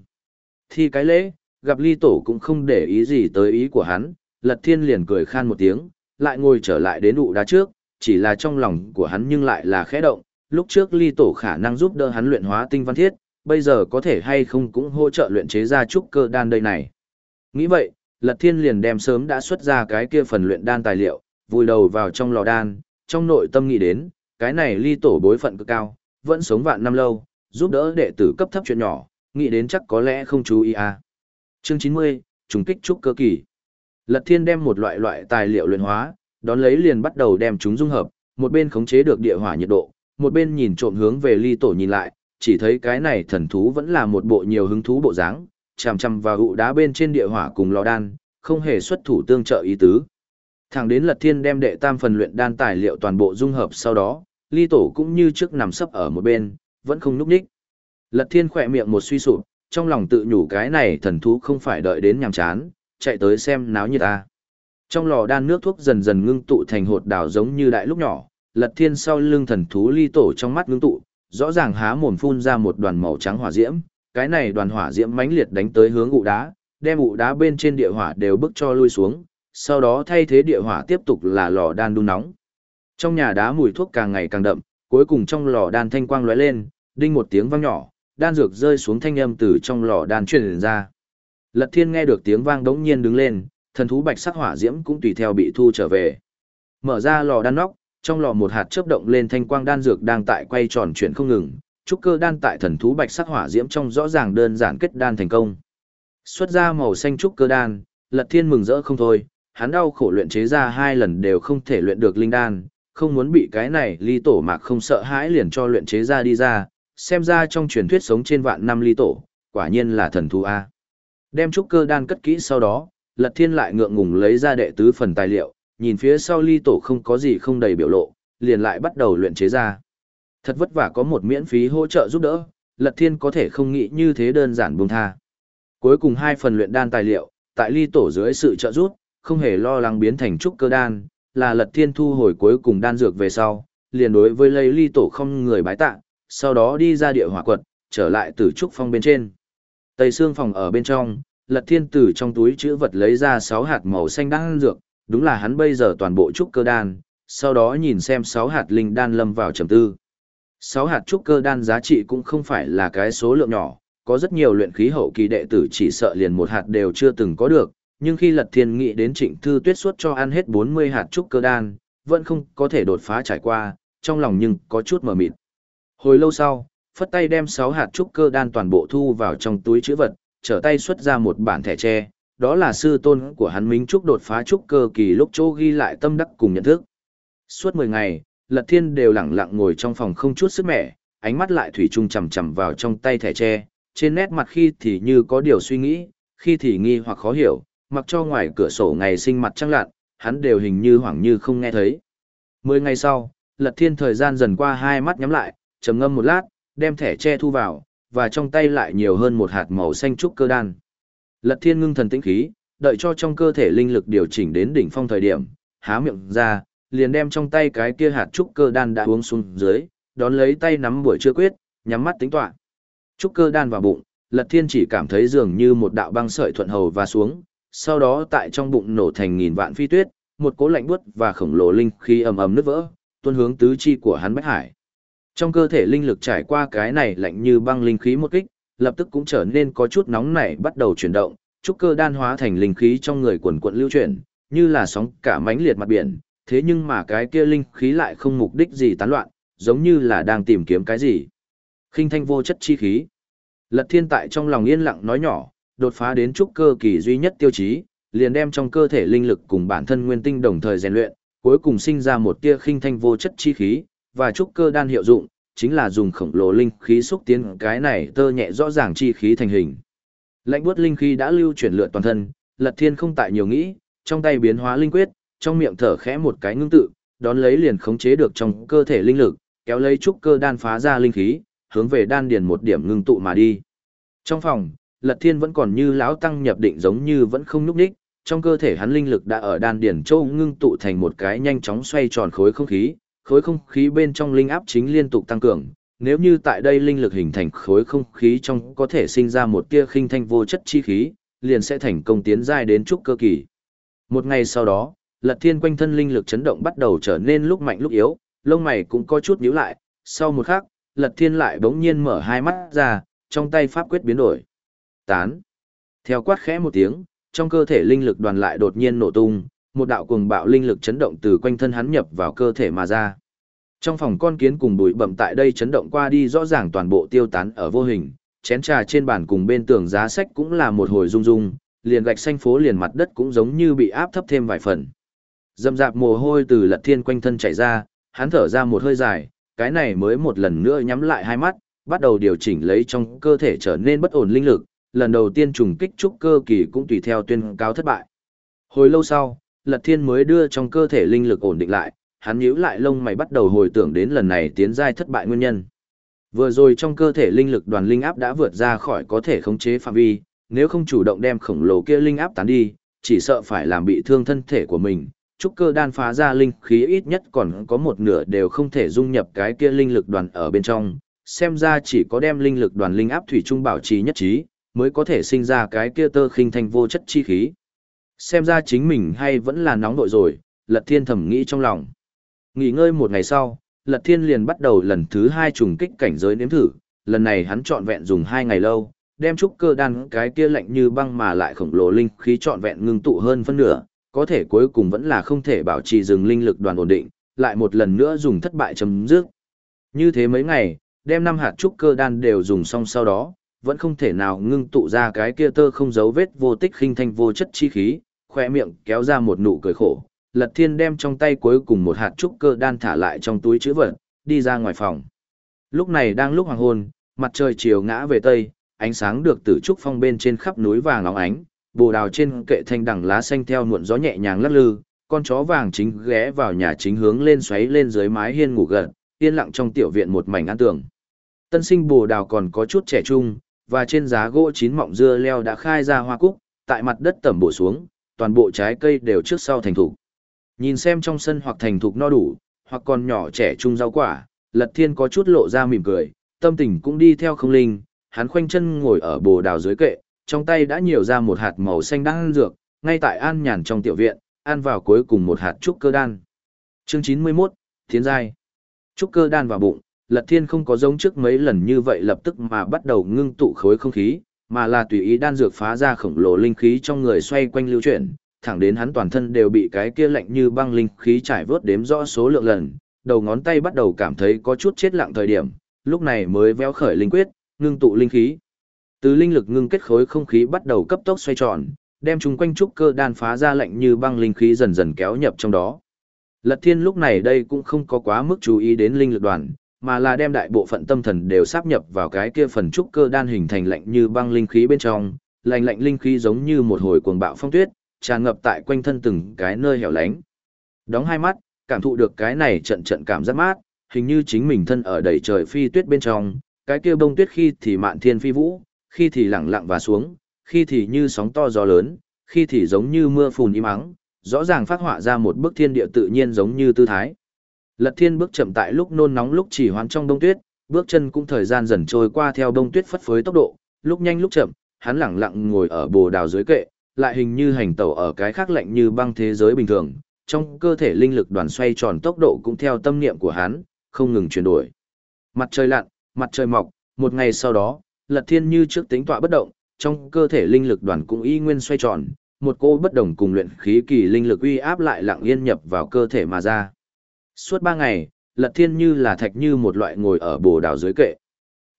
thì cái lễ, gặp ly tổ cũng không để ý gì tới ý của hắn, lật thiên liền cười khan một tiếng, lại ngồi trở lại đến ụ đá trước, chỉ là trong lòng của hắn nhưng lại là khẽ động, lúc trước ly tổ khả năng giúp đỡ hắn luyện hóa tinh văn thiết, bây giờ có thể hay không cũng hỗ trợ luyện chế ra trúc cơ đan đây này. Nghĩ vậy, Lật Thiên liền đem sớm đã xuất ra cái kia phần luyện đan tài liệu, vùi đầu vào trong lò đan, trong nội tâm nghĩ đến, cái này ly tổ bối phận cực cao, vẫn sống vạn năm lâu, giúp đỡ đệ tử cấp thấp chuyện nhỏ, nghĩ đến chắc có lẽ không chú ý à. Chương 90, trùng kích trúc cơ kỳ. Lật Thiên đem một loại loại tài liệu luyện hóa, đón lấy liền bắt đầu đem chúng dung hợp, một bên khống chế được địa hỏa nhiệt độ, một bên nhìn trộm hướng về ly tổ nhìn lại, chỉ thấy cái này thần thú vẫn là một bộ nhiều hứng thú bộ dáng, chằm chằm vào hụ đá bên trên địa hỏa cùng lò đan, không hề xuất thủ tương trợ ý tứ. Thẳng đến Lật Thiên đem đệ tam phần luyện đan tài liệu toàn bộ dung hợp sau đó, ly tổ cũng như trước nằm sấp ở một bên, vẫn không núp đích. Lật Thiên khỏe miệng một suy sụp, trong lòng tự nhủ cái này thần thú không phải đợi đến nhàm chán, chạy tới xem náo như ta. Trong lò đan nước thuốc dần dần ngưng tụ thành hột đào giống như đại lúc nhỏ, Lật Thiên sau lưng thần thú ly tổ trong mắt ngưng tụ, rõ ràng há mồm phun ra một đoàn màu trắng hỏa diễm, cái này đoàn hỏa diễm mãnh liệt đánh tới hướng ụ đá, đem ụ đá bên trên địa hỏa đều bức cho lui xuống, sau đó thay thế địa hỏa tiếp tục là lò đan đun nóng. Trong nhà đá mùi thuốc càng ngày càng đậm, cuối cùng trong lò đan thanh quang lóe lên, đinh một tiếng vang nhỏ, đan dược rơi xuống thanh âm từ trong lò đan truyền ra. Lật Thiên nghe được tiếng vang đống nhiên đứng lên, thần thú bạch sắc hỏa diễm cũng tùy theo bị thu trở về. Mở ra lò đan nóc, trong lò một hạt chớp động lên thanh quang đan dược đang tại quay tròn chuyển không ngừng, trúc cơ đan tại thần thú bạch sắc hỏa diễm trong rõ ràng đơn giản kết đan thành công. Xuất ra màu xanh trúc cơ đan, Lật Thiên mừng rỡ không thôi, hắn đau khổ luyện chế ra hai lần đều không thể luyện được linh đan, không muốn bị cái này ly tổ mạc không sợ hãi liền cho luyện chế ra đi ra, xem ra trong truyền thuyết sống trên vạn năm ly tổ, quả nhiên là thần thú A. Đem trúc cơ đan cất kỹ sau đó, Lật Thiên lại ngượng ngùng lấy ra đệ tứ phần tài liệu, nhìn phía sau ly tổ không có gì không đầy biểu lộ, liền lại bắt đầu luyện chế ra. Thật vất vả có một miễn phí hỗ trợ giúp đỡ, Lật Thiên có thể không nghĩ như thế đơn giản buông tha. Cuối cùng hai phần luyện đan tài liệu, tại ly tổ dưới sự trợ giúp, không hề lo lắng biến thành trúc cơ đan, là Lật Thiên thu hồi cuối cùng đan dược về sau, liền đối với lấy ly tổ không người bái tạ, sau đó đi ra địa hỏa quật, trở lại từ trúc phong bên trên. Tây xương phòng ở bên trong, Lật Thiên từ trong túi chữ vật lấy ra 6 hạt màu xanh đan dược, đúng là hắn bây giờ toàn bộ trúc cơ đan, sau đó nhìn xem 6 hạt linh đan lâm vào trầm tư. 6 hạt trúc cơ đan giá trị cũng không phải là cái số lượng nhỏ, có rất nhiều luyện khí hậu kỳ đệ tử chỉ sợ liền một hạt đều chưa từng có được, nhưng khi Lật Thiên nghĩ đến Trịnh Thư Tuyết suốt cho ăn hết 40 hạt trúc cơ đan, vẫn không có thể đột phá trải qua, trong lòng nhưng có chút mờ mịt. Hồi lâu sau, phất tay đem 6 hạt trúc cơ đan toàn bộ thu vào trong túi chữ vật, trở tay xuất ra một bản thẻ tre, đó là sư tôn của hắn Minh Trúc đột phá trúc cơ kỳ lúc chỗ ghi lại tâm đắc cùng nhận thức. Suốt 10 ngày, Lật Thiên đều lặng lặng ngồi trong phòng không chút sức mẻ, ánh mắt lại thủy chung chằm chằm vào trong tay thẻ tre, trên nét mặt khi thì như có điều suy nghĩ, khi thì nghi hoặc khó hiểu, mặc cho ngoài cửa sổ ngày sinh mặt trăng lặn, hắn đều hình như hoảng như không nghe thấy. Mười ngày sau, Lật Thiên thời gian dần qua hai mắt nhắm lại, trầm ngâm một lát, đem thẻ tre thu vào, và trong tay lại nhiều hơn một hạt màu xanh trúc cơ đan. Lật Thiên ngưng thần tĩnh khí, đợi cho trong cơ thể linh lực điều chỉnh đến đỉnh phong thời điểm, há miệng ra, liền đem trong tay cái kia hạt trúc cơ đan đã uống xuống dưới, đón lấy tay nắm buổi chưa quyết, nhắm mắt tính toán. Trúc cơ đan vào bụng, Lật Thiên chỉ cảm thấy dường như một đạo băng sợi thuận hầu và xuống, sau đó tại trong bụng nổ thành nghìn vạn phi tuyết, một cỗ lạnh buốt và khổng lồ linh khí ầm ầm nứt vỡ, tuôn hướng tứ chi của hắn bách hải. Trong cơ thể linh lực trải qua cái này lạnh như băng linh khí một kích, lập tức cũng trở nên có chút nóng nảy bắt đầu chuyển động, trúc cơ đan hóa thành linh khí trong người quần quận lưu chuyển, như là sóng cả mãnh liệt mặt biển, thế nhưng mà cái kia linh khí lại không mục đích gì tán loạn, giống như là đang tìm kiếm cái gì. Khinh thanh vô chất chi khí. Lật thiên tại trong lòng yên lặng nói nhỏ, đột phá đến trúc cơ kỳ duy nhất tiêu chí, liền đem trong cơ thể linh lực cùng bản thân nguyên tinh đồng thời rèn luyện, cuối cùng sinh ra một tia khinh thanh vô chất chi khí, và trúc cơ đan hiệu dụng, chính là dùng khổng lồ linh khí xúc tiến cái này tơ nhẹ rõ ràng chi khí thành hình. Lạnh buốt linh khí đã lưu chuyển lượn toàn thân, Lật Thiên không tại nhiều nghĩ, trong tay biến hóa linh quyết, trong miệng thở khẽ một cái ngưng tự, đón lấy liền khống chế được trong cơ thể linh lực, kéo lấy trúc cơ đan phá ra linh khí, hướng về đan điền một điểm ngưng tụ mà đi. Trong phòng, Lật Thiên vẫn còn như lão tăng nhập định giống như vẫn không nhúc nhích, trong cơ thể hắn linh lực đã ở đan điền châu ngưng tụ thành một cái nhanh chóng xoay tròn khối không khí, khối không khí bên trong linh áp chính liên tục tăng cường. Nếu như tại đây linh lực hình thành khối không khí trong có thể sinh ra một tia khinh thanh vô chất chi khí, liền sẽ thành công tiến giai đến trúc cơ kỳ. Một ngày sau đó, Lật Thiên quanh thân linh lực chấn động bắt đầu trở nên lúc mạnh lúc yếu, lông mày cũng có chút nhíu lại, sau một khắc, Lật Thiên lại bỗng nhiên mở hai mắt ra, trong tay pháp quyết biến đổi. Tán. Theo quát khẽ một tiếng, trong cơ thể linh lực đoàn lại đột nhiên nổ tung, một đạo cuồng bạo linh lực chấn động từ quanh thân hắn nhập vào cơ thể mà ra. Trong phòng con kiến cùng bụi bậm tại đây chấn động qua đi rõ ràng toàn bộ tiêu tán ở vô hình, chén trà trên bàn cùng bên tường giá sách cũng là một hồi rung rung, liền gạch xanh phố liền mặt đất cũng giống như bị áp thấp thêm vài phần. Dâm dạp mồ hôi từ lật thiên quanh thân chảy ra, hắn thở ra một hơi dài, cái này mới một lần nữa nhắm lại hai mắt, bắt đầu điều chỉnh lấy trong cơ thể trở nên bất ổn linh lực, lần đầu tiên trùng kích trúc cơ kỳ cũng tùy theo tuyên cáo thất bại. Hồi lâu sau, Lật Thiên mới đưa trong cơ thể linh lực ổn định lại, hắn nhíu lại lông mày bắt đầu hồi tưởng đến lần này tiến giai thất bại nguyên nhân. Vừa rồi trong cơ thể linh lực đoàn linh áp đã vượt ra khỏi có thể khống chế phạm vi, nếu không chủ động đem khổng lồ kia linh áp tán đi, chỉ sợ phải làm bị thương thân thể của mình. Trúc cơ đan phá ra linh khí ít nhất còn có một nửa đều không thể dung nhập cái kia linh lực đoàn ở bên trong, xem ra chỉ có đem linh lực đoàn linh áp thủy trung bảo trì nhất trí, mới có thể sinh ra cái kia tơ khinh thành vô chất chi khí. Xem ra chính mình hay vẫn là nóng nội rồi, Lật Thiên thầm nghĩ trong lòng. Nghỉ ngơi một ngày sau, Lật Thiên liền bắt đầu lần thứ hai trùng kích cảnh giới nếm thử, lần này hắn trọn vẹn dùng hai ngày lâu, đem trúc cơ đan cái kia lạnh như băng mà lại khổng lồ linh khí trọn vẹn ngưng tụ hơn phân nửa, có thể cuối cùng vẫn là không thể bảo trì dừng linh lực đoàn ổn định, lại một lần nữa dùng thất bại chấm dứt. Như thế mấy ngày, đem năm hạt trúc cơ đan đều dùng xong sau đó, vẫn không thể nào ngưng tụ ra cái kia tơ không dấu vết vô tích khinh thanh vô chất chi khí, khoe miệng kéo ra một nụ cười khổ. Lật Thiên đem trong tay cuối cùng một hạt trúc cơ đan thả lại trong túi chữ vật, đi ra ngoài phòng. Lúc này đang lúc hoàng hôn, mặt trời chiều ngã về tây, ánh sáng được từ trúc phong bên trên khắp núi vàng óng ánh, bồ đào trên kệ thanh đằng lá xanh theo muộn gió nhẹ nhàng lắc lư, con chó vàng chính ghé vào nhà chính hướng lên xoáy lên dưới mái hiên ngủ gần, yên lặng trong tiểu viện một mảnh an tường. Tân sinh bồ đào còn có chút trẻ trung, và trên giá gỗ chín mọng dưa leo đã khai ra hoa cúc, tại mặt đất tẩm bổ xuống, toàn bộ trái cây đều trước sau thành thục. Nhìn xem trong sân hoặc thành thục no đủ, hoặc còn nhỏ trẻ trung rau quả, Lật Thiên có chút lộ ra mỉm cười, tâm tình cũng đi theo không linh, hắn khoanh chân ngồi ở bồ đào dưới kệ, trong tay đã nhiều ra một hạt màu xanh đang dược, ngay tại an nhàn trong tiểu viện, ăn vào cuối cùng một hạt trúc cơ đan. Chương 91, Thiên giai. Trúc cơ đan vào bụng, Lật Thiên không có giống trước mấy lần như vậy lập tức mà bắt đầu ngưng tụ khối không khí, mà là tùy ý đan dược phá ra khổng lồ linh khí trong người xoay quanh lưu chuyển, thẳng đến hắn toàn thân đều bị cái kia lạnh như băng linh khí trải vớt đếm rõ số lượng lần, đầu ngón tay bắt đầu cảm thấy có chút chết lặng thời điểm, lúc này mới véo khởi linh quyết, ngưng tụ linh khí. Từ linh lực ngưng kết khối không khí bắt đầu cấp tốc xoay tròn, đem chúng quanh trúc cơ đan phá ra lạnh như băng linh khí dần dần kéo nhập trong đó. Lật Thiên lúc này đây cũng không có quá mức chú ý đến linh lực đoàn, mà là đem đại bộ phận tâm thần đều sáp nhập vào cái kia phần trúc cơ đan hình thành lạnh như băng linh khí bên trong, lạnh lạnh linh khí giống như một hồi cuồng bạo phong tuyết, tràn ngập tại quanh thân từng cái nơi hẻo lánh. Đóng hai mắt, cảm thụ được cái này trận trận cảm giác mát, hình như chính mình thân ở đầy trời phi tuyết bên trong, cái kia bông tuyết khi thì mạn thiên phi vũ, khi thì lặng lặng và xuống, khi thì như sóng to gió lớn, khi thì giống như mưa phùn im ắng, rõ ràng phát họa ra một bức thiên địa tự nhiên giống như tư thái. Lật Thiên bước chậm tại lúc nôn nóng lúc chỉ hoán trong đông tuyết, bước chân cũng thời gian dần trôi qua theo đông tuyết phất phới tốc độ, lúc nhanh lúc chậm, hắn lặng lặng ngồi ở bồ đào dưới kệ, lại hình như hành tẩu ở cái khác lạnh như băng thế giới bình thường, trong cơ thể linh lực đoàn xoay tròn tốc độ cũng theo tâm niệm của hắn, không ngừng chuyển đổi. Mặt trời lặn, mặt trời mọc, một ngày sau đó, Lật Thiên như trước tính tọa bất động, trong cơ thể linh lực đoàn cũng y nguyên xoay tròn, một cô bất đồng cùng luyện khí kỳ linh lực uy áp lại lặng yên nhập vào cơ thể mà ra. Suốt ba ngày, Lật Thiên như là thạch như một loại ngồi ở bồ đào dưới kệ.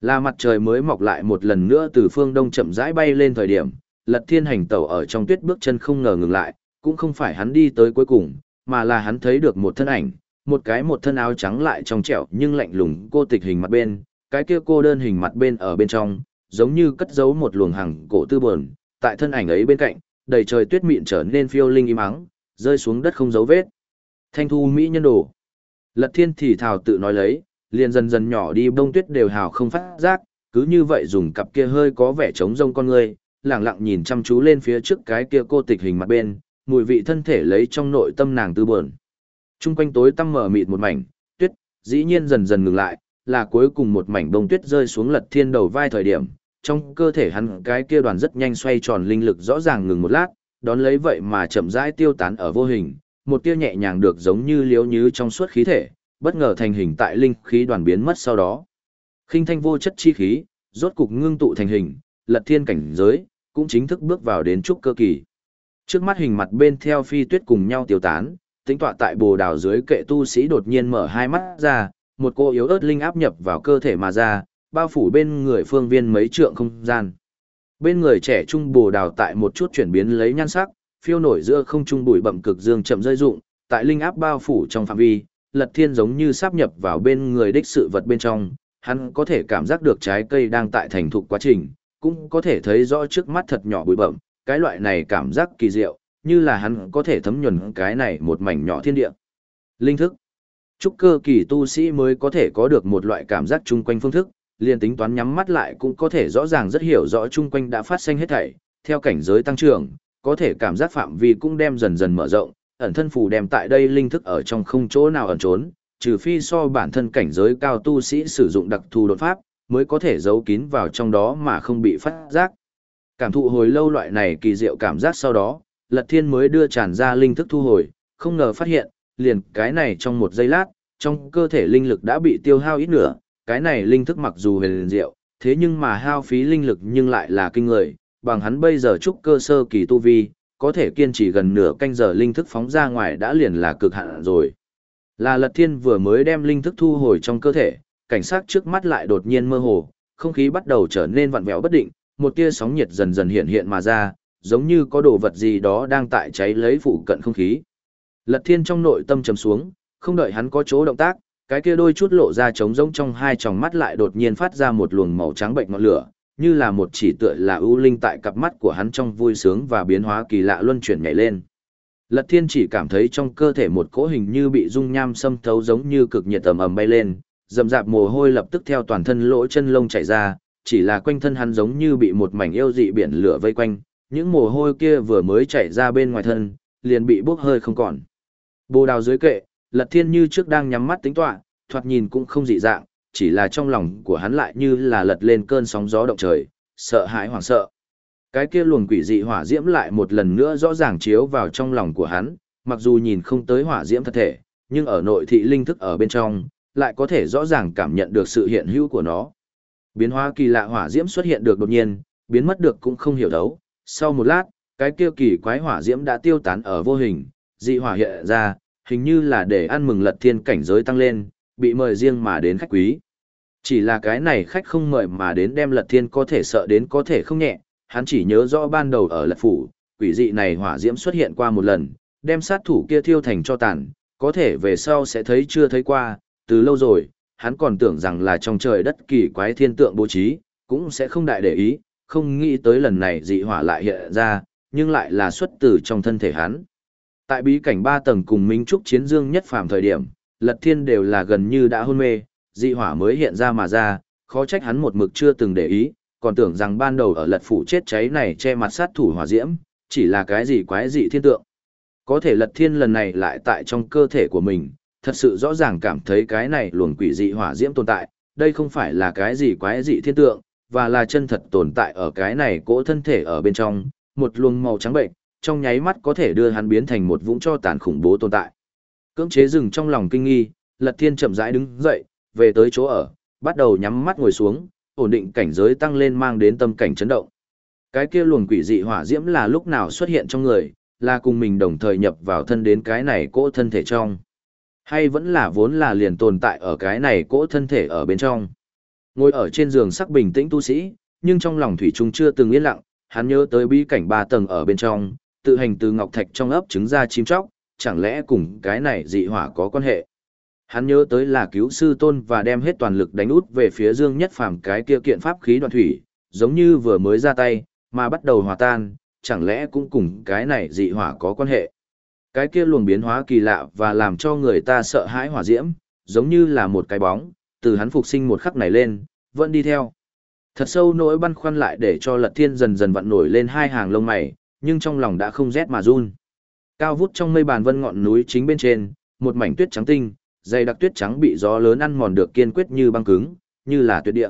Là mặt trời mới mọc lại một lần nữa từ phương đông chậm rãi bay lên thời điểm, Lật Thiên hành tẩu ở trong tuyết bước chân không ngờ ngừng lại, cũng không phải hắn đi tới cuối cùng, mà là hắn thấy được một thân ảnh, một cái một thân áo trắng lại trong trẻo nhưng lạnh lùng cô tịch hình mặt bên, cái kia cô đơn hình mặt bên ở bên trong, giống như cất giấu một luồng hằng cổ tư buồn, tại thân ảnh ấy bên cạnh, đầy trời tuyết mịn trở nên phiêu linh im ắng, rơi xuống đất không dấu vết. Thanh thu mỹ nhân đồ. Lật thiên thì thào tự nói lấy, liền dần dần nhỏ đi bông tuyết đều hào không phát giác, cứ như vậy dùng cặp kia hơi có vẻ trống rông con người, lặng lặng nhìn chăm chú lên phía trước cái kia cô tịch hình mặt bên, mùi vị thân thể lấy trong nội tâm nàng tư buồn. Trung quanh tối tăm mở mịt một mảnh, tuyết, dĩ nhiên dần dần ngừng lại, là cuối cùng một mảnh bông tuyết rơi xuống lật thiên đầu vai thời điểm, trong cơ thể hắn cái kia đoàn rất nhanh xoay tròn linh lực rõ ràng ngừng một lát, đón lấy vậy mà chậm rãi tiêu tán ở vô hình, một tia nhẹ nhàng được giống như liếu nhứ trong suốt khí thể, bất ngờ thành hình tại linh khí đoàn biến mất sau đó. Khinh thanh vô chất chi khí, rốt cục ngưng tụ thành hình, lật thiên cảnh giới, cũng chính thức bước vào đến trúc cơ kỳ. Trước mắt hình mặt bên theo phi tuyết cùng nhau tiêu tán, tính tọa tại bồ đào dưới kệ tu sĩ đột nhiên mở hai mắt ra, một cô yếu ớt linh áp nhập vào cơ thể mà ra, bao phủ bên người phương viên mấy trượng không gian. Bên người trẻ trung bồ đào tại một chút chuyển biến lấy nhan sắc, phiêu nổi giữa không trung bụi bậm cực dương chậm rơi dụng tại linh áp bao phủ trong phạm vi, Lật Thiên giống như sáp nhập vào bên người đích sự vật bên trong, hắn có thể cảm giác được trái cây đang tại thành thục quá trình, cũng có thể thấy rõ trước mắt thật nhỏ bụi bậm, cái loại này cảm giác kỳ diệu, như là hắn có thể thấm nhuần cái này một mảnh nhỏ thiên địa. Linh thức. Trúc cơ kỳ tu sĩ mới có thể có được một loại cảm giác chung quanh phương thức, liền tính toán nhắm mắt lại cũng có thể rõ ràng rất hiểu rõ chung quanh đã phát sinh hết thảy, theo cảnh giới tăng trưởng, có thể cảm giác phạm vi cũng đem dần dần mở rộng, ẩn thân phù đem tại đây linh thức ở trong không chỗ nào ẩn trốn, trừ phi so bản thân cảnh giới cao tu sĩ sử dụng đặc thù đột pháp, mới có thể giấu kín vào trong đó mà không bị phát giác. Cảm thụ hồi lâu loại này kỳ diệu cảm giác sau đó, Lật Thiên mới đưa tràn ra linh thức thu hồi, không ngờ phát hiện, liền cái này trong một giây lát, trong cơ thể linh lực đã bị tiêu hao ít nửa, cái này linh thức mặc dù huyền diệu, thế nhưng mà hao phí linh lực nhưng lại là kinh người, bằng hắn bây giờ trúc cơ sơ kỳ tu vi, có thể kiên trì gần nửa canh giờ linh thức phóng ra ngoài đã liền là cực hạn rồi. Là Lật Thiên vừa mới đem linh thức thu hồi trong cơ thể, cảnh sát trước mắt lại đột nhiên mơ hồ, không khí bắt đầu trở nên vặn vẹo bất định, một tia sóng nhiệt dần dần hiện hiện mà ra, giống như có đồ vật gì đó đang tại cháy lấy phụ cận không khí. Lật Thiên trong nội tâm trầm xuống, không đợi hắn có chỗ động tác, cái kia đôi chút lộ ra trống rỗng trong hai tròng mắt lại đột nhiên phát ra một luồng màu trắng bệnh ngọn lửa, như là một chỉ tựa là ưu linh tại cặp mắt của hắn trong vui sướng và biến hóa kỳ lạ luân chuyển nhảy lên. Lật Thiên chỉ cảm thấy trong cơ thể một cỗ hình như bị dung nham xâm thấu giống như cực nhiệt ầm ầm bay lên, dầm dạp mồ hôi lập tức theo toàn thân lỗ chân lông chảy ra, chỉ là quanh thân hắn giống như bị một mảnh yêu dị biển lửa vây quanh, những mồ hôi kia vừa mới chảy ra bên ngoài thân, liền bị bốc hơi không còn. Bồ đào dưới kệ, Lật Thiên như trước đang nhắm mắt tính tọa, thoạt nhìn cũng không dị dạng, chỉ là trong lòng của hắn lại như là lật lên cơn sóng gió động trời, sợ hãi hoảng sợ. Cái kia luồng quỷ dị hỏa diễm lại một lần nữa rõ ràng chiếu vào trong lòng của hắn, mặc dù nhìn không tới hỏa diễm thật thể, nhưng ở nội thị linh thức ở bên trong, lại có thể rõ ràng cảm nhận được sự hiện hữu của nó. Biến hóa kỳ lạ hỏa diễm xuất hiện được đột nhiên, biến mất được cũng không hiểu đấu. Sau một lát, cái kia kỳ quái hỏa diễm đã tiêu tán ở vô hình, dị hỏa hiện ra, hình như là để ăn mừng lật thiên cảnh giới tăng lên, bị mời riêng mà đến khách quý. Chỉ là cái này khách không mời mà đến đem lật thiên có thể sợ đến có thể không nhẹ, hắn chỉ nhớ rõ ban đầu ở lật phủ, quỷ dị này hỏa diễm xuất hiện qua một lần, đem sát thủ kia thiêu thành cho tàn, có thể về sau sẽ thấy chưa thấy qua, từ lâu rồi, hắn còn tưởng rằng là trong trời đất kỳ quái thiên tượng bố trí, cũng sẽ không đại để ý, không nghĩ tới lần này dị hỏa lại hiện ra, nhưng lại là xuất từ trong thân thể hắn. Tại bí cảnh ba tầng cùng Minh Trúc Chiến Dương nhất phàm thời điểm, Lật Thiên đều là gần như đã hôn mê, dị hỏa mới hiện ra mà ra, khó trách hắn một mực chưa từng để ý, còn tưởng rằng ban đầu ở Lật phủ chết cháy này che mặt sát thủ hỏa diễm, chỉ là cái gì quái dị thiên tượng. Có thể Lật Thiên lần này lại tại trong cơ thể của mình, thật sự rõ ràng cảm thấy cái này luồng quỷ dị hỏa diễm tồn tại, đây không phải là cái gì quái dị thiên tượng, và là chân thật tồn tại ở cái này cỗ thân thể ở bên trong, một luồng màu trắng bệnh, trong nháy mắt có thể đưa hắn biến thành một vũng cho tàn khủng bố tồn tại. Cưỡng chế dừng trong lòng kinh nghi, Lật Thiên chậm rãi đứng dậy, về tới chỗ ở, bắt đầu nhắm mắt ngồi xuống, ổn định cảnh giới tăng lên mang đến tâm cảnh chấn động. Cái kia luồng quỷ dị hỏa diễm là lúc nào xuất hiện trong người, là cùng mình đồng thời nhập vào thân đến cái này cỗ thân thể trong. Hay vẫn là vốn là liền tồn tại ở cái này cỗ thân thể ở bên trong. Ngồi ở trên giường sắc bình tĩnh tu sĩ, nhưng trong lòng Thủy Trung chưa từng yên lặng, hắn nhớ tới bi cảnh ba tầng ở bên trong, tự hành từ ngọc thạch trong ấp trứng ra chim chóc, chẳng lẽ cùng cái này dị hỏa có quan hệ. Hắn nhớ tới là cứu sư tôn và đem hết toàn lực đánh út về phía dương nhất phàm cái kia kiện pháp khí đoạn thủy, giống như vừa mới ra tay, mà bắt đầu hòa tan, chẳng lẽ cũng cùng cái này dị hỏa có quan hệ. Cái kia luồng biến hóa kỳ lạ và làm cho người ta sợ hãi hỏa diễm, giống như là một cái bóng, từ hắn phục sinh một khắc này lên, vẫn đi theo. Thật sâu nỗi băn khoăn lại để cho lật thiên dần dần vặn nổi lên hai hàng lông mày, nhưng trong lòng đã không rét mà run. Cao vút trong mây bàn vân ngọn núi chính bên trên, một mảnh tuyết trắng tinh, dày đặc tuyết trắng bị gió lớn ăn mòn được kiên quyết như băng cứng, như là tuyết địa.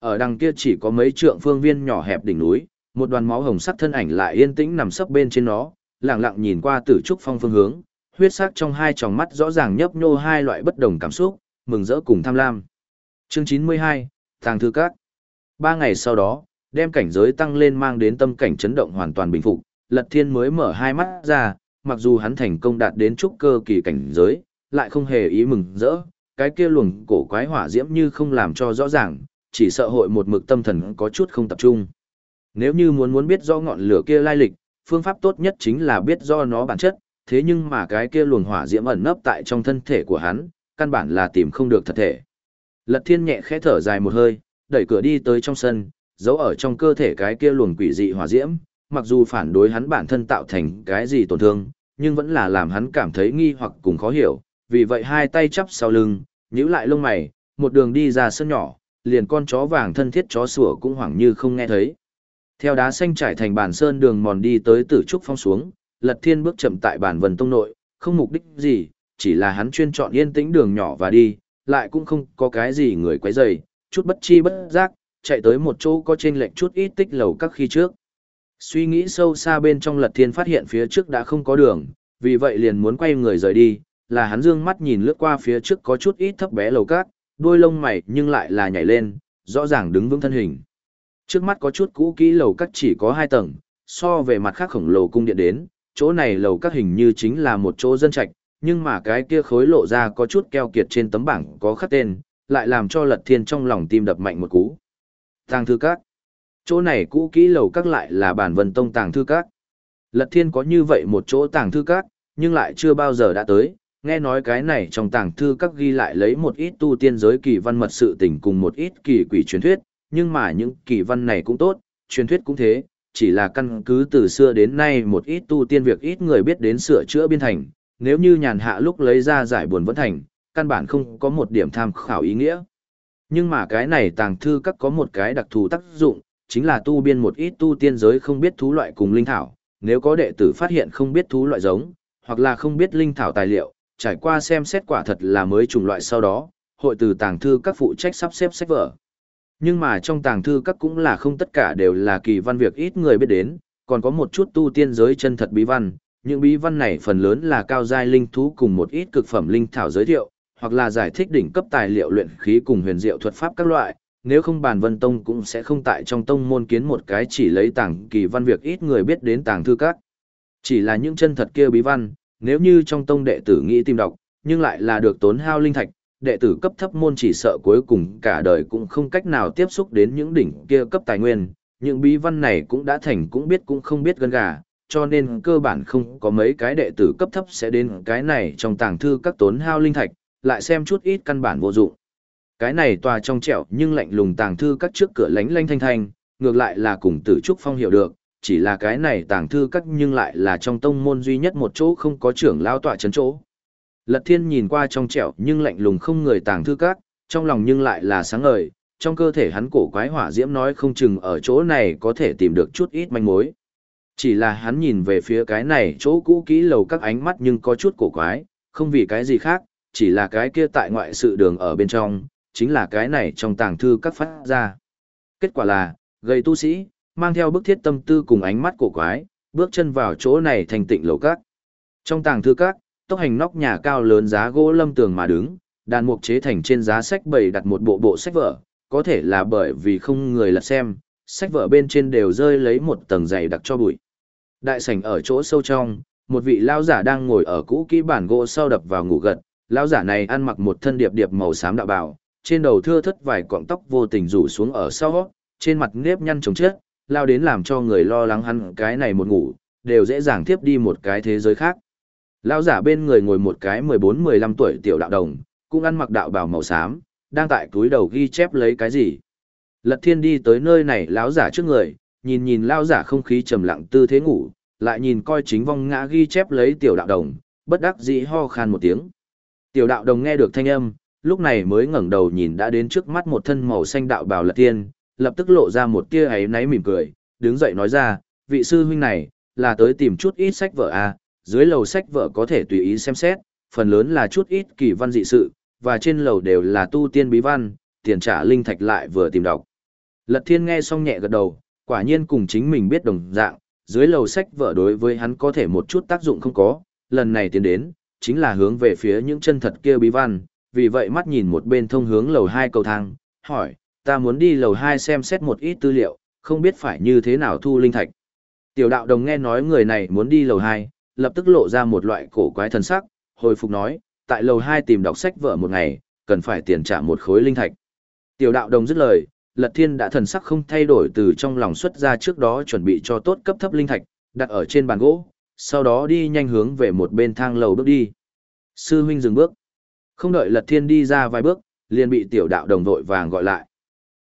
Ở đằng kia chỉ có mấy trượng phương viên nhỏ hẹp đỉnh núi, một đoàn máu hồng sắc thân ảnh lại yên tĩnh nằm sấp bên trên nó, lặng lặng nhìn qua tử trúc phong phương hướng, huyết sắc trong hai tròng mắt rõ ràng nhấp nhô hai loại bất đồng cảm xúc, mừng rỡ cùng tham lam. Chương 92, Tàng thư các. Ba ngày sau đó, đem cảnh giới tăng lên mang đến tâm cảnh chấn động hoàn toàn bình phục, Lật Thiên mới mở hai mắt ra, mặc dù hắn thành công đạt đến trúc cơ kỳ cảnh giới, lại không hề ý mừng rỡ, cái kia luồng cổ quái hỏa diễm như không làm cho rõ ràng, chỉ sợ hội một mực tâm thần có chút không tập trung. Nếu như muốn muốn biết rõ ngọn lửa kia lai lịch, phương pháp tốt nhất chính là biết do nó bản chất, thế nhưng mà cái kia luồng hỏa diễm ẩn nấp tại trong thân thể của hắn, căn bản là tìm không được thật thể. Lật Thiên nhẹ khẽ thở dài một hơi, đẩy cửa đi tới trong sân, giấu ở trong cơ thể cái kia luồng quỷ dị hỏa diễm, mặc dù phản đối hắn bản thân tạo thành cái gì tổn thương, nhưng vẫn là làm hắn cảm thấy nghi hoặc cùng khó hiểu, vì vậy hai tay chắp sau lưng, nhíu lại lông mày, một đường đi ra sân nhỏ, liền con chó vàng thân thiết chó sủa cũng hoảng như không nghe thấy. Theo đá xanh trải thành bản sơn đường mòn đi tới tử trúc phong xuống, Lật Thiên bước chậm tại bản vần tông nội, không mục đích gì, chỉ là hắn chuyên chọn yên tĩnh đường nhỏ và đi, lại cũng không có cái gì người quấy rầy, chút bất chi bất giác, chạy tới một chỗ có trên lệnh chút ít tích lầu các khi trước. Suy nghĩ sâu xa bên trong Lật Thiên phát hiện phía trước đã không có đường, vì vậy liền muốn quay người rời đi, là hắn dương mắt nhìn lướt qua phía trước có chút ít thấp bé lầu cát, đôi lông mày nhưng lại là nhảy lên, rõ ràng đứng vững thân hình. Trước mắt có chút cũ kỹ lầu cát chỉ có hai tầng, so về mặt khác khổng lồ cung điện đến, chỗ này lầu cát hình như chính là một chỗ dân trạch, nhưng mà cái kia khối lộ ra có chút keo kiệt trên tấm bảng có khắc tên, lại làm cho Lật Thiên trong lòng tim đập mạnh một cú. Tàng thư cát. Chỗ này cũ kỹ lầu các lại là bản vân tông tàng thư các. Lật Thiên có như vậy một chỗ tàng thư các, nhưng lại chưa bao giờ đã tới, nghe nói cái này trong tàng thư các ghi lại lấy một ít tu tiên giới kỳ văn mật sự tình cùng một ít kỳ quỷ truyền thuyết, nhưng mà những kỳ văn này cũng tốt, truyền thuyết cũng thế, chỉ là căn cứ từ xưa đến nay một ít tu tiên việc ít người biết đến sửa chữa biên thành, nếu như nhàn hạ lúc lấy ra giải buồn vẫn thành, căn bản không có một điểm tham khảo ý nghĩa. Nhưng mà cái này tàng thư các có một cái đặc thù tác dụng, chính là tu biên một ít tu tiên giới không biết thú loại cùng linh thảo, nếu có đệ tử phát hiện không biết thú loại giống, hoặc là không biết linh thảo tài liệu, trải qua xem xét quả thật là mới trùng loại sau đó, hội từ tàng thư các phụ trách sắp xếp sách vở. Nhưng mà trong tàng thư các cũng là không tất cả đều là kỳ văn việc ít người biết đến, còn có một chút tu tiên giới chân thật bí văn, những bí văn này phần lớn là cao giai linh thú cùng một ít cực phẩm linh thảo giới thiệu, hoặc là giải thích đỉnh cấp tài liệu luyện khí cùng huyền diệu thuật pháp các loại, nếu không bàn vân tông cũng sẽ không tại trong tông môn kiến một cái chỉ lấy tàng kỳ văn việc ít người biết đến tàng thư các. Chỉ là những chân thật kia bí văn, nếu như trong tông đệ tử nghĩ tìm đọc, nhưng lại là được tốn hao linh thạch, đệ tử cấp thấp môn chỉ sợ cuối cùng cả đời cũng không cách nào tiếp xúc đến những đỉnh kia cấp tài nguyên, những bí văn này cũng đã thành cũng biết cũng không biết gần gà, cho nên cơ bản không có mấy cái đệ tử cấp thấp sẽ đến cái này trong tàng thư các tốn hao linh thạch, lại xem chút ít căn bản vô dụng. Cái này tòa trong trẻo nhưng lạnh lùng tàng thư các trước cửa lánh lanh thanh thanh, ngược lại là cùng tử trúc phong hiểu được, chỉ là cái này tàng thư các nhưng lại là trong tông môn duy nhất một chỗ không có trưởng lao tọa chấn chỗ. Lật thiên nhìn qua trong trẻo nhưng lạnh lùng không người tàng thư các, trong lòng nhưng lại là sáng ngời, trong cơ thể hắn cổ quái hỏa diễm nói không chừng ở chỗ này có thể tìm được chút ít manh mối. Chỉ là hắn nhìn về phía cái này chỗ cũ kỹ lầu các ánh mắt nhưng có chút cổ quái, không vì cái gì khác, chỉ là cái kia tại ngoại sự đường ở bên trong, chính là cái này trong tàng thư các phát ra. Kết quả là, gây tu sĩ, mang theo bức thiết tâm tư cùng ánh mắt cổ quái, bước chân vào chỗ này thành tịnh lầu các. Trong tàng thư các, tốc hành nóc nhà cao lớn giá gỗ lâm tường mà đứng, đàn mục chế thành trên giá sách bày đặt một bộ bộ sách vở, có thể là bởi vì không người lật xem, sách vở bên trên đều rơi lấy một tầng dày đặc cho bụi. Đại sảnh ở chỗ sâu trong, một vị lao giả đang ngồi ở cũ kỹ bản gỗ sau đập vào ngủ gật, lao giả này ăn mặc một thân điệp điệp màu xám đạo bào, trên đầu thưa thất vài cọng tóc vô tình rủ xuống ở sau, trên mặt nếp nhăn trồng chết, lao đến làm cho người lo lắng hắn cái này một ngủ, đều dễ dàng tiếp đi một cái thế giới khác. Lão giả bên người ngồi một cái 14-15 tuổi tiểu đạo đồng, cũng ăn mặc đạo bào màu xám, đang tại túi đầu ghi chép lấy cái gì. Lật thiên đi tới nơi này lão giả trước người, nhìn nhìn lão giả không khí trầm lặng tư thế ngủ, lại nhìn coi chính vong ngã ghi chép lấy tiểu đạo đồng, bất đắc dĩ ho khan một tiếng. Tiểu đạo đồng nghe được thanh âm, lúc này mới ngẩng đầu nhìn đã đến trước mắt một thân màu xanh đạo bào lật thiên, lập tức lộ ra một tia ấy náy mỉm cười, đứng dậy nói ra, vị sư huynh này, là tới tìm chút ít sách vở à, dưới lầu sách vở có thể tùy ý xem xét, phần lớn là chút ít kỳ văn dị sự, và trên lầu đều là tu tiên bí văn, tiền trả linh thạch lại vừa tìm đọc. Lật thiên nghe xong nhẹ gật đầu, quả nhiên cùng chính mình biết đồng dạng, dưới lầu sách vở đối với hắn có thể một chút tác dụng không có, lần này tiến đến, chính là hướng về phía những chân thật kia bí văn, vì vậy mắt nhìn một bên thông hướng lầu hai cầu thang, hỏi, ta muốn đi lầu hai xem xét một ít tư liệu, không biết phải như thế nào thu linh thạch. Tiểu đạo đồng nghe nói người này muốn đi lầu hai, lập tức lộ ra một loại cổ quái thần sắc, hồi phục nói, tại lầu hai tìm đọc sách vở một ngày, cần phải tiền trả một khối linh thạch. Tiểu đạo đồng dứt lời, Lật Thiên đã thần sắc không thay đổi từ trong lòng xuất ra trước đó chuẩn bị cho tốt cấp thấp linh thạch, đặt ở trên bàn gỗ, sau đó đi nhanh hướng về một bên thang lầu bước đi. Sư huynh dừng bước. Không đợi Lật Thiên đi ra vài bước, liền bị tiểu đạo đồng vội vàng gọi lại.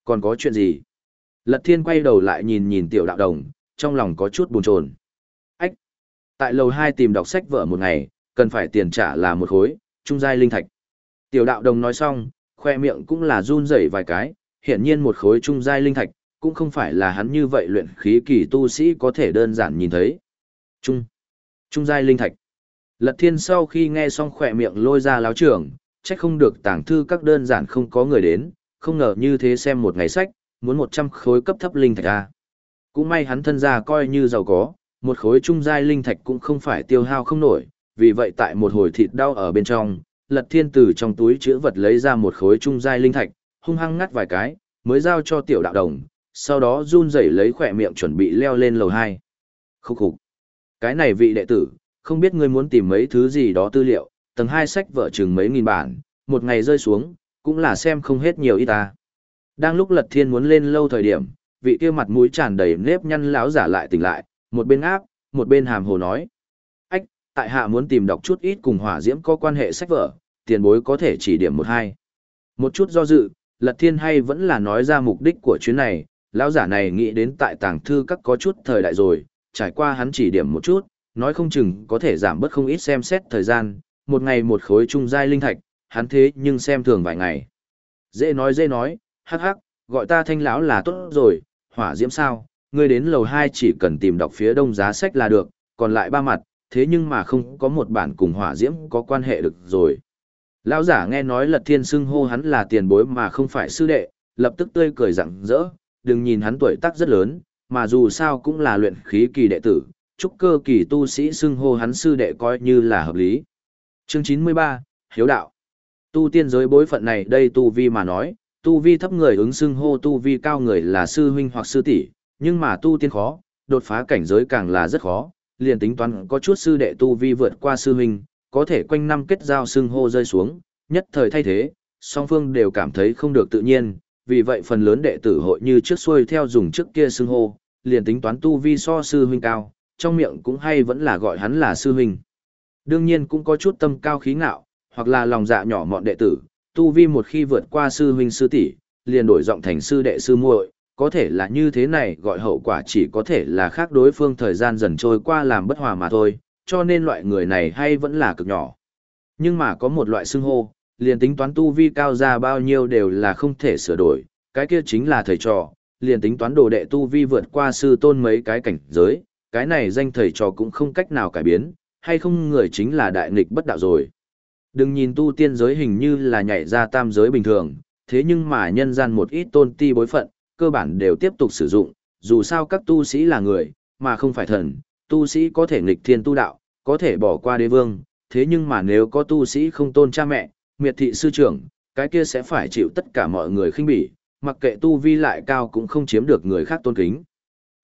Còn có chuyện gì? Lật Thiên quay đầu lại nhìn nhìn tiểu đạo đồng, trong lòng có chút buồn chồn. Ách! Tại lầu 2 tìm đọc sách vợ một ngày, cần phải tiền trả là một khối, trung giai linh thạch. Tiểu đạo đồng nói xong, khoe miệng cũng là run rẩy vài cái, hiển nhiên một khối trung giai linh thạch, cũng không phải là hắn như vậy luyện khí kỳ tu sĩ có thể đơn giản nhìn thấy. Trung! Trung giai linh thạch. Lật thiên sau khi nghe xong khỏe miệng lôi ra láo trưởng, trách không được tàng thư các đơn giản không có người đến, không ngờ như thế xem một ngày sách, muốn 100 khối cấp thấp linh thạch ra. Cũng may hắn thân gia coi như giàu có, một khối trung giai linh thạch cũng không phải tiêu hao không nổi, vì vậy tại một hồi thịt đau ở bên trong, lật thiên từ trong túi chữ vật lấy ra một khối trung giai linh thạch, hung hăng ngắt vài cái, mới giao cho tiểu đạo đồng, sau đó run rẩy lấy khỏe miệng chuẩn bị leo lên lầu 2. Khúc khục. Cái này vị đệ tử, không biết ngươi muốn tìm mấy thứ gì đó tư liệu, tầng hai sách vợ chừng mấy nghìn bản, một ngày rơi xuống, cũng là xem không hết nhiều ít ta. Đang lúc Lật Thiên muốn lên lâu thời điểm, vị kia mặt mũi tràn đầy nếp nhăn láo giả lại tỉnh lại, một bên áp, một bên hàm hồ nói. Ách, tại hạ muốn tìm đọc chút ít cùng hỏa diễm có quan hệ sách vở, tiền bối có thể chỉ điểm một hai. Một chút do dự, Lật Thiên hay vẫn là nói ra mục đích của chuyến này, lão giả này nghĩ đến tại tàng thư các có chút thời đại rồi, trải qua hắn chỉ điểm một chút, nói không chừng có thể giảm bớt không ít xem xét thời gian, một ngày một khối trung giai linh thạch, hắn thế nhưng xem thường vài ngày. Dễ nói dễ nói, hắc hắc, gọi ta thanh lão là tốt rồi, hỏa diễm sao, ngươi đến lầu 2 chỉ cần tìm đọc phía đông giá sách là được, còn lại ba mặt, thế nhưng mà không có một bản cùng hỏa diễm có quan hệ được rồi. Lão giả nghe nói lật thiên xưng hô hắn là tiền bối mà không phải sư đệ, lập tức tươi cười rặng rỡ, đừng nhìn hắn tuổi tác rất lớn, mà dù sao cũng là luyện khí kỳ đệ tử, trúc cơ kỳ tu sĩ xưng hô hắn sư đệ coi như là hợp lý. Chương 93, Hiếu Đạo Tu tiên giới bối phận này đây tu vi mà nói, tu vi thấp người ứng xưng hô tu vi cao người là sư huynh hoặc sư tỷ, nhưng mà tu tiên khó, đột phá cảnh giới càng là rất khó, liền tính toán có chút sư đệ tu vi vượt qua sư huynh, có thể quanh năm kết giao xưng hô rơi xuống, nhất thời thay thế, song phương đều cảm thấy không được tự nhiên, vì vậy phần lớn đệ tử hội như trước xuôi theo dùng trước kia xưng hô, liền tính toán tu vi so sư huynh cao, trong miệng cũng hay vẫn là gọi hắn là sư huynh. Đương nhiên cũng có chút tâm cao khí ngạo, hoặc là lòng dạ nhỏ mọn đệ tử, tu vi một khi vượt qua sư huynh sư tỷ, liền đổi giọng thành sư đệ sư muội, có thể là như thế này gọi hậu quả chỉ có thể là khác đối phương thời gian dần trôi qua làm bất hòa mà thôi, cho nên loại người này hay vẫn là cực nhỏ. Nhưng mà có một loại xưng hô, liền tính toán tu vi cao ra bao nhiêu đều là không thể sửa đổi, cái kia chính là thầy trò, liền tính toán đồ đệ tu vi vượt qua sư tôn mấy cái cảnh giới, cái này danh thầy trò cũng không cách nào cải biến, hay không người chính là đại nghịch bất đạo rồi. Đừng nhìn tu tiên giới hình như là nhảy ra tam giới bình thường, thế nhưng mà nhân gian một ít tôn ti bối phận, cơ bản đều tiếp tục sử dụng, dù sao các tu sĩ là người, mà không phải thần, tu sĩ có thể nghịch thiên tu đạo, có thể bỏ qua đế vương, thế nhưng mà nếu có tu sĩ không tôn cha mẹ, miệt thị sư trưởng, cái kia sẽ phải chịu tất cả mọi người khinh bỉ, mặc kệ tu vi lại cao cũng không chiếm được người khác tôn kính.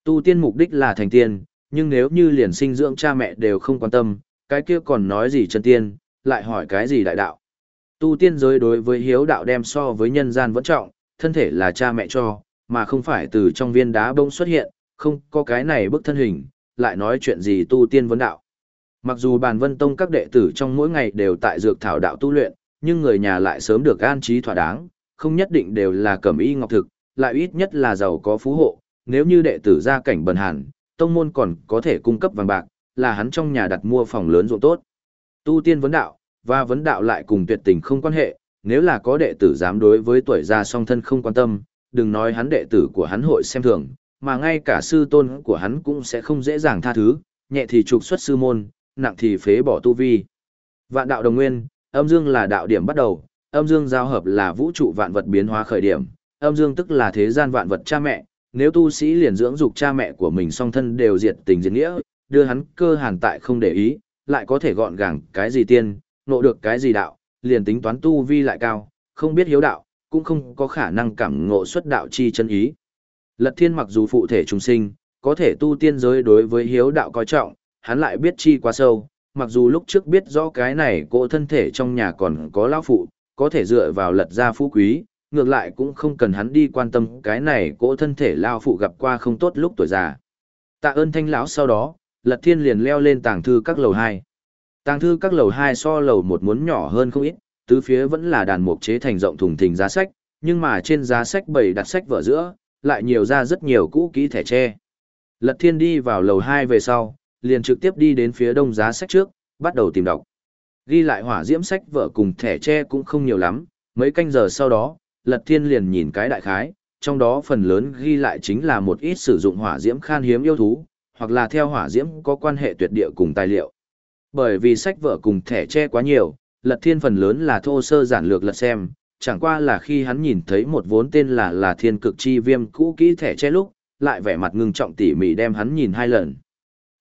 Tu tiên mục đích là thành tiên, nhưng nếu như liền sinh dưỡng cha mẹ đều không quan tâm, cái kia còn nói gì chân tiên, lại hỏi cái gì đại đạo. Tu tiên giới đối với hiếu đạo đem so với nhân gian vẫn trọng, thân thể là cha mẹ cho, mà không phải từ trong viên đá bông xuất hiện, không có cái này bức thân hình, lại nói chuyện gì tu tiên vấn đạo. Mặc dù bàn vân tông các đệ tử trong mỗi ngày đều tại dược thảo đạo tu luyện, nhưng người nhà lại sớm được an trí thỏa đáng, không nhất định đều là cẩm y ngọc thực, lại ít nhất là giàu có phú hộ, nếu như đệ tử gia cảnh bần hàn, tông môn còn có thể cung cấp vàng bạc, là hắn trong nhà đặt mua phòng lớn ruộng tốt. Tu tiên vấn đạo, và vấn đạo lại cùng tuyệt tình không quan hệ, nếu là có đệ tử dám đối với tuổi già song thân không quan tâm, đừng nói hắn đệ tử của hắn hội xem thường, mà ngay cả sư tôn của hắn cũng sẽ không dễ dàng tha thứ, nhẹ thì trục xuất sư môn, nặng thì phế bỏ tu vi. Vạn đạo đồng nguyên, âm dương là đạo điểm bắt đầu, âm dương giao hợp là vũ trụ vạn vật biến hóa khởi điểm, âm dương tức là thế gian vạn vật cha mẹ, nếu tu sĩ liền dưỡng dục cha mẹ của mình song thân đều diệt tình diệt nghĩa, đưa hắn cơ hàn tại không để ý, lại có thể gọn gàng cái gì tiên, nộ được cái gì đạo, liền tính toán tu vi lại cao, không biết hiếu đạo, cũng không có khả năng cảm ngộ xuất đạo chi chân ý. Lật thiên mặc dù phụ thể trùng sinh, có thể tu tiên giới đối với hiếu đạo coi trọng, hắn lại biết chi quá sâu, mặc dù lúc trước biết rõ cái này cỗ thân thể trong nhà còn có lão phụ, có thể dựa vào lật ra phú quý, ngược lại cũng không cần hắn đi quan tâm cái này cỗ thân thể lao phụ gặp qua không tốt lúc tuổi già. Tạ ơn thanh lão sau đó, Lật Thiên liền leo lên tàng thư các lầu 2. Tàng thư các lầu 2 so lầu một muốn nhỏ hơn không ít, tứ phía vẫn là đàn mục chế thành rộng thùng thình giá sách, nhưng mà trên giá sách bày đặt sách vở giữa, lại nhiều ra rất nhiều cũ kỹ thẻ tre. Lật Thiên đi vào lầu 2 về sau, liền trực tiếp đi đến phía đông giá sách trước, bắt đầu tìm đọc. Ghi lại hỏa diễm sách vở cùng thẻ tre cũng không nhiều lắm, mấy canh giờ sau đó, Lật Thiên liền nhìn cái đại khái, trong đó phần lớn ghi lại chính là một ít sử dụng hỏa diễm khan hiếm yêu thú, hoặc là theo hỏa diễm có quan hệ tuyệt địa cùng tài liệu. Bởi vì sách vở cùng thẻ tre quá nhiều, Lật Thiên phần lớn là thô sơ giản lược lật xem, chẳng qua là khi hắn nhìn thấy một vốn tên là là Thiên Cực Chi Viêm cũ kỹ thẻ tre lúc, lại vẻ mặt ngưng trọng tỉ mỉ đem hắn nhìn hai lần.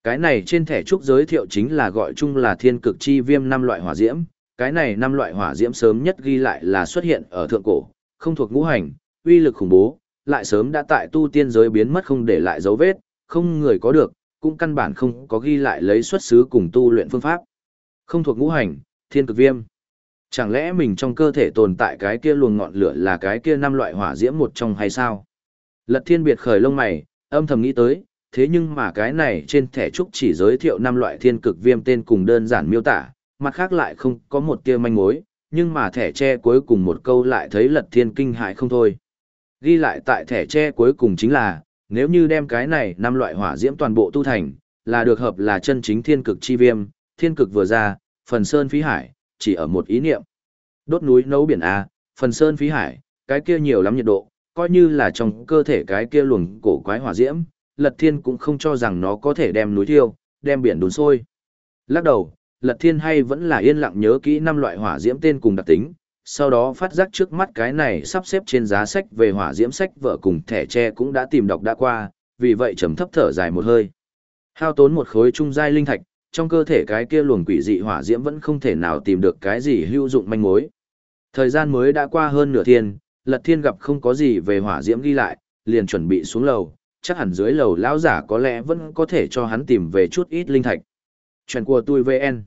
Cái này trên thẻ trúc giới thiệu chính là gọi chung là Thiên Cực Chi Viêm năm loại hỏa diễm, cái này năm loại hỏa diễm sớm nhất ghi lại là xuất hiện ở thượng cổ, không thuộc ngũ hành, uy lực khủng bố, lại sớm đã tại tu tiên giới biến mất không để lại dấu vết, không người có được, cũng căn bản không có ghi lại lấy xuất xứ cùng tu luyện phương pháp. Không thuộc ngũ hành, thiên cực viêm. Chẳng lẽ mình trong cơ thể tồn tại cái kia luồng ngọn lửa là cái kia năm loại hỏa diễm một trong hay sao? Lật thiên biệt khởi lông mày, âm thầm nghĩ tới, thế nhưng mà cái này trên thẻ trúc chỉ giới thiệu năm loại thiên cực viêm tên cùng đơn giản miêu tả, mặt khác lại không có một tia manh mối, nhưng mà thẻ tre cuối cùng một câu lại thấy lật thiên kinh hại không thôi. Ghi lại tại thẻ tre cuối cùng chính là, nếu như đem cái này năm loại hỏa diễm toàn bộ tu thành, là được hợp là chân chính thiên cực chi viêm, thiên cực vừa ra, phần sơn phí hải, chỉ ở một ý niệm. Đốt núi nấu biển A, phần sơn phí hải, cái kia nhiều lắm nhiệt độ, coi như là trong cơ thể cái kia luồng cổ quái hỏa diễm, lật thiên cũng không cho rằng nó có thể đem núi thiêu, đem biển đun sôi. Lắc đầu, lật thiên hay vẫn là yên lặng nhớ kỹ năm loại hỏa diễm tên cùng đặc tính, sau đó phát giác trước mắt cái này sắp xếp trên giá sách về hỏa diễm sách vợ cùng thẻ tre cũng đã tìm đọc đã qua, vì vậy trầm thấp thở dài một hơi. Hao tốn một khối trung giai linh thạch, trong cơ thể cái kia luồng quỷ dị hỏa diễm vẫn không thể nào tìm được cái gì hữu dụng manh mối. Thời gian mới đã qua hơn nửa thiên, Lật Thiên gặp không có gì về hỏa diễm ghi lại, liền chuẩn bị xuống lầu, chắc hẳn dưới lầu lão giả có lẽ vẫn có thể cho hắn tìm về chút ít linh thạch. Chuyện của tôi VN.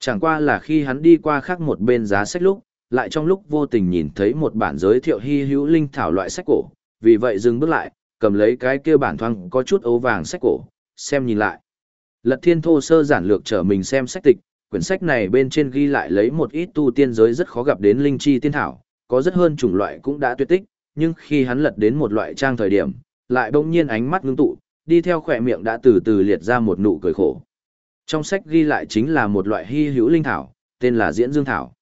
Chẳng qua là khi hắn đi qua khác một bên giá sách lúc, lại trong lúc vô tình nhìn thấy một bản giới thiệu hy hữu linh thảo loại sách cổ, vì vậy dừng bước lại, cầm lấy cái kia bản thoang có chút ấu vàng sách cổ, xem nhìn lại. Lật thiên thô sơ giản lược trở mình xem sách tịch, quyển sách này bên trên ghi lại lấy một ít tu tiên giới rất khó gặp đến linh chi tiên thảo, có rất hơn chủng loại cũng đã tuyệt tích, nhưng khi hắn lật đến một loại trang thời điểm, lại bỗng nhiên ánh mắt ngưng tụ, đi theo khỏe miệng đã từ từ liệt ra một nụ cười khổ. Trong sách ghi lại chính là một loại hy hữu linh thảo, tên là diễn dương thảo.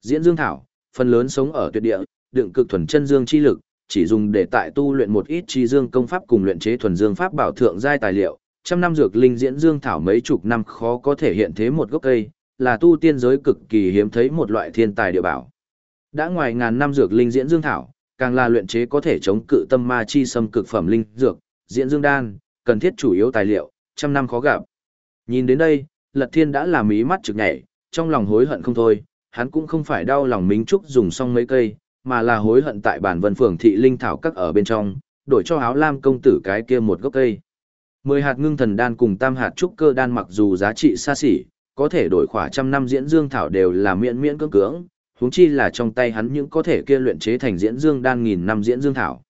Diễn dương thảo, phần lớn sống ở tuyệt địa, đựng cực thuần chân dương chi lực, chỉ dùng để tại tu luyện một ít chi dương công pháp cùng luyện chế thuần dương pháp bảo thượng giai tài liệu. Trăm năm dược linh diễn dương thảo mấy chục năm khó có thể hiện thế một gốc cây, là tu tiên giới cực kỳ hiếm thấy một loại thiên tài địa bảo. Đã ngoài ngàn năm dược linh diễn dương thảo, càng là luyện chế có thể chống cự tâm ma chi xâm cực phẩm linh dược, diễn dương đan, cần thiết chủ yếu tài liệu, trăm năm khó gặp. Nhìn đến đây, Lật Thiên đã làm ý mắt trực nhảy, trong lòng hối hận không thôi, hắn cũng không phải đau lòng Minh Trúc dùng xong mấy cây, mà là hối hận tại bản vân phường thị linh thảo các ở bên trong, đổi cho áo lam công tử cái kia một gốc cây. Mười hạt ngưng thần đan cùng tam hạt trúc cơ đan mặc dù giá trị xa xỉ, có thể đổi khỏa trăm năm diễn dương thảo đều là miễn miễn cưỡng cưỡng, huống chi là trong tay hắn những có thể kia luyện chế thành diễn dương đan nghìn năm diễn dương thảo.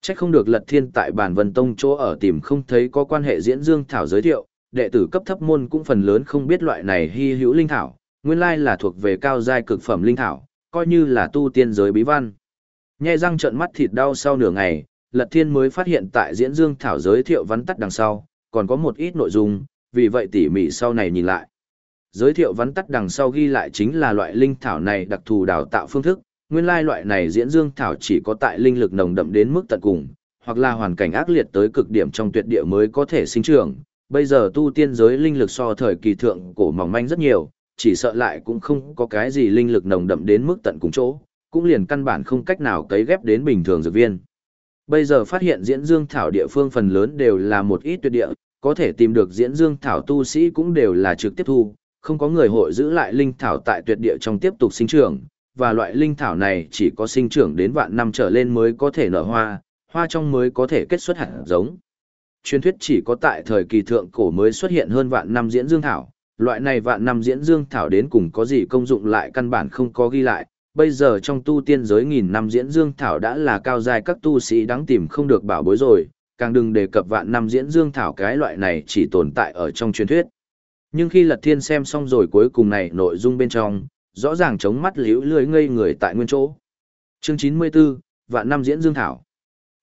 Chắc không được lật thiên tại bản vân tông chỗ ở tìm không thấy có quan hệ diễn dương thảo giới thiệu, đệ tử cấp thấp môn cũng phần lớn không biết loại này hy hữu linh thảo, nguyên lai là thuộc về cao giai cực phẩm linh thảo, coi như là tu tiên giới bí văn. Nhe răng trợn mắt thịt đau sau nửa ngày, Lật Thiên mới phát hiện tại diễn dương thảo giới thiệu vắn tắt đằng sau, còn có một ít nội dung, vì vậy tỉ mỉ sau này nhìn lại. Giới thiệu vắn tắt đằng sau ghi lại chính là loại linh thảo này đặc thù đào tạo phương thức, nguyên lai loại này diễn dương thảo chỉ có tại linh lực nồng đậm đến mức tận cùng, hoặc là hoàn cảnh ác liệt tới cực điểm trong tuyệt địa mới có thể sinh trưởng. Bây giờ tu tiên giới linh lực so thời kỳ thượng cổ mỏng manh rất nhiều, chỉ sợ lại cũng không có cái gì linh lực nồng đậm đến mức tận cùng chỗ, cũng liền căn bản không cách nào cấy ghép đến bình thường dược viên. Bây giờ phát hiện diễn dương thảo địa phương phần lớn đều là một ít tuyệt địa, có thể tìm được diễn dương thảo tu sĩ cũng đều là trực tiếp thu, không có người hội giữ lại linh thảo tại tuyệt địa trong tiếp tục sinh trưởng, và loại linh thảo này chỉ có sinh trưởng đến vạn năm trở lên mới có thể nở hoa, hoa trong mới có thể kết xuất hạt giống. Truyền thuyết chỉ có tại thời kỳ thượng cổ mới xuất hiện hơn vạn năm diễn dương thảo, loại này vạn năm diễn dương thảo đến cùng có gì công dụng lại căn bản không có ghi lại. Bây giờ trong tu tiên giới nghìn năm diễn dương thảo đã là cao dài các tu sĩ đáng tìm không được bảo bối rồi, càng đừng đề cập vạn năm diễn dương thảo cái loại này chỉ tồn tại ở trong truyền thuyết. Nhưng khi Lật Thiên xem xong rồi cuối cùng này nội dung bên trong, rõ ràng chống mắt liễu lưới ngây người tại nguyên chỗ. Chương 94, vạn năm diễn dương thảo.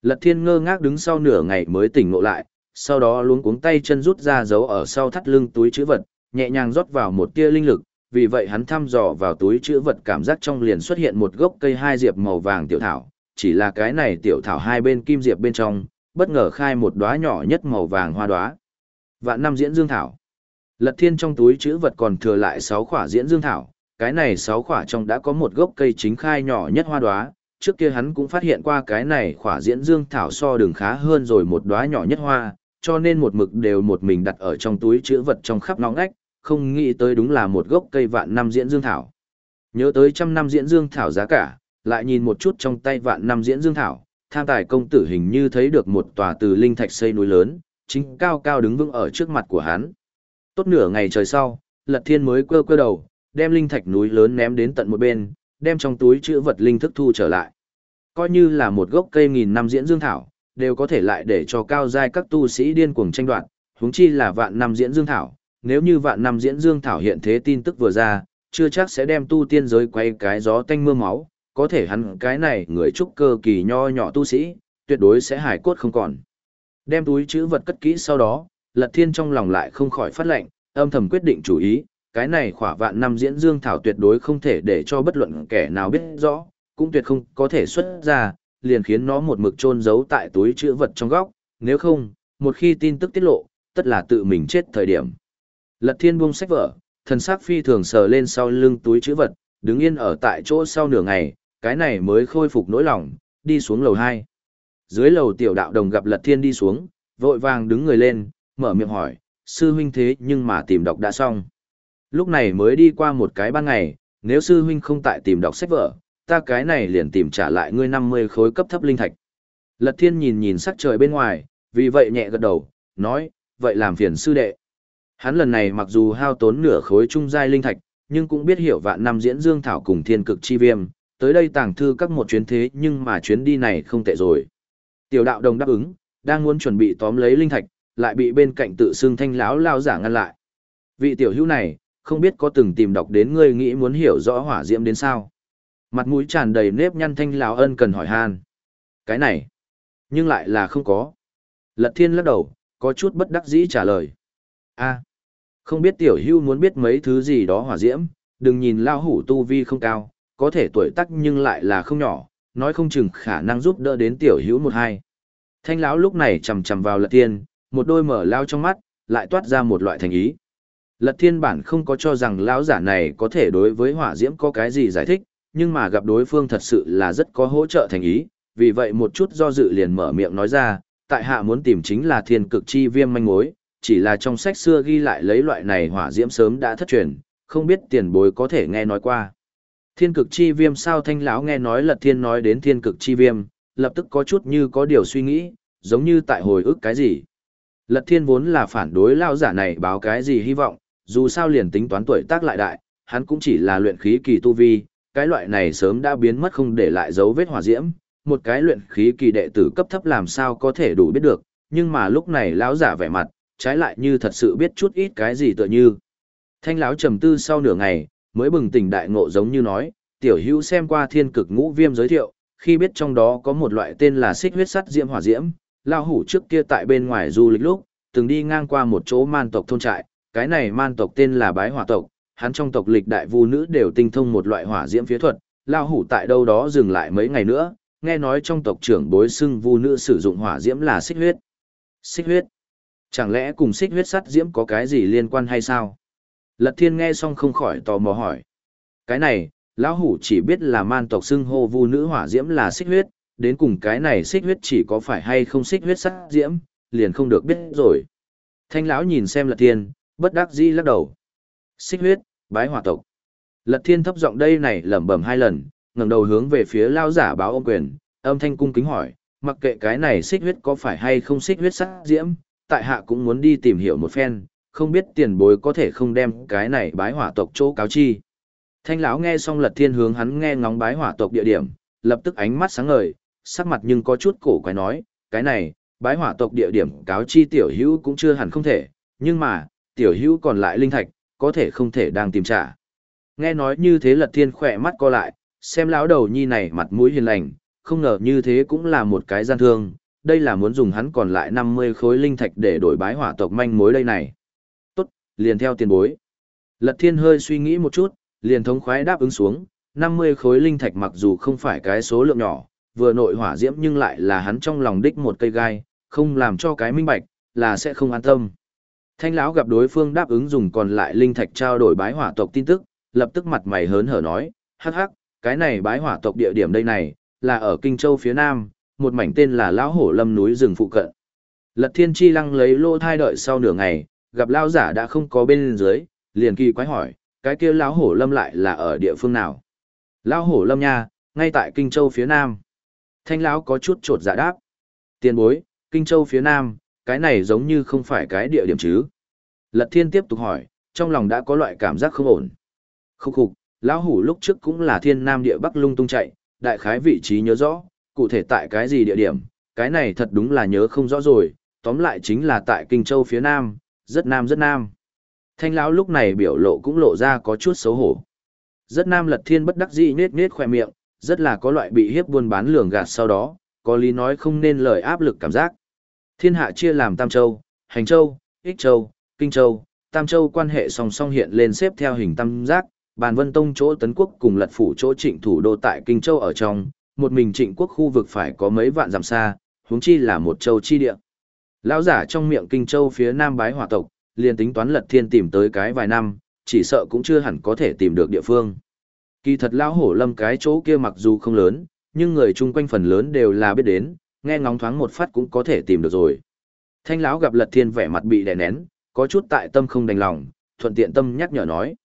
Lật Thiên ngơ ngác đứng sau nửa ngày mới tỉnh ngộ lại, sau đó luống cuống tay chân rút ra giấu ở sau thắt lưng túi chữ vật, nhẹ nhàng rót vào một tia linh lực, vì vậy hắn thăm dò vào túi chữ vật cảm giác trong liền xuất hiện một gốc cây hai diệp màu vàng tiểu thảo, chỉ là cái này tiểu thảo hai bên kim diệp bên trong, bất ngờ khai một đóa nhỏ nhất màu vàng hoa đóa. Vạn năm diễn dương thảo. Lật Thiên trong túi chữ vật còn thừa lại 6 khỏa diễn dương thảo, cái này 6 khỏa trong đã có một gốc cây chính khai nhỏ nhất hoa đóa, trước kia hắn cũng phát hiện qua cái này khỏa diễn dương thảo so đường khá hơn rồi một đóa nhỏ nhất hoa, cho nên một mực đều một mình đặt ở trong túi chữ vật trong khắp nóng ngách, không nghĩ tới đúng là một gốc cây vạn năm diễn dương thảo. Nhớ tới trăm năm diễn dương thảo giá cả, lại nhìn một chút trong tay vạn năm diễn dương thảo, tham tài công tử hình như thấy được một tòa từ linh thạch xây núi lớn, chính cao cao đứng vững ở trước mặt của hắn. Tốt nửa ngày trời sau, Lật Thiên mới quơ quơ đầu, đem linh thạch núi lớn ném đến tận một bên, đem trong túi chữ vật linh thức thu trở lại. Coi như là một gốc cây nghìn năm diễn dương thảo, đều có thể lại để cho cao giai các tu sĩ điên cuồng tranh đoạt, huống chi là vạn năm diễn dương thảo, nếu như vạn năm diễn dương thảo hiện thế tin tức vừa ra, chưa chắc sẽ đem tu tiên giới quay cái gió tanh mưa máu, có thể hắn cái này người trúc cơ kỳ nho nhỏ tu sĩ, tuyệt đối sẽ hài cốt không còn. Đem túi chữ vật cất kỹ sau đó, Lật Thiên trong lòng lại không khỏi phát lệnh, âm thầm quyết định chủ ý, cái này khỏa vạn năm diễn dương thảo tuyệt đối không thể để cho bất luận kẻ nào biết rõ, cũng tuyệt không có thể xuất ra, liền khiến nó một mực chôn giấu tại túi chữ vật trong góc, nếu không, một khi tin tức tiết lộ, tất là tự mình chết thời điểm. Lật Thiên buông sách vở, thần sắc phi thường sờ lên sau lưng túi chữ vật, đứng yên ở tại chỗ sau nửa ngày, cái này mới khôi phục nỗi lòng, đi xuống lầu 2. Dưới lầu tiểu đạo đồng gặp Lật Thiên đi xuống, vội vàng đứng người lên, mở miệng hỏi, sư huynh thế nhưng mà tìm đọc đã xong. Lúc này mới đi qua một cái ban ngày, nếu sư huynh không tại tìm đọc sách vở, ta cái này liền tìm trả lại ngươi 50 khối cấp thấp linh thạch. Lật Thiên nhìn nhìn sắc trời bên ngoài, vì vậy nhẹ gật đầu, nói, vậy làm phiền sư đệ. Hắn lần này mặc dù hao tốn nửa khối trung giai linh thạch, nhưng cũng biết hiểu vạn năm diễn dương thảo cùng thiên cực chi viêm, tới đây tàng thư các một chuyến thế nhưng mà chuyến đi này không tệ rồi. Tiểu đạo đồng đáp ứng, đang muốn chuẩn bị tóm lấy linh thạch, lại bị bên cạnh tự xưng thanh lão lao giả ngăn lại. Vị tiểu hữu này, không biết có từng tìm đọc đến ngươi nghĩ muốn hiểu rõ hỏa diễm đến sao. Mặt mũi tràn đầy nếp nhăn thanh lão ân cần hỏi han. Cái này, nhưng lại là không có. Lật thiên lắc đầu, có chút bất đắc dĩ trả lời. a không biết tiểu hưu muốn biết mấy thứ gì đó hỏa diễm, đừng nhìn lao hủ tu vi không cao, có thể tuổi tác nhưng lại là không nhỏ, nói không chừng khả năng giúp đỡ đến tiểu hữu một hai. Thanh lão lúc này chầm chầm vào lật thiên, một đôi mở lao trong mắt, lại toát ra một loại thành ý. Lật thiên bản không có cho rằng lão giả này có thể đối với hỏa diễm có cái gì giải thích, nhưng mà gặp đối phương thật sự là rất có hỗ trợ thành ý, vì vậy một chút do dự liền mở miệng nói ra, tại hạ muốn tìm chính là thiên cực chi viêm manh mối, chỉ là trong sách xưa ghi lại lấy loại này hỏa diễm sớm đã thất truyền, không biết tiền bối có thể nghe nói qua. Thiên cực chi viêm sao thanh lão nghe nói lật thiên nói đến thiên cực chi viêm, lập tức có chút như có điều suy nghĩ, giống như tại hồi ức cái gì. Lật thiên vốn là phản đối lao giả này báo cái gì hy vọng, dù sao liền tính toán tuổi tác lại đại, hắn cũng chỉ là luyện khí kỳ tu vi, cái loại này sớm đã biến mất không để lại dấu vết hỏa diễm, một cái luyện khí kỳ đệ tử cấp thấp làm sao có thể đủ biết được, nhưng mà lúc này lão giả vẻ mặt, trái lại như thật sự biết chút ít cái gì tựa như. Thanh lão trầm tư sau nửa ngày, mới bừng tỉnh đại ngộ giống như nói, tiểu hữu xem qua thiên cực ngũ viêm giới thiệu, khi biết trong đó có một loại tên là xích huyết sắt diễm hỏa diễm, lao hủ trước kia tại bên ngoài du lịch lúc, từng đi ngang qua một chỗ man tộc thôn trại, cái này man tộc tên là bái hỏa tộc, hắn trong tộc lịch đại vu nữ đều tinh thông một loại hỏa diễm phía thuật, lao hủ tại đâu đó dừng lại mấy ngày nữa, nghe nói trong tộc trưởng bối xưng vu nữ sử dụng hỏa diễm là xích huyết. Xích huyết? Chẳng lẽ cùng xích huyết sắt diễm có cái gì liên quan hay sao? Lật thiên nghe xong không khỏi tò mò hỏi. Cái này, lão hủ chỉ biết là man tộc xưng hô vu nữ hỏa diễm là xích huyết, đến cùng cái này xích huyết chỉ có phải hay không xích huyết sắt diễm, liền không được biết rồi. Thanh lão nhìn xem lật thiên, bất đắc dĩ lắc đầu. Xích huyết, bái hỏa tộc. Lật thiên thấp giọng đây này lẩm bẩm hai lần, ngẩng đầu hướng về phía lao giả báo ông quyền, âm thanh cung kính hỏi, mặc kệ cái này xích huyết có phải hay không xích huyết sắc diễm, tại hạ cũng muốn đi tìm hiểu một phen, không biết tiền bối có thể không đem cái này bái hỏa tộc chỗ cáo chi. Thanh lão nghe xong lật thiên hướng hắn nghe ngóng bái hỏa tộc địa điểm, lập tức ánh mắt sáng ngời, sắc mặt nhưng có chút cổ quái nói, cái này, bái hỏa tộc địa điểm cáo chi tiểu hữu cũng chưa hẳn không thể, nhưng mà, tiểu hữu còn lại linh thạch, có thể không thể đang tìm trả. Nghe nói như thế lật thiên khỏe mắt co lại, xem lão đầu nhi này mặt mũi hiền lành, không ngờ như thế cũng là một cái gian thương, đây là muốn dùng hắn còn lại 50 khối linh thạch để đổi bái hỏa tộc manh mối đây này. Tốt, liền theo tiền bối. Lật thiên hơi suy nghĩ một chút, liền thống khoái đáp ứng xuống, 50 khối linh thạch mặc dù không phải cái số lượng nhỏ, vừa nội hỏa diễm nhưng lại là hắn trong lòng đích một cây gai, không làm cho cái minh bạch, là sẽ không an tâm. Thanh lão gặp đối phương đáp ứng dùng còn lại linh thạch trao đổi bái hỏa tộc tin tức, lập tức mặt mày hớn hở nói, hắc hắc, cái này bái hỏa tộc địa điểm đây này, là ở Kinh Châu phía Nam, một mảnh tên là Lão Hổ Lâm núi rừng phụ cận. Lật Thiên Chi Lăng lấy lô thai đợi sau nửa ngày, gặp lão giả đã không có bên dưới, liền kỳ quái hỏi, cái kia Lão Hổ Lâm lại là ở địa phương nào? Lão Hổ Lâm nha, ngay tại Kinh Châu phía Nam. Thanh lão có chút trột dạ đáp. Tiền bối, Kinh Châu phía Nam, cái này giống như không phải cái địa điểm chứ. Lật Thiên tiếp tục hỏi, trong lòng đã có loại cảm giác không ổn. Khúc khục, lão hủ lúc trước cũng là thiên nam địa bắc lung tung chạy, đại khái vị trí nhớ rõ, cụ thể tại cái gì địa điểm, cái này thật đúng là nhớ không rõ rồi, tóm lại chính là tại Kinh Châu phía nam, rất nam rất nam. Thanh lão lúc này biểu lộ cũng lộ ra có chút xấu hổ. Rất nam lật thiên bất đắc dĩ nết nết khoe miệng, rất là có loại bị hiếp buôn bán lường gạt sau đó, có lý nói không nên lời áp lực cảm giác. Thiên hạ chia làm Tam Châu, Hành Châu, Ích Châu, Kinh Châu, Tam Châu quan hệ song song hiện lên xếp theo hình tam giác, bàn vân tông chỗ tấn quốc cùng lật phủ chỗ trịnh thủ đô tại Kinh Châu ở trong, một mình trịnh quốc khu vực phải có mấy vạn dặm xa, huống chi là một châu chi địa. Lão giả trong miệng Kinh Châu phía nam bái hỏa tộc, liền tính toán lật thiên tìm tới cái vài năm, chỉ sợ cũng chưa hẳn có thể tìm được địa phương. Kỳ thật lão hổ lâm cái chỗ kia mặc dù không lớn, nhưng người chung quanh phần lớn đều là biết đến, nghe ngóng thoáng một phát cũng có thể tìm được rồi. Thanh lão gặp lật thiên vẻ mặt bị đè nén, có chút tại tâm không đành lòng, thuận tiện tâm nhắc nhở nói.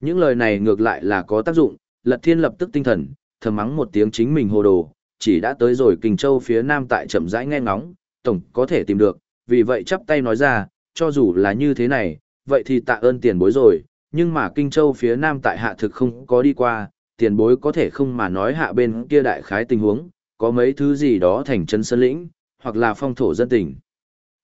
Những lời này ngược lại là có tác dụng, lật thiên lập tức tinh thần, thầm mắng một tiếng chính mình hồ đồ, chỉ đã tới rồi Kinh Châu phía nam tại chậm rãi nghe ngóng, tổng có thể tìm được, vì vậy chắp tay nói ra, cho dù là như thế này, vậy thì tạ ơn tiền bối rồi, nhưng mà Kinh Châu phía nam tại hạ thực không có đi qua, tiền bối có thể không mà nói hạ bên kia đại khái tình huống, có mấy thứ gì đó thành chân sơn lĩnh, hoặc là phong thổ dân tình.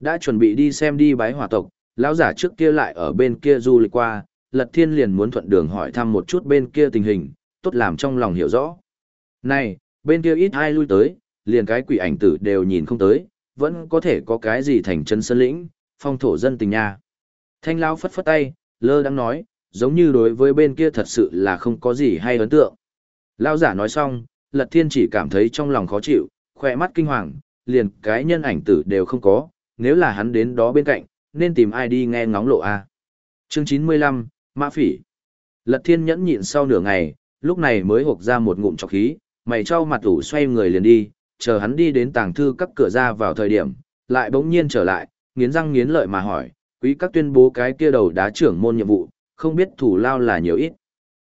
Đã chuẩn bị đi xem đi bái hòa tộc, lão giả trước kia lại ở bên kia du lịch qua, Lật Thiên liền muốn thuận đường hỏi thăm một chút bên kia tình hình, tốt làm trong lòng hiểu rõ. Này, bên kia ít ai lui tới, liền cái quỷ ảnh tử đều nhìn không tới, vẫn có thể có cái gì thành chân sơn lĩnh, phong thổ dân tình nha. Thanh lão phất phất tay, lơ đang nói, giống như đối với bên kia thật sự là không có gì hay ấn tượng. Lão giả nói xong, Lật Thiên chỉ cảm thấy trong lòng khó chịu, khỏe mắt kinh hoàng, liền cái nhân ảnh tử đều không có, nếu là hắn đến đó bên cạnh, nên tìm ai đi nghe ngóng lộ a. Chương 95, Mã Phỉ. Lật Thiên nhẫn nhịn sau nửa ngày, lúc này mới hộc ra một ngụm trọc khí, mày trao mặt ủ xoay người liền đi, chờ hắn đi đến tàng thư các cửa ra vào thời điểm, lại bỗng nhiên trở lại, nghiến răng nghiến lợi mà hỏi, quý các tuyên bố cái kia đầu đá trưởng môn nhiệm vụ, không biết thủ lao là nhiều ít.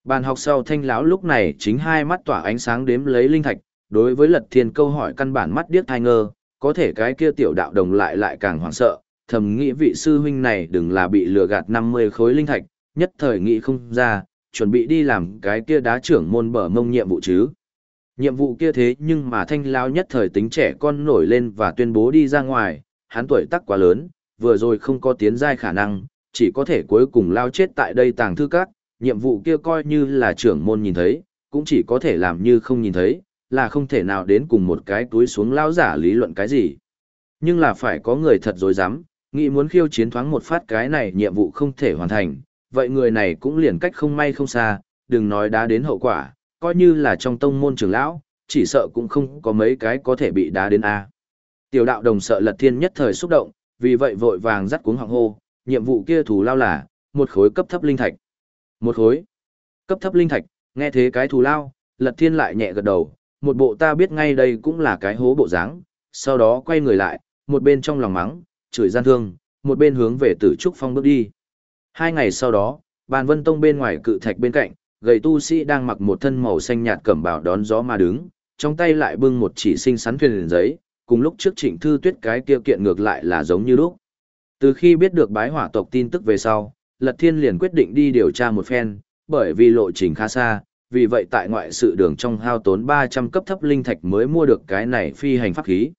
Bàn học sau thanh lão lúc này chính hai mắt tỏa ánh sáng đếm lấy linh thạch, đối với lật thiên câu hỏi căn bản mắt điếc thai ngơ, có thể cái kia tiểu đạo đồng lại lại càng hoảng sợ, thầm nghĩ vị sư huynh này đừng là bị lừa gạt 50 khối linh thạch, nhất thời nghĩ không ra, chuẩn bị đi làm cái kia đá trưởng môn bở mông nhiệm vụ chứ. Nhiệm vụ kia thế nhưng mà thanh lão nhất thời tính trẻ con nổi lên và tuyên bố đi ra ngoài, hắn tuổi tác quá lớn, vừa rồi không có tiến giai khả năng, chỉ có thể cuối cùng lao chết tại đây tàng thư các, nhiệm vụ kia coi như là trưởng môn nhìn thấy, cũng chỉ có thể làm như không nhìn thấy, là không thể nào đến cùng một cái túi xuống lao giả lý luận cái gì. Nhưng là phải có người thật dối dám, nghĩ muốn khiêu chiến thoáng một phát cái này nhiệm vụ không thể hoàn thành, vậy người này cũng liền cách không may không xa, đừng nói đá đến hậu quả, coi như là trong tông môn trưởng lão, chỉ sợ cũng không có mấy cái có thể bị đá đến A. Tiểu đạo đồng sợ lật thiên nhất thời xúc động, vì vậy vội vàng dắt cuống họng hô, nhiệm vụ kia thù lao là, một khối cấp thấp linh thạch. Một khối. Cấp thấp linh thạch, nghe thế cái thù lao, lật thiên lại nhẹ gật đầu, một bộ ta biết ngay đây cũng là cái hố bộ dáng sau đó quay người lại, một bên trong lòng mắng, chửi gian thương, một bên hướng về tử trúc phong bước đi. Hai ngày sau đó, bàn vân tông bên ngoài cự thạch bên cạnh, gầy tu sĩ đang mặc một thân màu xanh nhạt cẩm bào đón gió mà đứng, trong tay lại bưng một chỉ xinh xắn thuyền giấy, cùng lúc trước trịnh thư tuyết cái kia kiện ngược lại là giống như lúc. Từ khi biết được bái hỏa tộc tin tức về sau, Lật Thiên liền quyết định đi điều tra một phen, bởi vì lộ trình khá xa, vì vậy tại ngoại sự đường trong hao tốn 300 cấp thấp linh thạch mới mua được cái này phi hành pháp khí.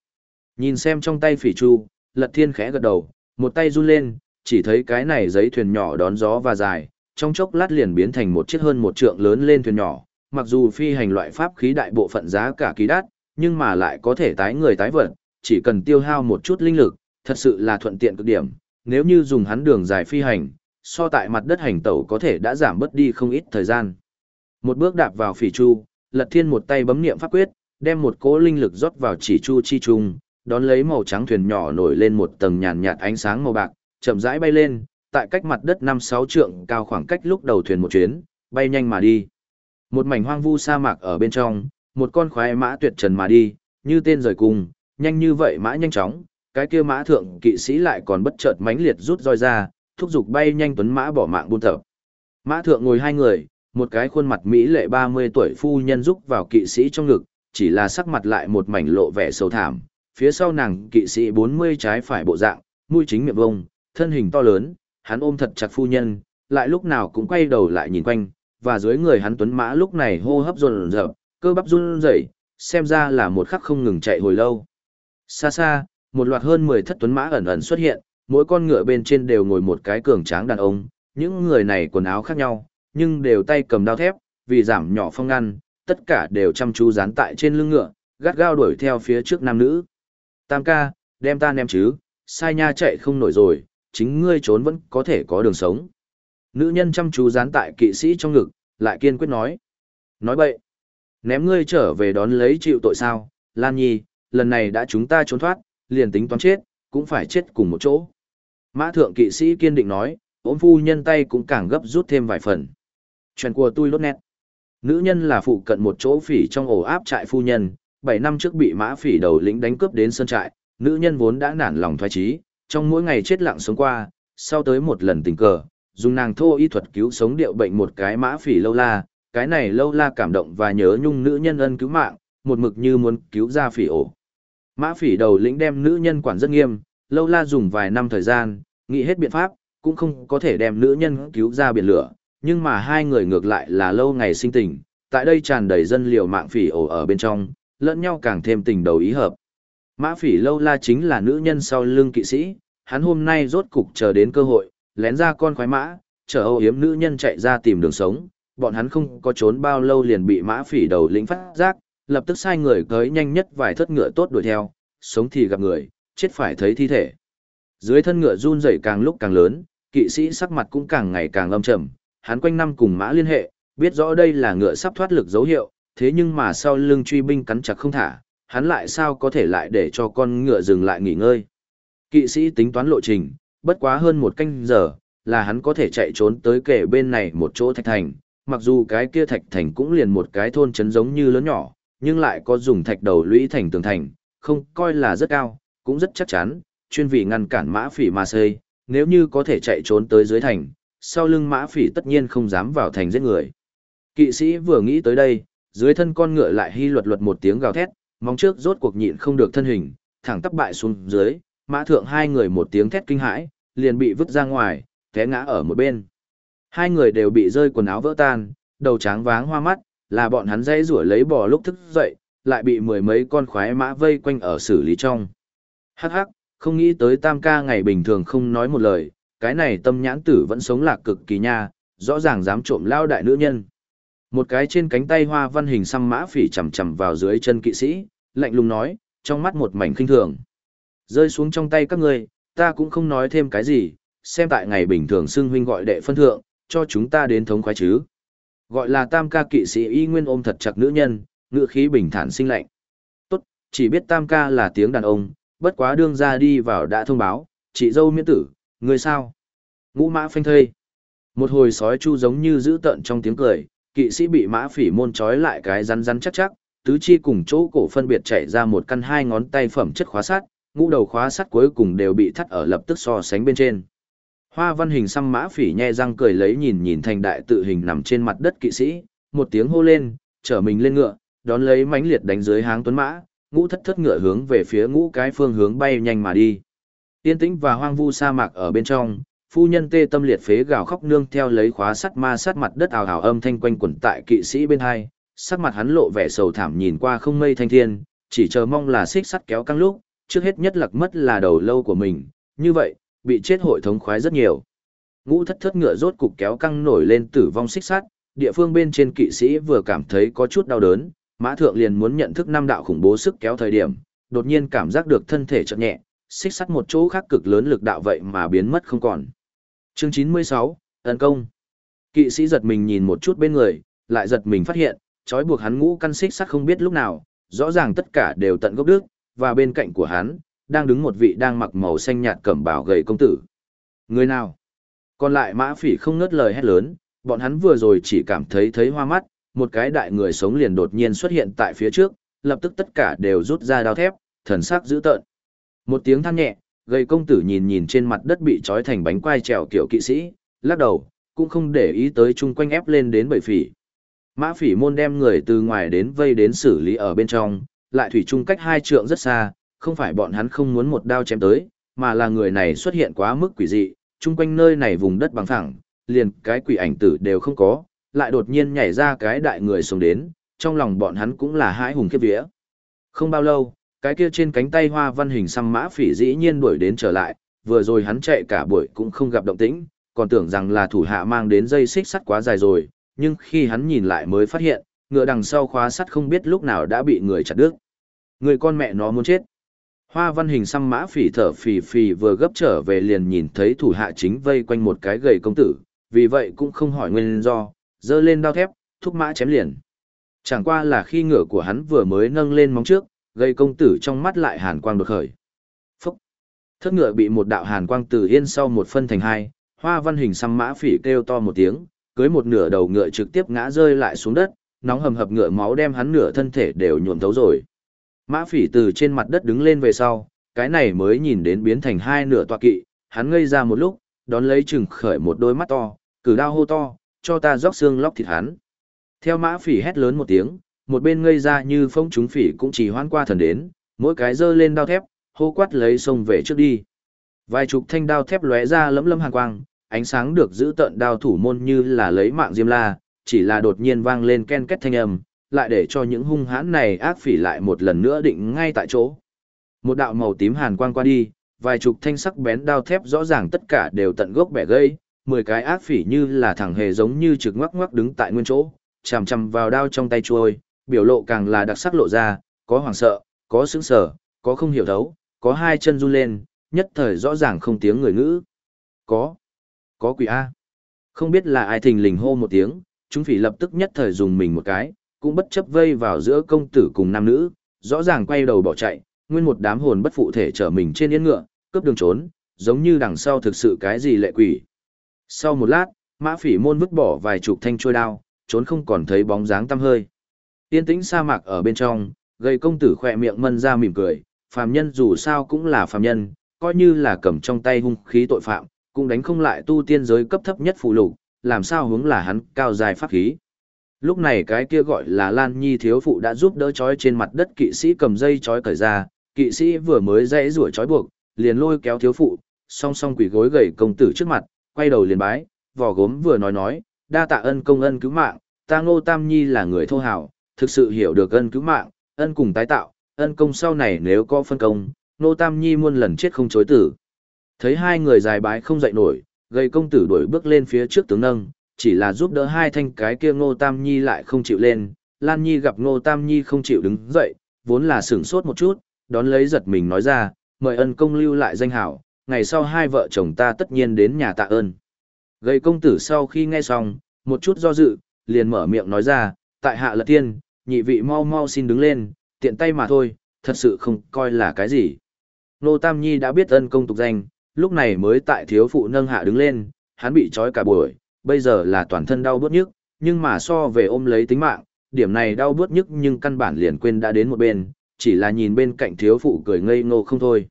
Nhìn xem trong tay phỉ chu, Lật Thiên khẽ gật đầu, một tay run lên, chỉ thấy cái này giấy thuyền nhỏ đón gió và dài, trong chốc lát liền biến thành một chiếc hơn một trượng lớn lên thuyền nhỏ, mặc dù phi hành loại pháp khí đại bộ phận giá cả kỳ đắt, nhưng mà lại có thể tái người tái vật, chỉ cần tiêu hao một chút linh lực, thật sự là thuận tiện cực điểm, nếu như dùng hắn đường dài phi hành, so tại mặt đất hành tẩu có thể đã giảm bớt đi không ít thời gian. Một bước đạp vào phỉ chu, Lật Thiên một tay bấm niệm pháp quyết, đem một cỗ linh lực rót vào chỉ chu chi trung, đón lấy màu trắng thuyền nhỏ nổi lên một tầng nhàn nhạt ánh sáng màu bạc, chậm rãi bay lên, tại cách mặt đất 5-6 trượng cao khoảng cách lúc đầu thuyền một chuyến, bay nhanh mà đi. Một mảnh hoang vu sa mạc ở bên trong, một con khoái mã tuyệt trần mà đi, như tên rời cung, nhanh như vậy mã nhanh chóng, cái kia mã thượng kỵ sĩ lại còn bất chợt mãnh liệt rút roi ra, thúc giục bay nhanh tuấn mã bỏ mạng buôn tập. Mã thượng ngồi hai người, một cái khuôn mặt mỹ lệ 30 tuổi phu nhân giúp vào kỵ sĩ trong ngực, chỉ là sắc mặt lại một mảnh lộ vẻ sầu thảm, phía sau nàng kỵ sĩ 40 trái phải bộ dạng, mũi chính miệng vông, thân hình to lớn, hắn ôm thật chặt phu nhân, lại lúc nào cũng quay đầu lại nhìn quanh, và dưới người hắn tuấn mã lúc này hô hấp run rợn, cơ bắp run rẩy, xem ra là một khắc không ngừng chạy hồi lâu. Xa xa, một loạt hơn 10 thất tuấn mã ẩn ẩn xuất hiện, mỗi con ngựa bên trên đều ngồi một cái cường tráng đàn ông, những người này quần áo khác nhau, nhưng đều tay cầm đao thép, vì giảm nhỏ phong ngăn, tất cả đều chăm chú dán tại trên lưng ngựa, gắt gao đuổi theo phía trước nam nữ. Tam ca, đem ta ném chứ, sai nha chạy không nổi rồi, chính ngươi trốn vẫn có thể có đường sống. Nữ nhân chăm chú dán tại kỵ sĩ trong ngực, lại kiên quyết nói. Nói bậy. Ném ngươi trở về đón lấy chịu tội sao, Lan Nhi, lần này đã chúng ta trốn thoát, liền tính toán chết, cũng phải chết cùng một chỗ. Mã thượng kỵ sĩ kiên định nói, ốm phu nhân tay cũng càng gấp rút thêm vài phần. Chuyện của tôi lốt nét. Nữ nhân là phụ cận một chỗ phỉ trong ổ áp trại phu nhân, 7 năm trước bị mã phỉ đầu lĩnh đánh cướp đến sân trại, nữ nhân vốn đã nản lòng thoái trí, trong mỗi ngày chết lặng sống qua, sau tới một lần tình cờ, dùng nàng thô y thuật cứu sống điệu bệnh một cái mã phỉ lâu la, cái này lâu la cảm động và nhớ nhung nữ nhân ân cứu mạng, một mực như muốn cứu ra phỉ ổ. Mã phỉ đầu lĩnh đem nữ nhân quản rất nghiêm, lâu la dùng vài năm thời gian, nghĩ hết biện pháp, cũng không có thể đem nữ nhân cứu ra biển lửa, nhưng mà hai người ngược lại là lâu ngày sinh tình, tại đây tràn đầy dân liều mạng phỉ ổ ở bên trong, lẫn nhau càng thêm tình đầu ý hợp. Mã phỉ lâu la chính là nữ nhân sau lưng kỵ sĩ, hắn hôm nay rốt cục chờ đến cơ hội, lén ra con khoái mã, chờ âu yếm nữ nhân chạy ra tìm đường sống, bọn hắn không có trốn bao lâu liền bị mã phỉ đầu lĩnh phát giác, lập tức sai người tới nhanh nhất vài thất ngựa tốt đuổi theo, sống thì gặp người, chết phải thấy thi thể. Dưới thân ngựa run rẩy càng lúc càng lớn, kỵ sĩ sắc mặt cũng càng ngày càng âm trầm, hắn quanh năm cùng mã liên hệ, biết rõ đây là ngựa sắp thoát lực dấu hiệu, thế nhưng mà sau lưng truy binh cắn chặt không thả, hắn lại sao có thể lại để cho con ngựa dừng lại nghỉ ngơi. Kỵ sĩ tính toán lộ trình, bất quá hơn một canh giờ, là hắn có thể chạy trốn tới kể bên này một chỗ thạch thành, mặc dù cái kia thạch thành cũng liền một cái thôn trấn giống như lớn nhỏ, nhưng lại có dùng thạch đầu lũy thành tường thành, không coi là rất cao, cũng rất chắc chắn, chuyên vì ngăn cản mã phỉ mà xây, nếu như có thể chạy trốn tới dưới thành, sau lưng mã phỉ tất nhiên không dám vào thành giết người. Kỵ sĩ vừa nghĩ tới đây, dưới thân con ngựa lại hy luật luật một tiếng gào thét, mong trước rốt cuộc nhịn không được thân hình, thẳng tắp bại xuống dưới, mã thượng hai người một tiếng thét kinh hãi, liền bị vứt ra ngoài, té ngã ở một bên. Hai người đều bị rơi quần áo vỡ tan, đầu tráng váng hoa mắt, là bọn hắn dây rủa lấy bò lúc thức dậy, lại bị mười mấy con khoái mã vây quanh ở xử lý trong. Hắc hắc, không nghĩ tới tam ca ngày bình thường không nói một lời, cái này tâm nhãn tử vẫn sống lạc cực kỳ nha, rõ ràng dám trộm lao đại nữ nhân. Một cái trên cánh tay hoa văn hình xăm mã phỉ chầm chầm vào dưới chân kỵ sĩ, lạnh lùng nói, trong mắt một mảnh khinh thường. Rơi xuống trong tay các ngươi, ta cũng không nói thêm cái gì, xem tại ngày bình thường xưng huynh gọi đệ phân thượng, cho chúng ta đến thống khoái chứ. Gọi là tam ca kỵ sĩ y nguyên ôm thật chặt nữ nhân, ngựa khí bình thản sinh lạnh. Tốt, chỉ biết tam ca là tiếng đàn ông, bất quá đương ra đi vào đã thông báo, chị dâu miễn tử, người sao? Ngũ mã phanh thây. Một hồi sói chu giống như giữ tận trong tiếng cười, kỵ sĩ bị mã phỉ môn trói lại cái rắn rắn chắc chắc, tứ chi cùng chỗ cổ phân biệt chạy ra một căn hai ngón tay phẩm chất khóa sắt, ngũ đầu khóa sắt cuối cùng đều bị thắt ở lập tức so sánh bên trên. Hoa văn hình xăm mã phỉ nhe răng cười lấy nhìn nhìn thành đại tự hình nằm trên mặt đất kỵ sĩ, một tiếng hô lên, trở mình lên ngựa, đón lấy mãnh liệt đánh dưới háng tuấn mã, ngũ thất thất ngựa hướng về phía ngũ cái phương hướng bay nhanh mà đi. Tiên tĩnh và hoang vu sa mạc ở bên trong, phu nhân tê tâm liệt phế gào khóc nương theo lấy khóa sắt ma sát mặt đất ào ào âm thanh quanh quẩn tại kỵ sĩ bên hai, sắc mặt hắn lộ vẻ sầu thảm nhìn qua không mây thanh thiên, chỉ chờ mong là xích sắt kéo căng lúc, trước hết nhất lặc mất là đầu lâu của mình, như vậy, bị chết hội thống khoái rất nhiều. Ngũ thất thất ngựa rốt cục kéo căng nổi lên tử vong xích sắt, địa phương bên trên kỵ sĩ vừa cảm thấy có chút đau đớn, mã thượng liền muốn nhận thức năm đạo khủng bố sức kéo thời điểm, đột nhiên cảm giác được thân thể chợt nhẹ, xích sắt một chỗ khác cực lớn lực đạo vậy mà biến mất không còn. Chương 96, tấn công. Kỵ sĩ giật mình nhìn một chút bên người, lại giật mình phát hiện, trói buộc hắn ngũ căn xích sắt không biết lúc nào, rõ ràng tất cả đều tận gốc đức, và bên cạnh của hắn, đang đứng một vị đang mặc màu xanh nhạt cẩm bào gầy công tử. Người nào? Còn lại mã phỉ không ngớt lời hét lớn, bọn hắn vừa rồi chỉ cảm thấy thấy hoa mắt, một cái đại người sống liền đột nhiên xuất hiện tại phía trước, lập tức tất cả đều rút ra đao thép, thần sắc dữ tợn. Một tiếng than nhẹ, gầy công tử nhìn nhìn trên mặt đất bị trói thành bánh quai trèo kiểu kỵ sĩ, lắc đầu, cũng không để ý tới chung quanh ép lên đến bầy phỉ. Mã phỉ môn đem người từ ngoài đến vây đến xử lý ở bên trong, lại thủy chung cách hai trượng rất xa, không phải bọn hắn không muốn một đao chém tới, mà là người này xuất hiện quá mức quỷ dị, chung quanh nơi này vùng đất bằng phẳng, liền cái quỷ ảnh tử đều không có, lại đột nhiên nhảy ra cái đại người sống đến, trong lòng bọn hắn cũng là hãi hùng khiếp vía. Không bao lâu, cái kia trên cánh tay hoa văn hình xăm mã phỉ dĩ nhiên đuổi đến trở lại, vừa rồi hắn chạy cả buổi cũng không gặp động tĩnh, còn tưởng rằng là thủ hạ mang đến dây xích sắt quá dài rồi, nhưng khi hắn nhìn lại mới phát hiện, ngựa đằng sau khóa sắt không biết lúc nào đã bị người chặt đứt. Người con mẹ nó muốn chết. Hoa văn hình xăm mã phỉ thở phì phì vừa gấp trở về liền nhìn thấy thủ hạ chính vây quanh một cái gầy công tử, vì vậy cũng không hỏi nguyên do, dơ lên đao thép, thúc mã chém liền. Chẳng qua là khi ngựa của hắn vừa mới nâng lên móng trước, gây công tử trong mắt lại hàn quang đột khởi. Phúc! Thất ngựa bị một đạo hàn quang từ yên sau một phân thành hai, hoa văn hình xăm mã phỉ kêu to một tiếng, cưới một nửa đầu ngựa trực tiếp ngã rơi lại xuống đất, nóng hầm hập ngựa máu đem hắn nửa thân thể đều nhuộm thấu rồi. Mã phỉ từ trên mặt đất đứng lên về sau, cái này mới nhìn đến biến thành hai nửa tọa kỵ, hắn ngây ra một lúc, đón lấy chừng khởi một đôi mắt to, cử đao hô to, cho ta róc xương lóc thịt hắn. Theo mã phỉ hét lớn một tiếng, một bên ngây ra như phong chúng phỉ cũng chỉ hoan qua thần đến, mỗi cái dơ lên đao thép, hô quát lấy sông về trước đi. Vài chục thanh đao thép lóe ra lấm lấm hàn quang, ánh sáng được giữ tận đao thủ môn như là lấy mạng diêm la, chỉ là đột nhiên vang lên ken két thanh âm, lại để cho những hung hãn này ác phỉ lại một lần nữa định ngay tại chỗ. Một đạo màu tím hàn quang qua đi, vài chục thanh sắc bén đao thép rõ ràng tất cả đều tận gốc bẻ gây, mười cái ác phỉ như là thẳng hề giống như trực ngoắc ngoắc đứng tại nguyên chỗ, chằm chằm vào đao trong tay chuôi, biểu lộ càng là đặc sắc lộ ra, có hoảng sợ, có sững sờ, có không hiểu thấu, có hai chân run lên, nhất thời rõ ràng không tiếng người ngữ. Có, có quỷ A. Không biết là ai thình lình hô một tiếng, chúng phỉ lập tức nhất thời dùng mình một cái, cũng bất chấp vây vào giữa công tử cùng nam nữ, rõ ràng quay đầu bỏ chạy, nguyên một đám hồn bất phụ thể trở mình trên yên ngựa, cướp đường trốn, giống như đằng sau thực sự cái gì lệ quỷ. Sau một lát, mã phỉ môn vứt bỏ vài chục thanh trôi đao, trốn không còn thấy bóng dáng tăm hơi. Yên tĩnh sa mạc ở bên trong, gầy công tử khỏe miệng mân ra mỉm cười, phàm nhân dù sao cũng là phàm nhân, coi như là cầm trong tay hung khí tội phạm, cũng đánh không lại tu tiên giới cấp thấp nhất phụ lục, làm sao hướng là hắn cao dài pháp khí. Lúc này cái kia gọi là Lan Nhi thiếu phụ đã giúp đỡ chói trên mặt đất kỵ sĩ cầm dây chói cởi ra, kỵ sĩ vừa mới dãy rủa chói buộc, liền lôi kéo thiếu phụ, song song quỳ gối gầy công tử trước mặt, quay đầu liền bái, vò gốm vừa nói nói, đa tạ ân công ân cứu mạng, ta ngô tam nhi là người thô hào, thực sự hiểu được ân cứu mạng, ân cùng tái tạo, ân công sau này nếu có phân công, ngô tam nhi muôn lần chết không chối tử. Thấy hai người dài bái không dậy nổi, gây công tử đuổi bước lên phía trước tướng nâng, chỉ là giúp đỡ hai thanh cái kia ngô tam nhi lại không chịu lên, Lan Nhi gặp ngô tam nhi không chịu đứng dậy, vốn là sửng sốt một chút, đón lấy giật mình nói ra, mời ân công lưu lại danh hảo, ngày sau hai vợ chồng ta tất nhiên đến nhà tạ ơn. Gây công tử sau khi nghe xong, một chút do dự, liền mở miệng nói ra, tại hạ lật tiên, nhị vị mau mau xin đứng lên, tiện tay mà thôi, thật sự không coi là cái gì. Nô Tam Nhi đã biết ân công tục danh, lúc này mới tại thiếu phụ nâng hạ đứng lên, hắn bị trói cả buổi, bây giờ là toàn thân đau bớt nhức, nhưng mà so về ôm lấy tính mạng, điểm này đau bớt nhức nhưng căn bản liền quên đã đến một bên, chỉ là nhìn bên cạnh thiếu phụ cười ngây ngô không thôi.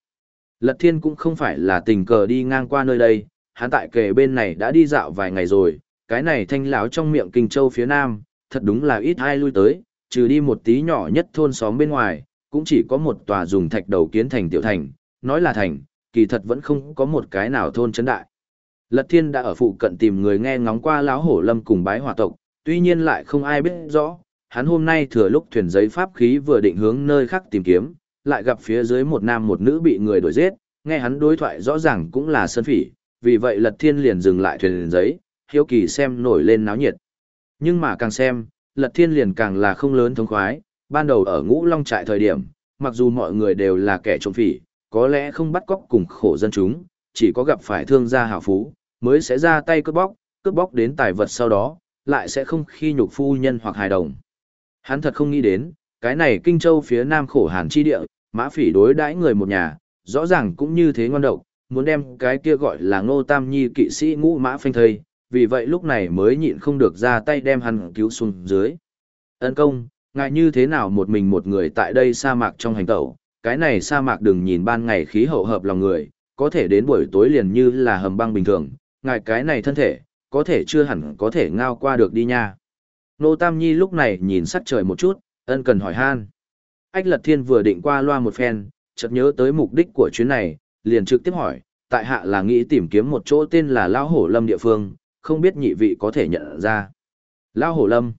Lật thiên cũng không phải là tình cờ đi ngang qua nơi đây, hắn tại kề bên này đã đi dạo vài ngày rồi, cái này thanh lão trong miệng kinh châu phía nam, thật đúng là ít ai lui tới, trừ đi một tí nhỏ nhất thôn xóm bên ngoài, cũng chỉ có một tòa dùng thạch đầu kiến thành tiểu thành, nói là thành, kỳ thật vẫn không có một cái nào thôn chấn đại. Lật Thiên đã ở phụ cận tìm người nghe ngóng qua lão hổ lâm cùng bái hòa tộc, tuy nhiên lại không ai biết rõ, hắn hôm nay thừa lúc thuyền giấy pháp khí vừa định hướng nơi khác tìm kiếm, lại gặp phía dưới một nam một nữ bị người đuổi giết, nghe hắn đối thoại rõ ràng cũng là sơn phỉ, vì vậy Lật Thiên liền dừng lại thuyền giấy, hiếu kỳ xem nổi lên náo nhiệt. Nhưng mà càng xem, Lật Thiên liền càng là không lớn thống khoái, ban đầu ở ngũ long trại thời điểm, mặc dù mọi người đều là kẻ trộm phỉ, có lẽ không bắt cóc cùng khổ dân chúng, chỉ có gặp phải thương gia hảo phú, mới sẽ ra tay cướp bóc, cướp bóc đến tài vật sau đó, lại sẽ không khi nhục phu nhân hoặc hài đồng. Hắn thật không nghĩ đến, cái này Kinh Châu phía nam khổ hàn chi địa, mã phỉ đối đãi người một nhà, rõ ràng cũng như thế ngon độc, muốn đem cái kia gọi là ngô tam nhi kỵ sĩ ngũ mã phanh thây, vì vậy lúc này mới nhịn không được ra tay đem hắn cứu xuống dưới. Ân công, ngại như thế nào một mình một người tại đây sa mạc trong hành tẩu, cái này sa mạc đừng nhìn ban ngày khí hậu hợp lòng người, có thể đến buổi tối liền như là hầm băng bình thường, ngài cái này thân thể, có thể chưa hẳn có thể ngao qua được đi nha. Nô Tam Nhi lúc này nhìn sắc trời một chút, ân cần hỏi han. Ách Lật Thiên vừa định qua loa một phen, chợt nhớ tới mục đích của chuyến này, liền trực tiếp hỏi, tại hạ là nghĩ tìm kiếm một chỗ tên là Lão Hổ Lâm địa phương, không biết nhị vị có thể nhận ra. Lão Hổ Lâm,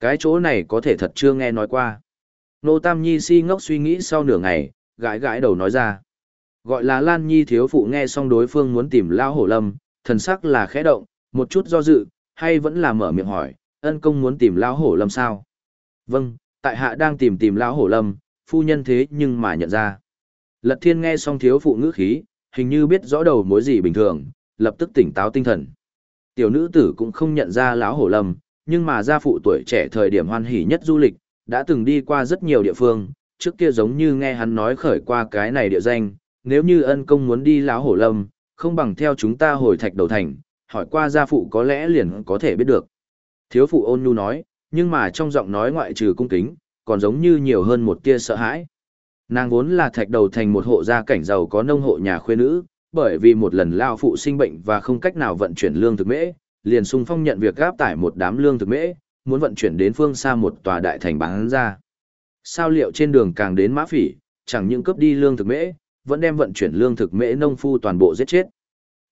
cái chỗ này có thể thật chưa nghe nói qua. Nô Tam Nhi si ngốc suy nghĩ sau nửa ngày, gãi gãi đầu nói ra. Gọi là Lan Nhi thiếu phụ nghe xong đối phương muốn tìm Lão Hổ Lâm, thần sắc là khẽ động, một chút do dự, hay vẫn là mở miệng hỏi, ân công muốn tìm Lão Hổ Lâm sao? Vâng, tại hạ đang tìm tìm Lão Hổ Lâm, phu nhân thế nhưng mà nhận ra. Lật thiên nghe xong thiếu phụ ngữ khí, hình như biết rõ đầu mối gì bình thường, lập tức tỉnh táo tinh thần. Tiểu nữ tử cũng không nhận ra lão hổ lâm, nhưng mà gia phụ tuổi trẻ thời điểm hoan hỉ nhất du lịch, đã từng đi qua rất nhiều địa phương, trước kia giống như nghe hắn nói khởi qua cái này địa danh, nếu như ân công muốn đi lão hổ lâm, không bằng theo chúng ta hồi thạch đầu thành, hỏi qua gia phụ có lẽ liền có thể biết được. Thiếu phụ ôn nhu nói, nhưng mà trong giọng nói ngoại trừ cung kính, còn giống như nhiều hơn một tia sợ hãi. Nàng vốn là thạch đầu thành một hộ gia cảnh giàu có nông hộ nhà khuê nữ, bởi vì một lần lao phụ sinh bệnh và không cách nào vận chuyển lương thực mễ, liền sung phong nhận việc gáp tải một đám lương thực mễ, muốn vận chuyển đến phương xa một tòa đại thành bán ra. Sao liệu trên đường càng đến mã phỉ, chẳng những cướp đi lương thực mễ, vẫn đem vận chuyển lương thực mễ nông phu toàn bộ giết chết.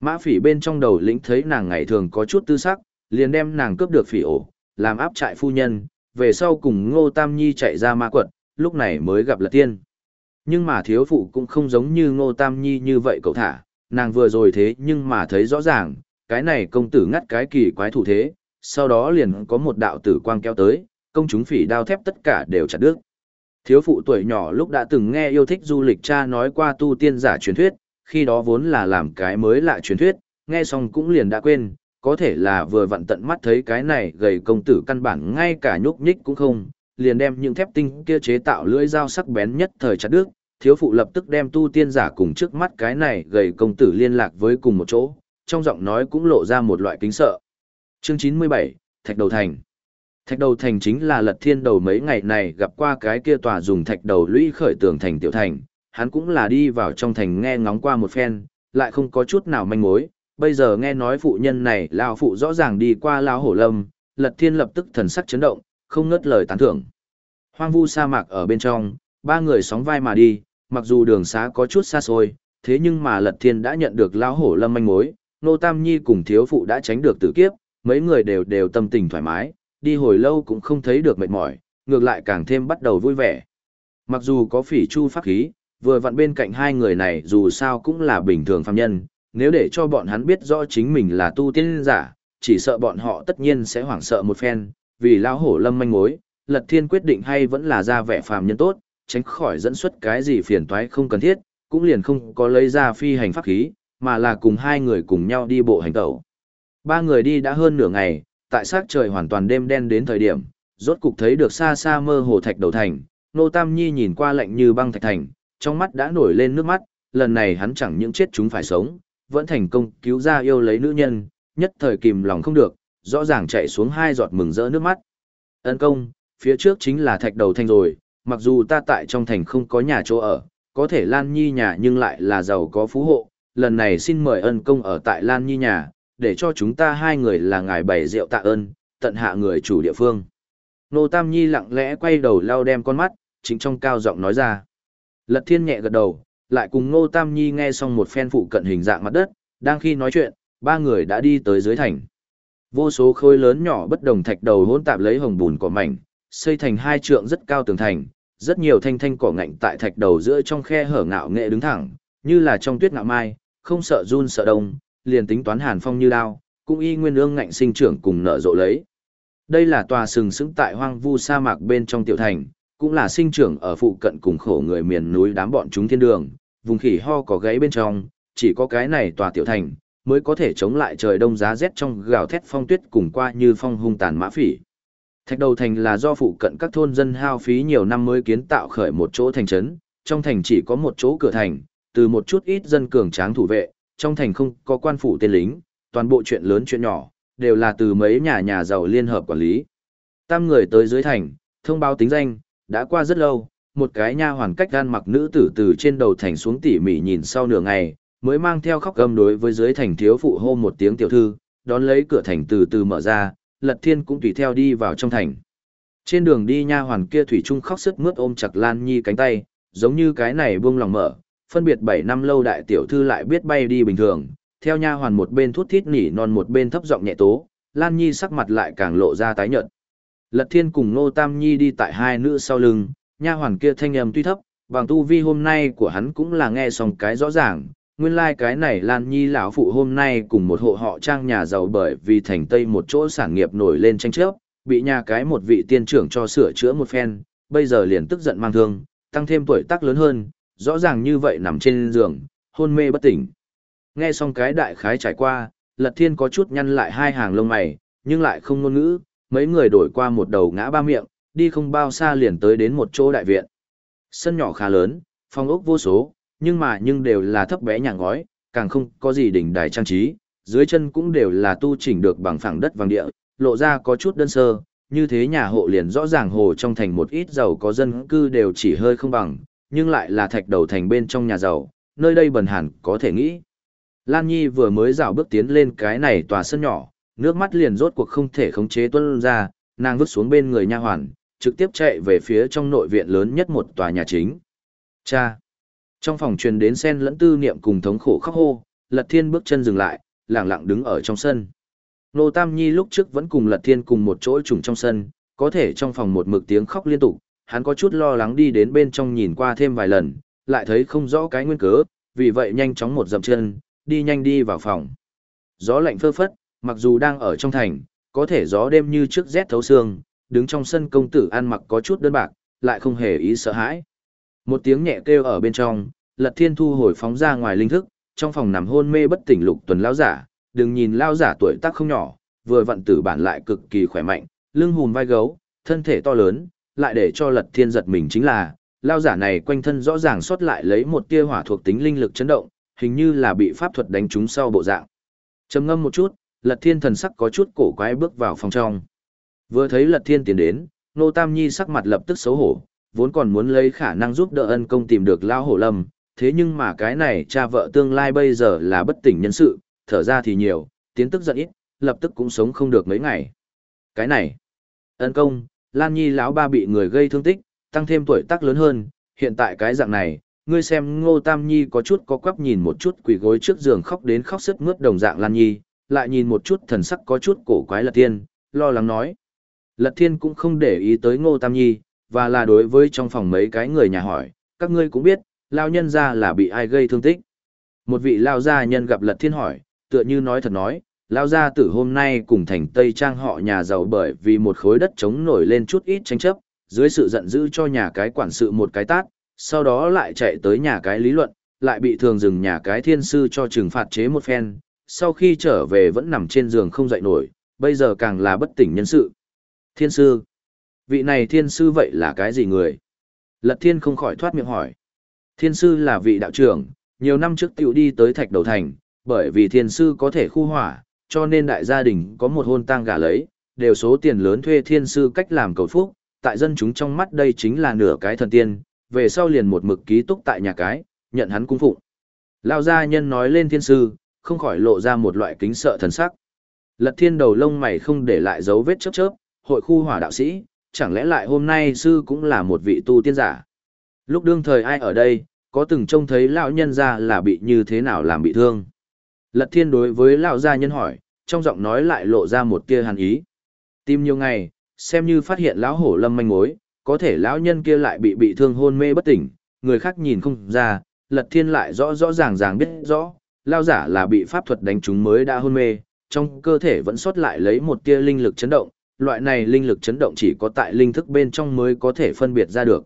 Mã phỉ bên trong đầu lĩnh thấy nàng ngày thường có chút tư sắc, liền đem nàng cướp được phỉ ổ, làm áp trại phu nhân, về sau cùng Ngô Tam Nhi chạy ra ma quật, lúc này mới gặp Lật Tiên. Nhưng mà thiếu phụ cũng không giống như Ngô Tam Nhi như vậy cậu thả, nàng vừa rồi thế nhưng mà thấy rõ ràng, cái này công tử ngắt cái kỳ quái thủ thế, sau đó liền có một đạo tử quang kéo tới, công chúng phỉ đao thép tất cả đều chặt đứt. Thiếu phụ tuổi nhỏ lúc đã từng nghe yêu thích du lịch cha nói qua tu tiên giả truyền thuyết, khi đó vốn là làm cái mới lạ truyền thuyết, nghe xong cũng liền đã quên, có thể là vừa vặn tận mắt thấy cái này gầy công tử căn bản ngay cả nhúc nhích cũng không, liền đem những thép tinh kia chế tạo lưỡi dao sắc bén nhất thời chặt đứt, thiếu phụ lập tức đem tu tiên giả cùng trước mắt cái này gầy công tử liên lạc với cùng một chỗ, trong giọng nói cũng lộ ra một loại kính sợ. Chương 97, Thạch Đầu Thành Thạch Đầu Thành chính là lật thiên đầu mấy ngày này gặp qua cái kia tòa dùng thạch đầu lũy khởi tường thành tiểu thành, hắn cũng là đi vào trong thành nghe ngóng qua một phen, lại không có chút nào manh mối, bây giờ nghe nói phụ nhân này lao phụ rõ ràng đi qua lao hổ lâm, lật thiên lập tức thần sắc chấn động, không ngớt lời tán thưởng. Hoang vu sa mạc ở bên trong, ba người sóng vai mà đi, mặc dù đường xá có chút xa xôi, thế nhưng mà Lật Thiên đã nhận được lão hổ lâm manh mối, Nô Tam Nhi cùng thiếu phụ đã tránh được tử kiếp, mấy người đều đều tâm tình thoải mái, đi hồi lâu cũng không thấy được mệt mỏi, ngược lại càng thêm bắt đầu vui vẻ. Mặc dù có phỉ chu pháp khí, vừa vặn bên cạnh hai người này dù sao cũng là bình thường phàm nhân, nếu để cho bọn hắn biết rõ chính mình là tu tiên giả, chỉ sợ bọn họ tất nhiên sẽ hoảng sợ một phen, vì lão hổ lâm manh mối, Lật Thiên quyết định hay vẫn là ra vẻ phàm nhân tốt, tránh khỏi dẫn xuất cái gì phiền toái không cần thiết, cũng liền không có lấy ra phi hành pháp khí, mà là cùng hai người cùng nhau đi bộ hành tẩu. Ba người đi đã hơn nửa ngày, tại sát trời hoàn toàn đêm đen đến thời điểm, rốt cục thấy được xa xa mơ hồ thạch đầu thành, Nô Tam Nhi nhìn qua lạnh như băng thạch thành, trong mắt đã nổi lên nước mắt, lần này hắn chẳng những chết chúng phải sống, vẫn thành công cứu ra yêu lấy nữ nhân, nhất thời kìm lòng không được, rõ ràng chạy xuống hai giọt mừng rỡ nước mắt. Ân công, phía trước chính là thạch đầu thành rồi, mặc dù ta tại trong thành không có nhà chỗ ở, có thể Lan Nhi nhà nhưng lại là giàu có phú hộ, lần này xin mời ân công ở tại Lan Nhi nhà, để cho chúng ta hai người là ngài bày rượu tạ ơn, tận hạ người chủ địa phương. Nô Tam Nhi lặng lẽ quay đầu lau đem con mắt, chính trong cao giọng nói ra. Lật thiên nhẹ gật đầu, lại cùng Ngô Tam Nhi nghe xong một phen phụ cận hình dạng mặt đất, đang khi nói chuyện, ba người đã đi tới dưới thành. Vô số khối lớn nhỏ bất đồng thạch đầu hỗn tạp lấy hồng bùn cỏ mảnh, xây thành hai trượng rất cao tường thành, rất nhiều thanh thanh cỏ ngạnh tại thạch đầu giữa trong khe hở ngạo nghệ đứng thẳng, như là trong tuyết ngạo mai, không sợ run sợ đông, liền tính toán hàn phong như đao, cũng y nguyên ương ngạnh sinh trưởng cùng nở rộ lấy. Đây là tòa sừng sững tại hoang vu sa mạc bên trong tiểu thành, cũng là sinh trưởng ở phụ cận cùng khổ người miền núi đám bọn chúng thiên đường, vùng khỉ ho có gáy bên trong, chỉ có cái này tòa tiểu thành, mới có thể chống lại trời đông giá rét trong gào thét phong tuyết cùng qua như phong hung tàn mã phỉ. Thạch đầu thành là do phụ cận các thôn dân hao phí nhiều năm mới kiến tạo khởi một chỗ thành trấn, trong thành chỉ có một chỗ cửa thành, từ một chút ít dân cường tráng thủ vệ, trong thành không có quan phủ tên lính, toàn bộ chuyện lớn chuyện nhỏ, đều là từ mấy nhà nhà giàu liên hợp quản lý. Tam người tới dưới thành, thông báo tính danh, đã qua rất lâu, một cái nha hoàn cách gan mặc nữ tử từ trên đầu thành xuống tỉ mỉ nhìn sau nửa ngày, mới mang theo khóc gầm đối với dưới thành thiếu phụ hô một tiếng tiểu thư, đón lấy cửa thành từ từ mở ra, Lật Thiên cũng tùy theo đi vào trong thành. Trên đường đi nha hoàn kia thủy trung khóc sức mướt ôm chặt Lan Nhi cánh tay, giống như cái này buông lòng mở, phân biệt 7 năm lâu đại tiểu thư lại biết bay đi bình thường, theo nha hoàn một bên thút thít nỉ non một bên thấp giọng nhẹ tố, Lan Nhi sắc mặt lại càng lộ ra tái nhợt. Lật Thiên cùng Nô Tam Nhi đi tại hai nữ sau lưng, nha hoàn kia thanh âm tuy thấp, bằng tu vi hôm nay của hắn cũng là nghe xong cái rõ ràng, nguyên lai like cái này Lan Nhi lão phụ hôm nay cùng một hộ họ trang nhà giàu bởi vì thành Tây một chỗ sản nghiệp nổi lên tranh chấp, bị nhà cái một vị tiên trưởng cho sửa chữa một phen, bây giờ liền tức giận mang thương, tăng thêm tuổi tác lớn hơn, rõ ràng như vậy nằm trên giường, hôn mê bất tỉnh. Nghe xong cái đại khái trải qua, Lật Thiên có chút nhăn lại hai hàng lông mày, nhưng lại không ngôn ngữ, mấy người đổi qua một đầu ngã ba miệng, đi không bao xa liền tới đến một chỗ đại viện. Sân nhỏ khá lớn, phòng ốc vô số, nhưng mà nhưng đều là thấp bé nhà ngói, càng không có gì đỉnh đài trang trí, dưới chân cũng đều là tu chỉnh được bằng phẳng đất vàng địa, lộ ra có chút đơn sơ, như thế nhà hộ liền rõ ràng hồ trong thành một ít giàu có dân cư đều chỉ hơi không bằng, nhưng lại là thạch đầu thành bên trong nhà giàu, nơi đây bần hẳn có thể nghĩ. Lan Nhi vừa mới dạo bước tiến lên cái này tòa sân nhỏ, nước mắt liền rốt cuộc không thể khống chế tuôn ra, nàng vứt xuống bên người nha hoàn, trực tiếp chạy về phía trong nội viện lớn nhất một tòa nhà chính. Cha! Trong phòng truyền đến sen lẫn tư niệm cùng thống khổ khóc hô, Lật Thiên bước chân dừng lại, lặng lặng đứng ở trong sân. Nô Tam Nhi lúc trước vẫn cùng Lật Thiên cùng một chỗ trùng trong sân, có thể trong phòng một mực tiếng khóc liên tục, hắn có chút lo lắng đi đến bên trong nhìn qua thêm vài lần, lại thấy không rõ cái nguyên cớ, vì vậy nhanh chóng một dậm chân, đi nhanh đi vào phòng. Gió lạnh phơ phất, mặc dù đang ở trong thành, có thể gió đêm như trước rét thấu xương, đứng trong sân công tử ăn mặc có chút đơn bạc, lại không hề ý sợ hãi. Một tiếng nhẹ kêu ở bên trong, Lật Thiên thu hồi phóng ra ngoài linh thức, trong phòng nằm hôn mê bất tỉnh lục tuần lao giả, đừng nhìn lao giả tuổi tác không nhỏ, vừa vận tử bản lại cực kỳ khỏe mạnh, lưng hùm vai gấu, thân thể to lớn, lại để cho Lật Thiên giật mình chính là, lao giả này quanh thân rõ ràng xuất lại lấy một tia hỏa thuộc tính linh lực chấn động, hình như là bị pháp thuật đánh trúng sau bộ dạng. Trầm ngâm một chút, Lật Thiên thần sắc có chút cổ quái bước vào phòng trong. Vừa thấy Lật Thiên tiến đến, Nô Tam Nhi sắc mặt lập tức xấu hổ, vốn còn muốn lấy khả năng giúp đỡ ân công tìm được lao hổ lâm, thế nhưng mà cái này cha vợ tương lai bây giờ là bất tỉnh nhân sự, thở ra thì nhiều, tiến tức giận ít, lập tức cũng sống không được mấy ngày. Cái này, ân công, Lan Nhi lão ba bị người gây thương tích, tăng thêm tuổi tác lớn hơn, hiện tại cái dạng này, ngươi xem Ngô Tam Nhi có chút có quắp nhìn một chút quỳ gối trước giường khóc đến khóc sức mướt đồng dạng Lan Nhi, lại nhìn một chút thần sắc có chút cổ quái Lật Thiên, lo lắng nói. Lật Thiên cũng không để ý tới Ngô Tam Nhi, và là đối với trong phòng mấy cái người nhà hỏi, các ngươi cũng biết, lao nhân ra là bị ai gây thương tích. Một vị lao gia nhân gặp Lật Thiên hỏi, tựa như nói thật nói, lao gia tử hôm nay cùng thành Tây Trang họ nhà giàu bởi vì một khối đất trống nổi lên chút ít tranh chấp, dưới sự giận dữ cho nhà cái quản sự một cái tát, sau đó lại chạy tới nhà cái lý luận, lại bị thường dừng nhà cái thiên sư cho trừng phạt chế một phen, sau khi trở về vẫn nằm trên giường không dậy nổi, bây giờ càng là bất tỉnh nhân sự. Thiên sư, vị này thiên sư vậy là cái gì người? Lật thiên không khỏi thoát miệng hỏi. Thiên sư là vị đạo trưởng, nhiều năm trước tiểu đi tới thạch đầu thành, bởi vì thiên sư có thể khu hỏa, cho nên đại gia đình có một hôn tang gả lấy, đều số tiền lớn thuê thiên sư cách làm cầu phúc, tại dân chúng trong mắt đây chính là nửa cái thần tiên, về sau liền một mực ký túc tại nhà cái, nhận hắn cung phụng. Lao gia nhân nói lên thiên sư, không khỏi lộ ra một loại kính sợ thần sắc. Lật thiên đầu lông mày không để lại dấu vết chớp chớp, hội khu hỏa đạo sĩ, chẳng lẽ lại hôm nay sư cũng là một vị tu tiên giả. Lúc đương thời ai ở đây, có từng trông thấy lão nhân ra là bị như thế nào làm bị thương. Lật thiên đối với lão gia nhân hỏi, trong giọng nói lại lộ ra một tia hàn ý. Tìm nhiều ngày, xem như phát hiện lão hổ lâm manh mối, có thể lão nhân kia lại bị bị thương hôn mê bất tỉnh, người khác nhìn không ra, lật thiên lại rõ rõ ràng ràng biết rõ, lao giả là bị pháp thuật đánh trúng mới đã hôn mê, trong cơ thể vẫn sót lại lấy một tia linh lực chấn động, loại này linh lực chấn động chỉ có tại linh thức bên trong mới có thể phân biệt ra được.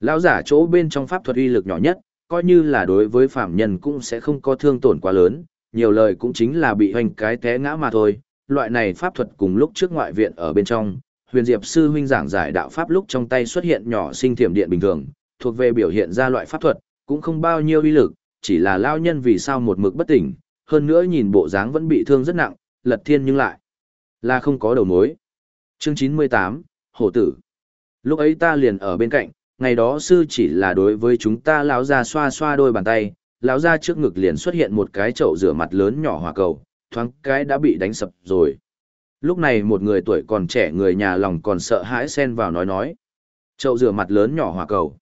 Lão giả chỗ bên trong pháp thuật uy lực nhỏ nhất, coi như là đối với phạm nhân cũng sẽ không có thương tổn quá lớn, nhiều lời cũng chính là bị hoành cái té ngã mà thôi. Loại này pháp thuật cùng lúc trước ngoại viện ở bên trong, huyền diệp sư huynh giảng giải đạo pháp lúc trong tay xuất hiện nhỏ sinh thiểm điện bình thường, thuộc về biểu hiện ra loại pháp thuật, cũng không bao nhiêu uy lực, chỉ là lao nhân vì sao một mực bất tỉnh, hơn nữa nhìn bộ dáng vẫn bị thương rất nặng, lật thiên nhưng lại là không có đầu mối. Chương 98, Hổ tử. Lúc ấy ta liền ở bên cạnh, ngày đó sư chỉ là đối với chúng ta lão ra xoa xoa đôi bàn tay, lão ra trước ngực liền xuất hiện một cái chậu rửa mặt lớn nhỏ hỏa cầu, thoáng cái đã bị đánh sập rồi. Lúc này một người tuổi còn trẻ người nhà lòng còn sợ hãi xen vào nói nói. Chậu rửa mặt lớn nhỏ hỏa cầu.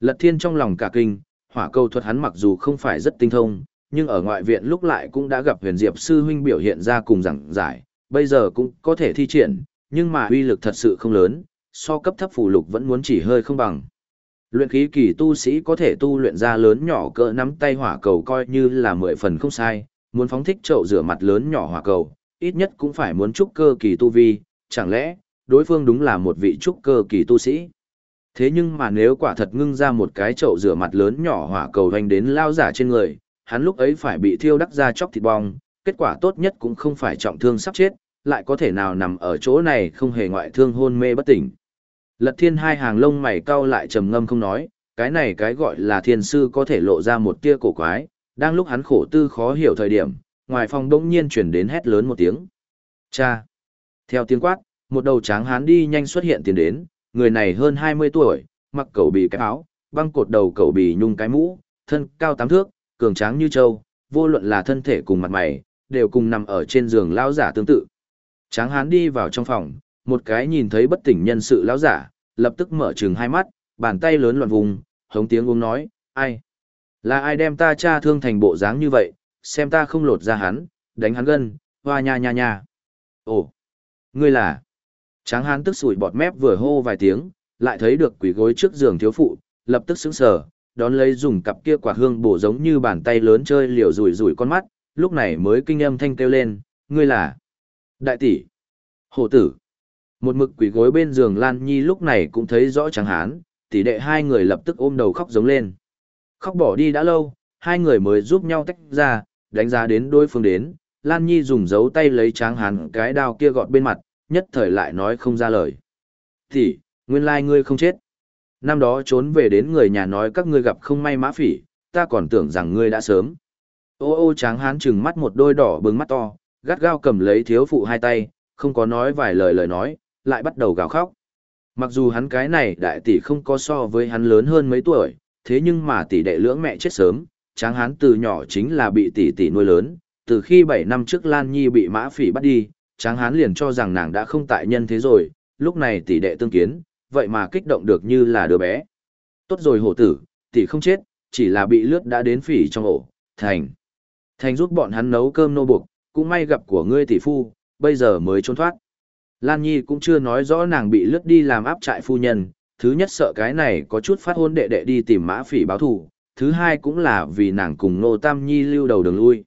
Lật thiên trong lòng cả kinh, hỏa cầu thuật hắn mặc dù không phải rất tinh thông, nhưng ở ngoại viện lúc lại cũng đã gặp huyền diệp sư huynh biểu hiện ra cùng giảng giải, bây giờ cũng có thể thi triển, nhưng mà uy lực thật sự không lớn, so cấp thấp phù lục vẫn muốn chỉ hơi không bằng. Luyện khí kỳ tu sĩ có thể tu luyện ra lớn nhỏ cỡ nắm tay hỏa cầu coi như là mười phần không sai, muốn phóng thích chậu rửa mặt lớn nhỏ hỏa cầu, ít nhất cũng phải muốn trúc cơ kỳ tu vi, chẳng lẽ, đối phương đúng là một vị trúc cơ kỳ tu sĩ. Thế nhưng mà nếu quả thật ngưng ra một cái chậu rửa mặt lớn nhỏ hỏa cầu hoành đến lao giả trên người, hắn lúc ấy phải bị thiêu đắc ra chóc thịt bong, kết quả tốt nhất cũng không phải trọng thương sắp chết, lại có thể nào nằm ở chỗ này không hề ngoại thương hôn mê bất tỉnh. Lật thiên hai hàng lông mày cau lại trầm ngâm không nói, cái này cái gọi là thiên sư có thể lộ ra một tia cổ quái, đang lúc hắn khổ tư khó hiểu thời điểm, ngoài phòng đông nhiên chuyển đến hét lớn một tiếng. Cha! Theo tiếng quát, một đầu tráng hán đi nhanh xuất hiện tiền đến, người này hơn 20 tuổi, mặc cầu bì cái áo, băng cột đầu cầu bì nhung cái mũ, thân cao tám thước, cường tráng như trâu, vô luận là thân thể cùng mặt mày, đều cùng nằm ở trên giường lão giả tương tự. Tráng hán đi vào trong phòng, một cái nhìn thấy bất tỉnh nhân sự lão giả, lập tức mở trừng hai mắt, bàn tay lớn loạn vùng, hống tiếng uống nói, ai? Là ai đem ta cha thương thành bộ dáng như vậy, xem ta không lột ra hắn, đánh hắn gân, hoa nha nha nha. Ồ, ngươi là... Tráng hán tức sủi bọt mép vừa hô vài tiếng, lại thấy được quỷ gối trước giường thiếu phụ, lập tức sững sờ, đón lấy dùng cặp kia quả hương bổ giống như bàn tay lớn chơi liều rủi rủi con mắt, lúc này mới kinh âm thanh kêu lên, ngươi là... Đại tỷ, Hổ tử. Một mực quỷ gối bên giường Lan Nhi lúc này cũng thấy rõ tráng hán, tỷ đệ hai người lập tức ôm đầu khóc giống lên. Khóc bỏ đi đã lâu, hai người mới giúp nhau tách ra, đánh giá đến đối phương đến, Lan Nhi dùng dấu tay lấy tráng hán cái đao kia gọt bên mặt, nhất thời lại nói không ra lời. Tỷ, nguyên lai ngươi không chết. Năm đó trốn về đến người nhà nói các ngươi gặp không may mã phỉ, ta còn tưởng rằng ngươi đã sớm. Ô ô tráng hán trừng mắt một đôi đỏ bừng mắt to, gắt gao cầm lấy thiếu phụ hai tay, không có nói vài lời lời nói, lại bắt đầu gào khóc. Mặc dù hắn cái này đại tỷ không có so với hắn lớn hơn mấy tuổi, thế nhưng mà tỷ đệ lưỡng mẹ chết sớm, tráng hán từ nhỏ chính là bị tỷ tỷ nuôi lớn, từ khi 7 năm trước Lan Nhi bị mã phỉ bắt đi, tráng hán liền cho rằng nàng đã không tại nhân thế rồi, lúc này tỷ đệ tương kiến, vậy mà kích động được như là đứa bé. Tốt rồi hổ tử, tỷ không chết, chỉ là bị lướt đã đến phỉ trong ổ, thành. Thành giúp bọn hắn nấu cơm nô buộc, cũng may gặp của ngươi tỷ phu, bây giờ mới trốn thoát. Lan Nhi cũng chưa nói rõ nàng bị lướt đi làm áp trại phu nhân, thứ nhất sợ cái này có chút phát hôn đệ đệ đi tìm mã phỉ báo thù, thứ hai cũng là vì nàng cùng Nô Tam Nhi lưu đầu đường lui,